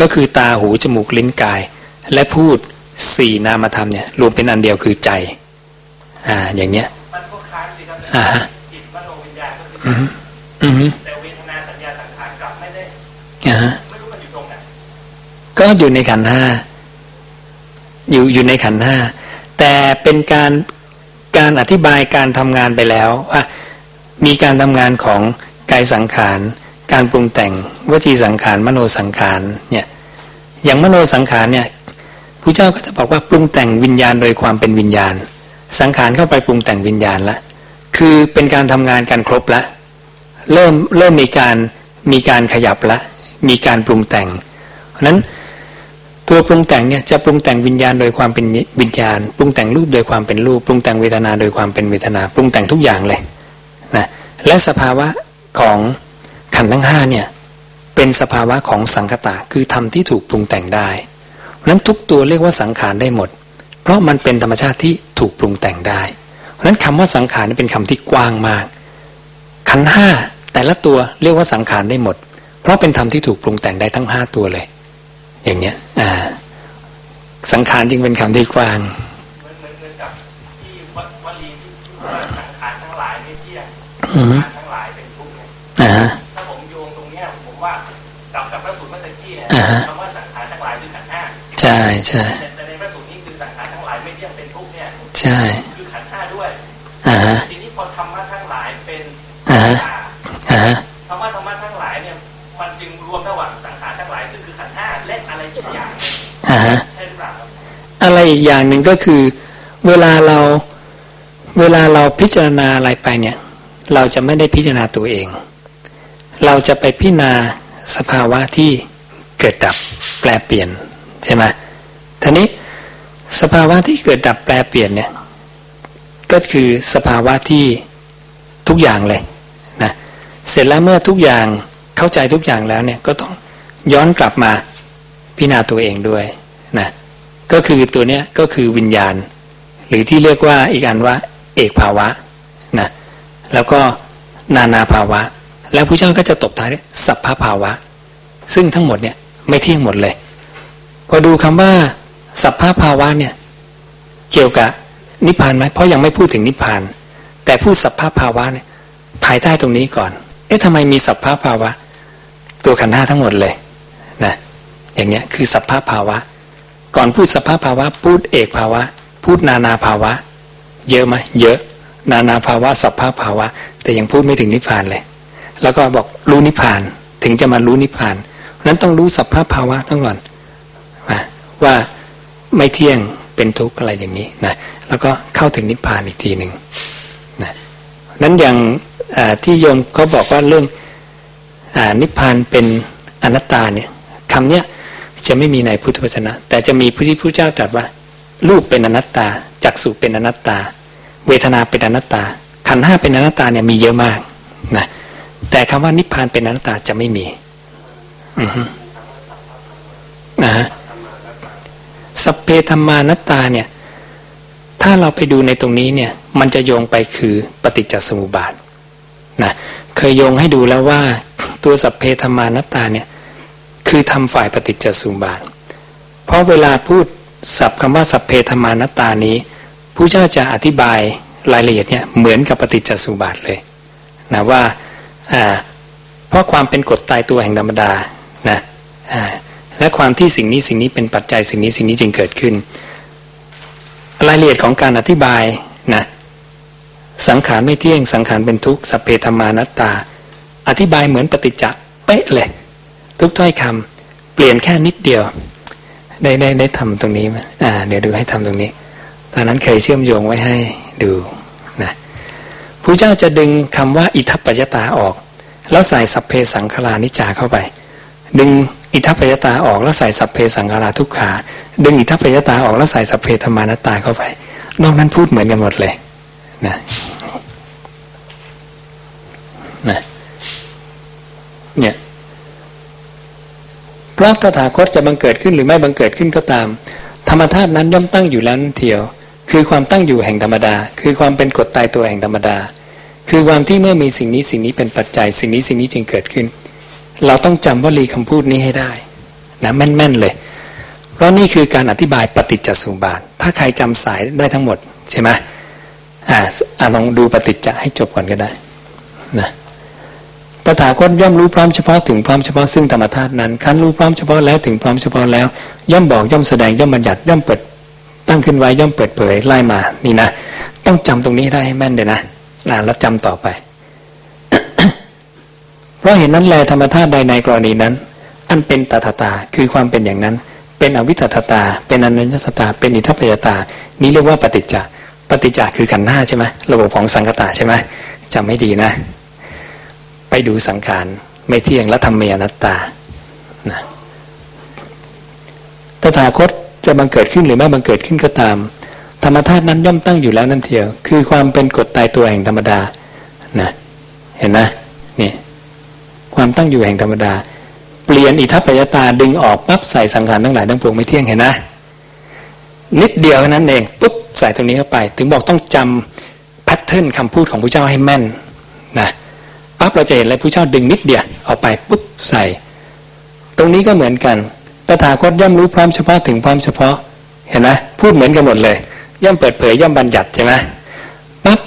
ก็คือตาหูจมูกลิ้นกาย และพูดสี่นามธรรมเนี่ยรวมเป็นอันเดียวคือใจ อ่า อย่างเนี้ย
มันก็ค้านสิครับ
อ่าฮะ
จิตมโนวิญญาณก็คือ
อือฮึอือฮึ
แต่เวทนาสัญญาสังขารกลับไม่ได้
อ่าฮะ
ไม่รู้มันอยู่ตรงไหน
ก็อยู่ในขันธ์ห้าอยู่อยู่ในขันธ์ห้า แต่เป็นการการอธิบายการทำงานไปแล้วว่ามีการทำงานของกายสังขาร การปรุงแต่งวจีสังขารมโนสังขารเนี่ยอย่างมโนสังขารเนี่ยผู้เจ้าก็จะบอกว่าปรุงแต่งวิญญาณโดยความเป็นวิญญาณ สังขารเข้าไปปรุงแต่งวิญญาณละคือเป็นการทำงานกันครบละเริ่มเริ่มมีการมีการขยับละมีการปรุงแต่ง เพราะนั้น ตัวปรุงแต่งเนี่ยจะปรุงแต่งวิญญาณโดยความเป็นวิญญาณ ปรุงแต่งรูปโดยความเป็นรูป ปรุงแต่งเวทนาโดยความเป็นเวทนา ปรุงแต่งทุกอย่างเลยนะและสภาวะของขันธ์ทั้งห้าเนี่ยเป็นสภาวะของสังคตะคือธรรมที่ถูกปรุงแต่งได้เพราะฉะนั้นทุกตัวเรียกว่าสังขารได้หมด เพราะมันเป็นธรรมชาติที่ถูกปรุงแต่งได้ เพราะนั้นคำว่าสังขารเป็นคำที่กว้างมาก ขันห้าแต่ละตัวเรียกว่าสังขารได้หมด เพราะเป็นธรรมที่ถูกปรุงแต่งได้ทั้งห้าตัวเลย อย่างเนี้ยอ่า สังขารจึงเป็นคำที่กว้าง
เหมือนเหมือนเหมือนกับที่วัดวลีที่พูดว่าสังขารทั้งหลายไม่เที่ยง
อือฮึ
สังขารทั้งหลายเป็นทุกข์เนี่ย
อ่าฮะ
ถ้าผมโยงตรงเนี้ยผมว่ากับกับพระสูตรเมื่อตะกี้เนี่ย
อ่าฮะ
คำว่าสังขารทั้งหลายคือขันธ์ห้า
ใช่ใช่
แต่แต่ในพระสูตรนี้คือสังขารทั้งหลายไม่เที่ยงเป็นทุกข์เนี่ย
ใช่
คือขันธ์ห้าด้วย
อ่า
อะไรอีกอย่างหนึ่ง
ก็คือ เวลาเราเวลาเราพิจารณาอะไรไปเนี่ย เราจะไม่ได้พิจารณาตัวเอง เราจะไปพิจารณาสภาวะที่เกิดดับแปลเปลี่ยนใช่ไหมทีนี้สภาวะที่เกิดดับแปลเปลี่ยนเนี่ยก็คือสภาวะที่ทุกอย่างเลยนะเสร็จแล้วเมื่อทุกอย่างเข้าใจทุกอย่างแล้วเนี่ยก็ต้องย้อนกลับมาพิจารณาตัวเองด้วยนะ ก็คือตัวเนี้ยก็คือวิญญาณ หรือที่เรียกว่าอีกอันว่า เอกภาวะนะแล้วก็นานาภาวะ แล้วพระเจ้าก็จะตบท้ายด้วยสัพพภาวะ ซึ่งทั้งหมดเนี่ยไม่เที่ยงหมดเลย พอดูคำว่า สัพพภาวะเนี่ยเกี่ยวกับนิพพานไหมเพราะยังไม่พูดถึงนิพพาน แต่พูดสัพพภาวะเนี่ยภายใต้ตรงนี้ก่อน เอ๊ะทำไมมีสัพพภาวะ ตัวขันธ์ห้าทั้งหมดเลยนะอย่างเงี้ยคือสัพพภาวะ ก่อนพูดสภาพภาวะ พูดเอกภาวะ พูดนานาภาวะ เยอะไหมเยอะ นานาภาวะสัพพภาวะ แต่ยังพูดไม่ถึงนิพพานเลย แล้วก็บอกรู้นิพพานถึงจะมารู้นิพพานนั้นต้องรู้สัพพภาวะทั้งก่อนว่าไม่เที่ยงเป็นทุกข์อะไรอย่างนี้นะแล้วก็เข้าถึงนิพพานอีกทีหนึ่งนะนั้นอย่างที่โยมเขาบอกว่าเรื่องอนิพพานเป็นอนัตตาเนี่ยคำเนี้ย จะไม่มีในพุทธวจนะ แต่จะมีพระที่พระเจ้าตรัสว่ารูปเป็นอนัตตาจักษุเป็นอนัตตา เวทนาเป็นอนัตตา ขันห้าเป็นอนัตตาเนี่ยมีเยอะมากนะแต่คำว่านิพพานเป็นอนัตตาจะไม่มี อือฮึนะฮะสพเพธรรมานัตตาเนี่ย ถ้าเราไปดูในตรงนี้เนี่ย มันจะโยงไปคือปฏิจจสมุปบาทนะเคยโยงให้ดูแล้วว่าตัวสัพเพธรรมานัตตาเนี่ย คือทำฝ่ายปฏิจจสมุบาท เพราะเวลาพูดสับคำว่าสัพเพธรรมานัตตานี้ผู้เจ้าจะอธิบายรายละเอียดเนี่ยเหมือนกับปฏิจจสมุบาทเลยนะว่าเพราะความเป็นกฎตายตัวแห่งธรรมดานะและความที่สิ่งนี้สิ่งนี้เป็นปัจจัยสิ่งนี้สิ่งนี้จึงเกิดขึ้น รายละเอียดของการอธิบายนะสังขารไม่เที่ยงสังขารเป็นทุกข์สัพเพธรรมานัตตา อธิบายเหมือนปฏิจจะเป๊ะเลย ทุกถ้อยคำเปลี่ยนแค่นิดเดียว ได้ได้ได้ทำตรงนี้ไหมอ่า เดี๋ยวดูให้ทำตรงนี้ ตอนนั้นเคยเชื่อมโยงไว้ให้ดูนะพระเจ้าจะดึงคำว่าอิทัปปัจจตาออก แล้วใส่สัพเพสังขารานิจจาเข้าไป ดึงอิทัปปัจจตาออกแล้วใส่สัพเพสังขาราทุกขาดึงอิทัปปัจจตาออกแล้วใส่สัพเพธรรมานัตตาเข้าไป นอกนั้นพูดเหมือนกันหมดเลยนะนะเนี่ย เพราะตถาคตจะบังเกิดขึ้นหรือไม่บังเกิดขึ้นก็ตาม ธรรมธาตุนั้นย่อมตั้งอยู่แล้วนั่นเทียว คือความตั้งอยู่แห่งธรรมดา คือความเป็นกฎตายตัวแห่งธรรมดา คือความที่เมื่อมีสิ่งนี้สิ่งนี้เป็นปัจจัย สิ่งนี้สิ่งนี้จึงเกิดขึ้น เราต้องจำวลีคำพูดนี้ให้ได้นะแม่นๆเลย เพราะนี่คือการอธิบายปฏิจจสมุปบาท ถ้าใครจำสายได้ทั้งหมดใช่ไหมอ่าอ่าลองดูปฏิจจะให้จบก่อนก็ได้นะ ตถาคตย่อมรู้พร้อมเฉพาะถึงพร้อมเฉพาะซึ่งธรรมธาตุนั้นคันรู้พร้อมเฉพาะแล้วถึงพร้อมเฉพาะแล้ว ย่อมบอกย่อมแสดงย่อมบัญญัติย่อมเปิดตั้งขึ้นไว้ย่อมเปิดเผยไล่มานี่นะ ต้องจำตรงนี้ได้ให้แม่นเลยนะนะแล้วจำต่อไป เพราะเห็นนั้นแลธรรมธาตุใดในกรณีนั้น อันเป็นตถาตาคือความเป็นอย่างนั้น เป็นอวิตตตา เป็นอนัญญตตา เป็นอิทัปปยตา นี้เรียกว่าปฏิจจปฏิจจคือขันธ์ห้าใช่ไหมระบบของสังกตาใช่ไหมจำไม่ดีนะ ไปดูสังขารไม่เที่ยงและธรรมเมอนัตตานะตถาคตจะบังเกิดขึ้นหรือไม่บังเกิดขึ้นก็ตาม ธรรมธาตุนั้นย่อมตั้งอยู่แล้วนั่นเทียว คือความเป็นกฎตายตัวแห่งธรรมดานะเห็นนะนี่ความตั้งอยู่แห่งธรรมดา เปลี่ยนอิทัปปยตาดึงออกปั๊บใส่สังขารทั้งหลายทั้งปวงไม่เที่ยงเห็นนะนิดเดียวนั้นเองปุ๊บใส่ตรงนี้เข้าไป ถึงบอกต้องจำแพทเทิร์นคำพูดของพระเจ้าให้แม่นนะ ปั๊บเราจะเห็นเลยพระเจ้าดึงนิดเดียวเอาไปปุ๊บใส่ ตรงนี้ก็เหมือนกันตถาคตย่อมรู้พร้อมเฉพาะถึงพร้อมเฉพาะเห็นไหมพูดเหมือนกันหมดเลย ย่อมเปิดเผยย่อมบัญญัติใช่ไหมปั๊บ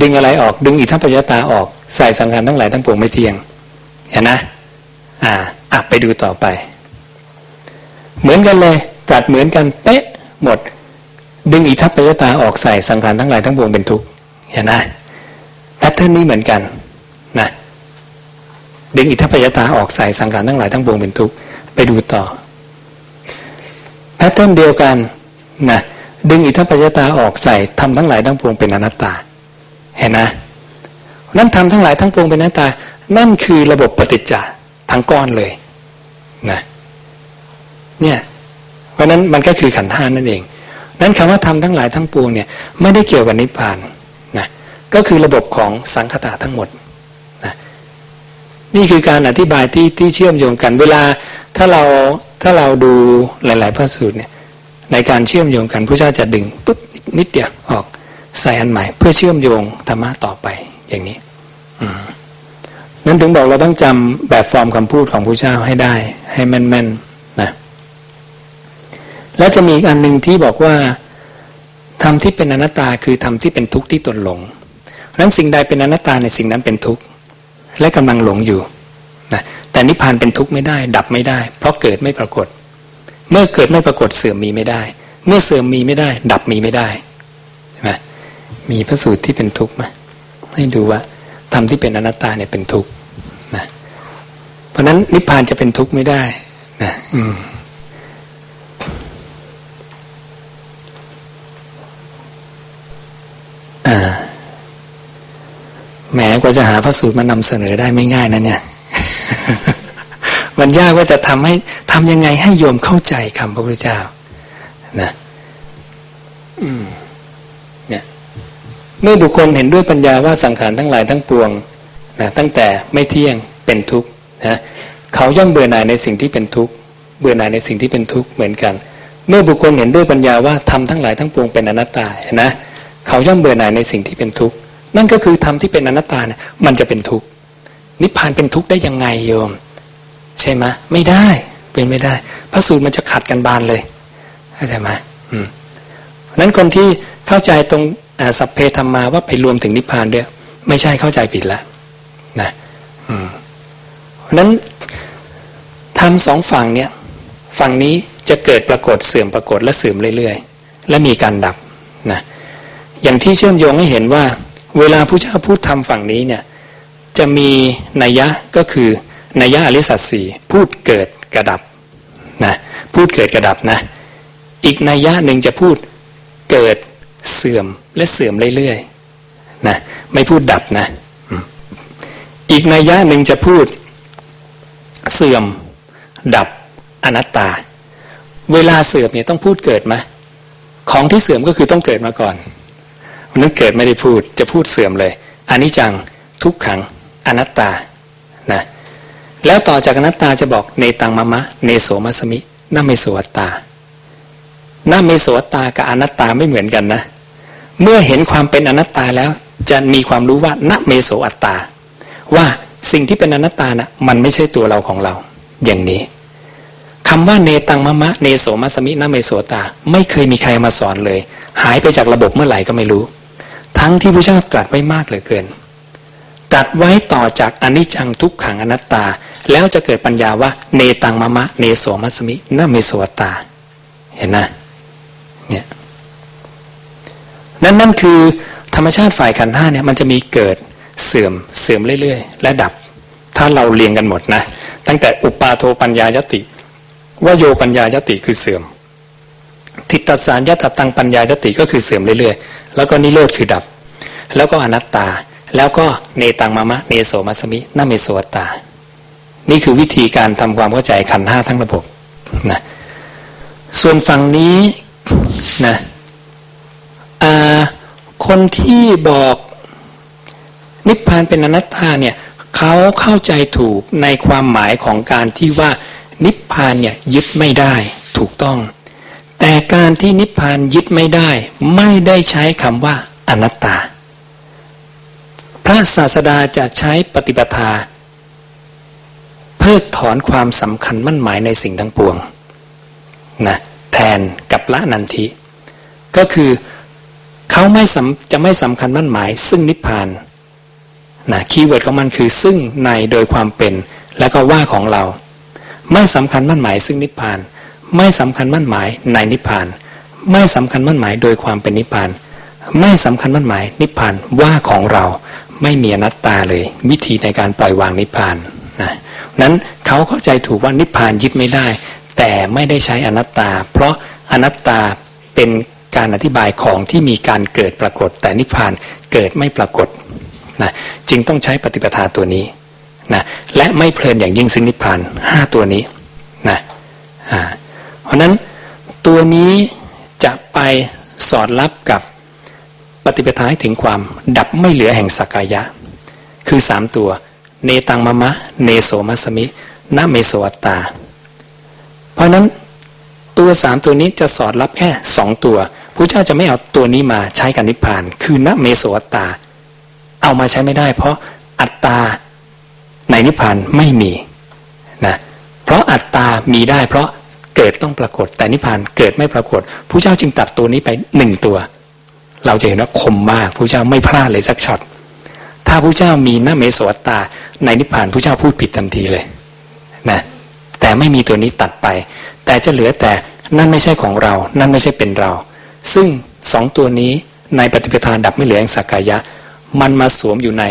ดึงอะไรออกดึงอิทัปปัจจตาออกใส่สังขารทั้งหลายทั้งปวงไม่เที่ยง เห็นนะอ่าอะไปดูต่อไป เหมือนกันเลยตรัสเหมือนกันเป๊ะหมด ดึงอิทัปปัจจตาออกใส่สังขารทั้งหลายทั้งปวงเป็นทุกข์เห็นนะแพทเทิร์นนี้เหมือนกัน ดึงอิทัปปัจจตาออกใส่สังขารทั้งหลายทั้งปวงเป็นทุกข์ไปดูต่อแพทเทิร์นเดียวกันนะดึงอิทัปปัจจตาออกใส่ทำทั้งหลายทั้งปวงเป็นอนัตตา เห็นนะนั่นทำทั้งหลายทั้งปวงเป็นอนัตตา นั่นคือระบบปฏิจจ์ทั้งก้อนเลยนะเนี่ยเพราะนั้นมันก็คือขันธ์ห้านั่นเอง นั้นคำว่าทำทั้งหลายทั้งปวงเนี่ยไม่ได้เกี่ยวกับนิพพานนะก็คือระบบของสังคตาทั้งหมด นี่คือการอธิบายที่ที่เชื่อมโยงกัน เวลาถ้าเราถ้าเราดูหลาย ๆ พระสูตรเนี่ยในการเชื่อมโยงกันพระเจ้าจะดึงปุ๊บนิดเดียวออกใส่อันใหม่ เพื่อเชื่อมโยงธรรมะต่อไปอย่างนี้อนั้นถึงบอกเราต้องจำแบบฟอร์มคำพูดของพระเจ้าให้ได้ ให้แม่นๆนะแล้วจะมีอีกอันหนึ่งที่บอกว่าธรรมที่เป็นอนัตตาคือธรรมที่เป็นทุกข์ที่ตนหลงนั้นสิ่งใดเป็นอนัตตาในสิ่งนั้นเป็นทุกข์ และกำลังหลงอยู่นะแต่นิพพานเป็นทุกข์ไม่ได้ ดับไม่ได้ เพราะเกิดไม่ปรากฏ เมื่อเกิดไม่ปรากฏเสื่อมมีไม่ได้ เมื่อเสื่อมมีไม่ได้ ดับมีไม่ได้ใช่ไหมมีพระสูตรที่เป็นทุกข์ไหมให้ดูว่าธรรมที่เป็นอนัตตาเนี่ยเป็นทุกข์นะเพราะนั้นนิพพานจะเป็นทุกข์ไม่ได้นะอืมอ่า แหมกว่าจะหาพระสูตรมานำเสนอได้ไม่ง่ายนะเนี่ย มันยากว่าจะทำให้ทำยังไงให้โยมเข้าใจคำพระพุทธเจ้านะอืมเนี่ยเมื่อบุคคลเห็นด้วยปัญญาว่าสังขารทั้งหลายทั้งปวงนะตั้งแต่ไม่เที่ยงเป็นทุกข์นะเขาย่อมเบื่อหน่ายในสิ่งที่เป็นทุกข์เบื่อหน่ายในสิ่งที่เป็นทุกข์เหมือนกัน เมื่อบุคคลเห็นด้วยปัญญาว่าทำทั้งหลายทั้งปวงเป็นอนัตตานะเขาย่อมเบื่อหน่ายในสิ่งที่เป็นทุกข์ นั่นก็คือธรรมที่เป็นอนัตตาเนี่ยมันจะเป็นทุกข์นิพพานเป็นทุกข์ได้ยังไงโยม ใช่ไหมไม่ได้เป็นไม่ได้ พระสูตรมันจะขัดกันบานเลยเข้าใจไหมอืมนั้นคนที่เข้าใจตรงสัพเพธรรมาว่าไปรวมถึงนิพพานด้วยไม่ใช่เข้าใจผิดแล้วนะอืมเพราะนั้นทำสองฝั่งเนี่ยฝั่งนี้จะเกิดปรากฏเสื่อมปรากฏและเสื่อมเรื่อย ๆ และมีการดับนะอย่างที่เชื่อมโยงให้เห็นว่า เวลาผู้เจ้าพูดทำฝั่งนี้เนี่ยจะมีนัยยะก็คือนัยยะอริสัตสีพูดเกิดกระดับนะพูดเกิดกระดับนะ อีกนัยยะหนึ่งจะพูดเกิดเสื่อมและเสื่อมเรื่อยๆนะไม่พูดดับนะ อีกนัยยะหนึ่งจะพูดเสื่อม ดับอนัตตา เวลาเสื่อมเนี่ยต้องพูดเกิดไหมของที่เสื่อมก็คือต้องเกิดมาก่อน นนั้นเกิดไม่ได้พูดจะพูดเสื่อมเลยอันนี้จังทุกขังอนัตตานะแล้วต่อจากอนัตตาจะบอกเนตังมะมะเนโสหะมัสมินะ เมโสอัตตานะ เมโสอัตตากับอนัตตาไม่เหมือนกันนะเมื่อเห็นความเป็นอนัตตาแล้วจะมีความรู้ว่านะ เมโสอัตตา ว่าสิ่งที่เป็นอนัตตาน่ะมันไม่ใช่ตัวเราของเรา อย่างนี้คำว่าเนตังมะมะเนโสหะมัสมินะ เมโส อัตตา ไม่เคยมีใครมาสอนเลย หายไปจากระบบเมื่อไหร่ก็ไม่รู้ ทั้งที่พระเจ้าตรัสไว้มากเหลือเกิน ตรัสไว้ต่อจากอนิจจังทุกขังอนัตตา แล้วจะเกิดปัญญาว่า เนตังมะมะ เนโสมัสมินาเมโสตา เห็นนะเนี่ยนั่นนั่นคือธรรมชาติฝ่ายขันห้าเนี่ยมันจะมีเกิดเสื่อมเสื่อมเรื่อยๆ และดับ ถ้าเราเรียงกันหมดนะ ตั้งแต่อุปาโทปัญญายติวโยปัญญายติคือเสื่อม ทิฏฐสารยตตังปัญญายติก็คือเสื่อมเรื่อยๆ แล้วก็นิโรธคือดับ แล้วก็อนัตตา แล้วก็เนตังมะมะเนโสมัสมินาเมโสตา นี่คือวิธีการทำความเข้าใจขันห้าทั้งระบบนะส่วนฝั่งนี้นะคนที่บอกนิพพานเป็นอนัตตาเนี่ยเขาเข้าใจถูกในความหมายของการที่ว่านิพพานเนี่ยยึดไม่ได้ถูกต้อง แต่การที่นิพพานยึดไม่ได้ ไม่ได้ใช้คำว่าอนัตตา พระศาสดาจะใช้ปฏิปทา เพิกถอนความสำคัญมั่นหมายในสิ่งทั้งปวงนะแทนกับละนันทิ ก็คือเขาไม่จะไม่สำคัญมั่นหมาย ซึ่งนิพพานนะ keyword ของมันคือซึ่งในโดยความเป็น แล้วก็ว่าของเรา ไม่สำคัญมั่นหมายซึ่งนิพพาน ไม่สำคัญมั่นหมายในนิพพาน ไม่สำคัญมั่นหมายโดยความเป็นนิพพาน ไม่สำคัญมั่นหมายนิพพานว่าของเราไม่มีอนัตตาเลย วิธีในการปล่อยวางนิพพานนะนั้นเขาเข้าใจถูกว่านิพพานยึดไม่ได้ แต่ไม่ได้ใช้อนัตตา เพราะอนัตตาเป็นการอธิบายของที่มีการเกิดปรากฏ แต่นิพพานเกิดไม่ปรากฏนะจึงต้องใช้ปฏิปทาตัวนี้นะและไม่เพลินอย่างยิ่งซึ่งนิพพานห้าตัวนี้นะอ่า เพราะนั้นตัวนี้จะไปสอดรับกับปฏิปทาให้ถึงความดับไม่เหลือแห่งสักกายะ คือสามตัว เนตังมะมะ เนโสมัสมินาเมโสอัตตา เพราะนั้นตัวสามตัวนี้จะสอดรับแค่สองตัวพระเจ้าจะไม่เอาตัวนี้มาใช้กับนิพพาน คือนะเมโสอัตตา เอามาใช้ไม่ได้ เพราะอัตตาในนิพพานไม่มีนะเพราะอัตตามีได้เพราะ เกิดต้องปรากฏ แต่นิพพานเกิดไม่ปรากฏพระเจ้าจึงตัดตัวนี้ไปหนึ่งตัว เราจะเห็นว่าคมมากพระเจ้าไม่พลาดเลยสักช็อตถ้าพระเจ้ามีนะเมโสอัตตา ในนิพพานพระเจ้าพูดผิดทันทีเลยนะแต่ไม่มีตัวนี้ตัดไป แต่จะเหลือแต่นั่นไม่ใช่ของเรา นั่นไม่ใช่เป็นเรา ซึ่งสองตัวนี้ในปฏิปทาดับไม่เหลือแห่งสักกายะ มันมาสวมอยู่ใน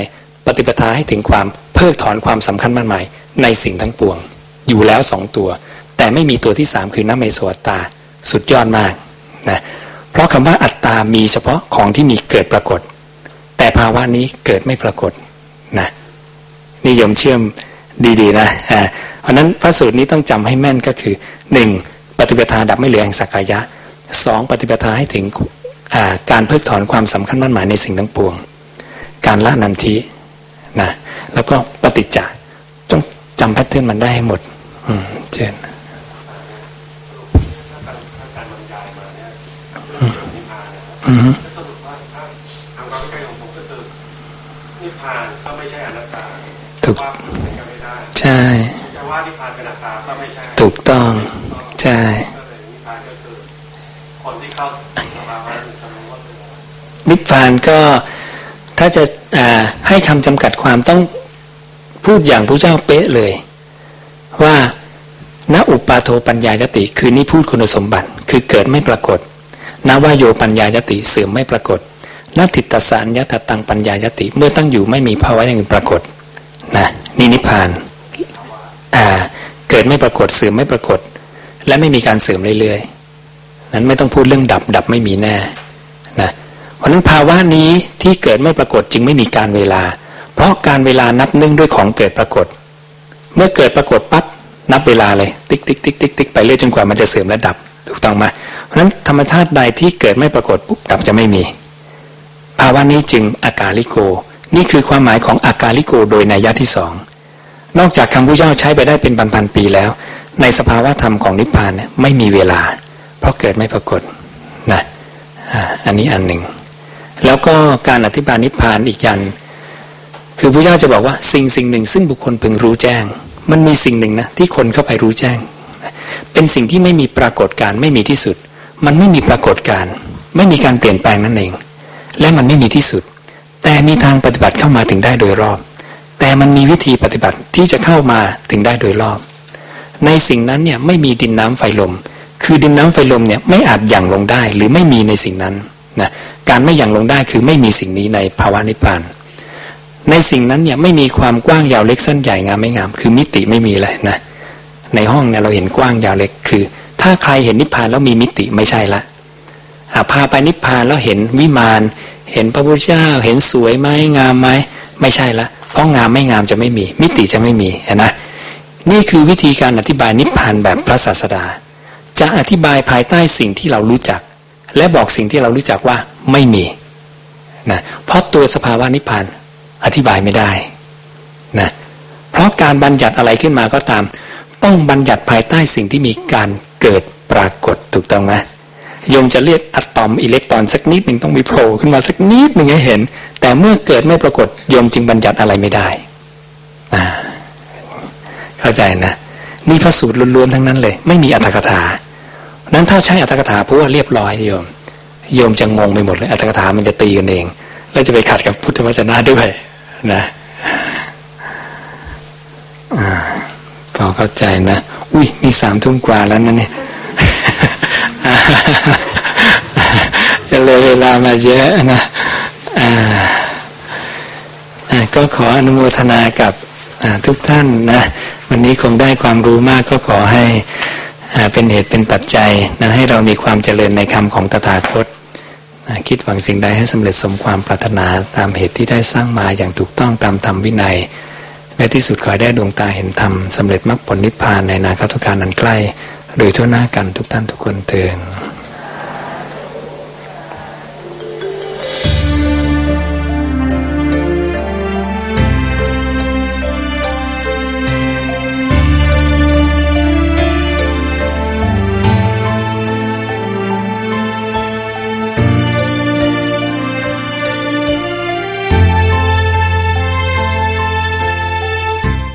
ปฏิปทาให้ถึงความเพิกถอนความสำคัญมั่นหมายในสิ่งทั้งปวง อยู่แล้วสองตัว แต่ไม่มีตัวที่สามคือน้ำเมสอัตตา สุดยอดมากนะเพราะคำว่าอัตตามีเฉพาะของที่มีเกิดปรากฏ แต่ภาวะนี้เกิดไม่ปรากฏนะนิยมเชื่อมดีๆนะเพราะนั้นพระสูตรนี้ต้องจำให้แม่นก็คือหนึ่งปฏิปทาดับไม่เหลือแห่งสักกายะสองปฏิปทาให้ถึงการเพิกถอนความสำคัญมั่นหมายในสิ่งทั้งปวง การละนันทินะแล้วก็ปฏิจจ์ต้องจำแพทเทิร์นมันได้ให้หมด อืมเช่น อืม
สรุปว่าถ้าทางความเข้าใจของผมก็คือนิพพานก็ไม่ใช่อนัตตา
ถูก
ว่าเป็นกันไม่ได้
ใช่
จะว่านิพพานเป็นอนัตตาก็ไม่ใช่
ถูกต้อง ใช่
ก็เลยนิพพานก็คือคนที่เข้าสภาวะนั้นจะรู้ว่าเป็นอะไร
นิพพานก็ถ้าจะให้คำจำกัดความต้องพูดอย่างพระเจ้าเป๊ะเลย ว่าณอุปาโทปัญญายติ คือนี่พูดคุณสมบัติ คือเกิดไม่ปรากฏ นวาโยปัญญายติเสื่อมไม่ปรากฏนัติตสารยตตังปัญญายติเมื่อตั้งอยู่ไม่มีภาวะอย่างอื่นปรากฏนะนี่นิพพานอ่าเกิดไม่ปรากฏเสื่อมไม่ปรากฏ และไม่มีการเสื่อมเรื่อยๆนั้นไม่ต้องพูดเรื่องดับดับไม่มีแน่นะเพราะนั้นภาวะนี้ที่เกิดไม่ปรากฏจึงไม่มีกาลเวลา เพราะกาลเวลานับเนื่องด้วยของเกิดปรากฏ เมื่อเกิดปรากฏปั๊บนับเวลาเลย ติ๊กติ๊กติ๊กติ๊กติ๊กไปเรื่อยจนกว่ามันจะเสื่อมและดับ ถูกต้องไหมเพราะฉะนั้นธรรมชาติใดที่เกิดไม่ปรากฏปุ๊บดับจะไม่มีภาวะนี้จึงอกาลิโก นี่คือความหมายของอกาลิโกโดยนัยยะที่สองนอกจากคำพุทธเจ้าใช้ไปได้เป็นพันๆปีแล้ว ในสภาวะธรรมของนิพพานเนี่ยไม่มีเวลา เพราะเกิดไม่ปรากฏนะอันนี้อันหนึ่ง แล้วก็การอธิบายนิพพานอีกยันคือพระเจ้าจะบอกว่าสิ่งสิ่งหนึ่ง ซึ่งบุคคลพึงรู้แจ้ง มันมีสิ่งหนึ่งนะที่คนเข้าไปรู้แจ้ง เป็นสิ่งที่ไม่มีปรากฏการไม่มีที่สุด มันไม่มีปรากฏการไม่มีการเปลี่ยนแปลงนั่นเอง และมันไม่มีที่สุด แต่มีทางปฏิบัติเข้ามาถึงได้โดยรอบ แต่มันมีวิธีปฏิบัติที่จะเข้ามาถึงได้โดยรอบ ในสิ่งนั้นเนี่ยไม่มีดินน้ำไฟลม คือดินน้ำไฟลมเนี่ยไม่อาจหยั่งลงได้หรือไม่มีในสิ่งนั้นนะการไม่หยั่งลงได้คือไม่มีสิ่งนี้ในภาวะนิพพานในสิ่งนั้นเนี่ยไม่มีความกว้างยาวเล็กสั้นใหญ่งามไม่งาม คือมิติไม่มีเลยนะ ในห้องเนี่ยเราเห็นกว้างยาวเล็กคือ ถ้าใครเห็นนิพพานแล้วมีมิติไม่ใช่ละพาไปนิพพานแล้วเห็นวิมาน เห็นพระพุทธเจ้า เห็นสวยไหมงามไหมไม่ใช่ละเพราะงามไม่งามจะไม่มี มิติจะไม่มีนะนี่คือวิธีการอธิบายนิพพานแบบพระศาสดา จะอธิบายภายใต้สิ่งที่เรารู้จัก และบอกสิ่งที่เรารู้จักว่าไม่มีนะเพราะตัวสภาวะนิพพานอธิบายไม่ได้นะเพราะการบัญญัติอะไรขึ้นมาก็ตาม ต้องบัญญัติภายใต้สิ่งที่มีการเกิดปรากฏถูกต้องไหมโยมจะเรียกอะตอมอิเล็กตรอนสักนิดหนึ่งต้องมีโผล่ขึ้นมาสักนิดหนึ่งให้เห็น แต่เมื่อเกิดไม่ปรากฏโยมจึงบัญญัติอะไรไม่ได้อ่าเข้าใจนะนี่พระสูตรล้วนๆทั้งนั้นเลย ไม่มีอัตถกถา นั้นถ้าใช้อัตถกถาเพราะว่าเรียบร้อยโยม โยมจะงงไปหมดเลยอัตถกถามันจะตีกันเอง แล้วจะไปขัดกับพุทธวจนะด้วย นะอา อเข้าใจนะ อุ้ยมีสามทุ่มกว่าแล้วนะเนี่ยจะเลยเวลามาเยอะนะอ่าก็ขออนุโมทนากับทุกท่านนะ วันนี้คงได้ความรู้มากก็ขอให้เป็นเหตุเป็นปัจจัยนะให้เรามีความเจริญในคำของตถาคตคิดหวังสิ่งใดให้สำเร็จสมความปรารถนาตามเหตุที่ได้สร้างมาอย่างถูกต้องตามธรรมวินัย และที่สุดขอได้ดวงตาเห็นธรรมสำเร็จมรรคผลนิพพานในนาคตุการนั้นใกล้ โดยทั่วหน้ากันทุกท่านทุกคนเตือน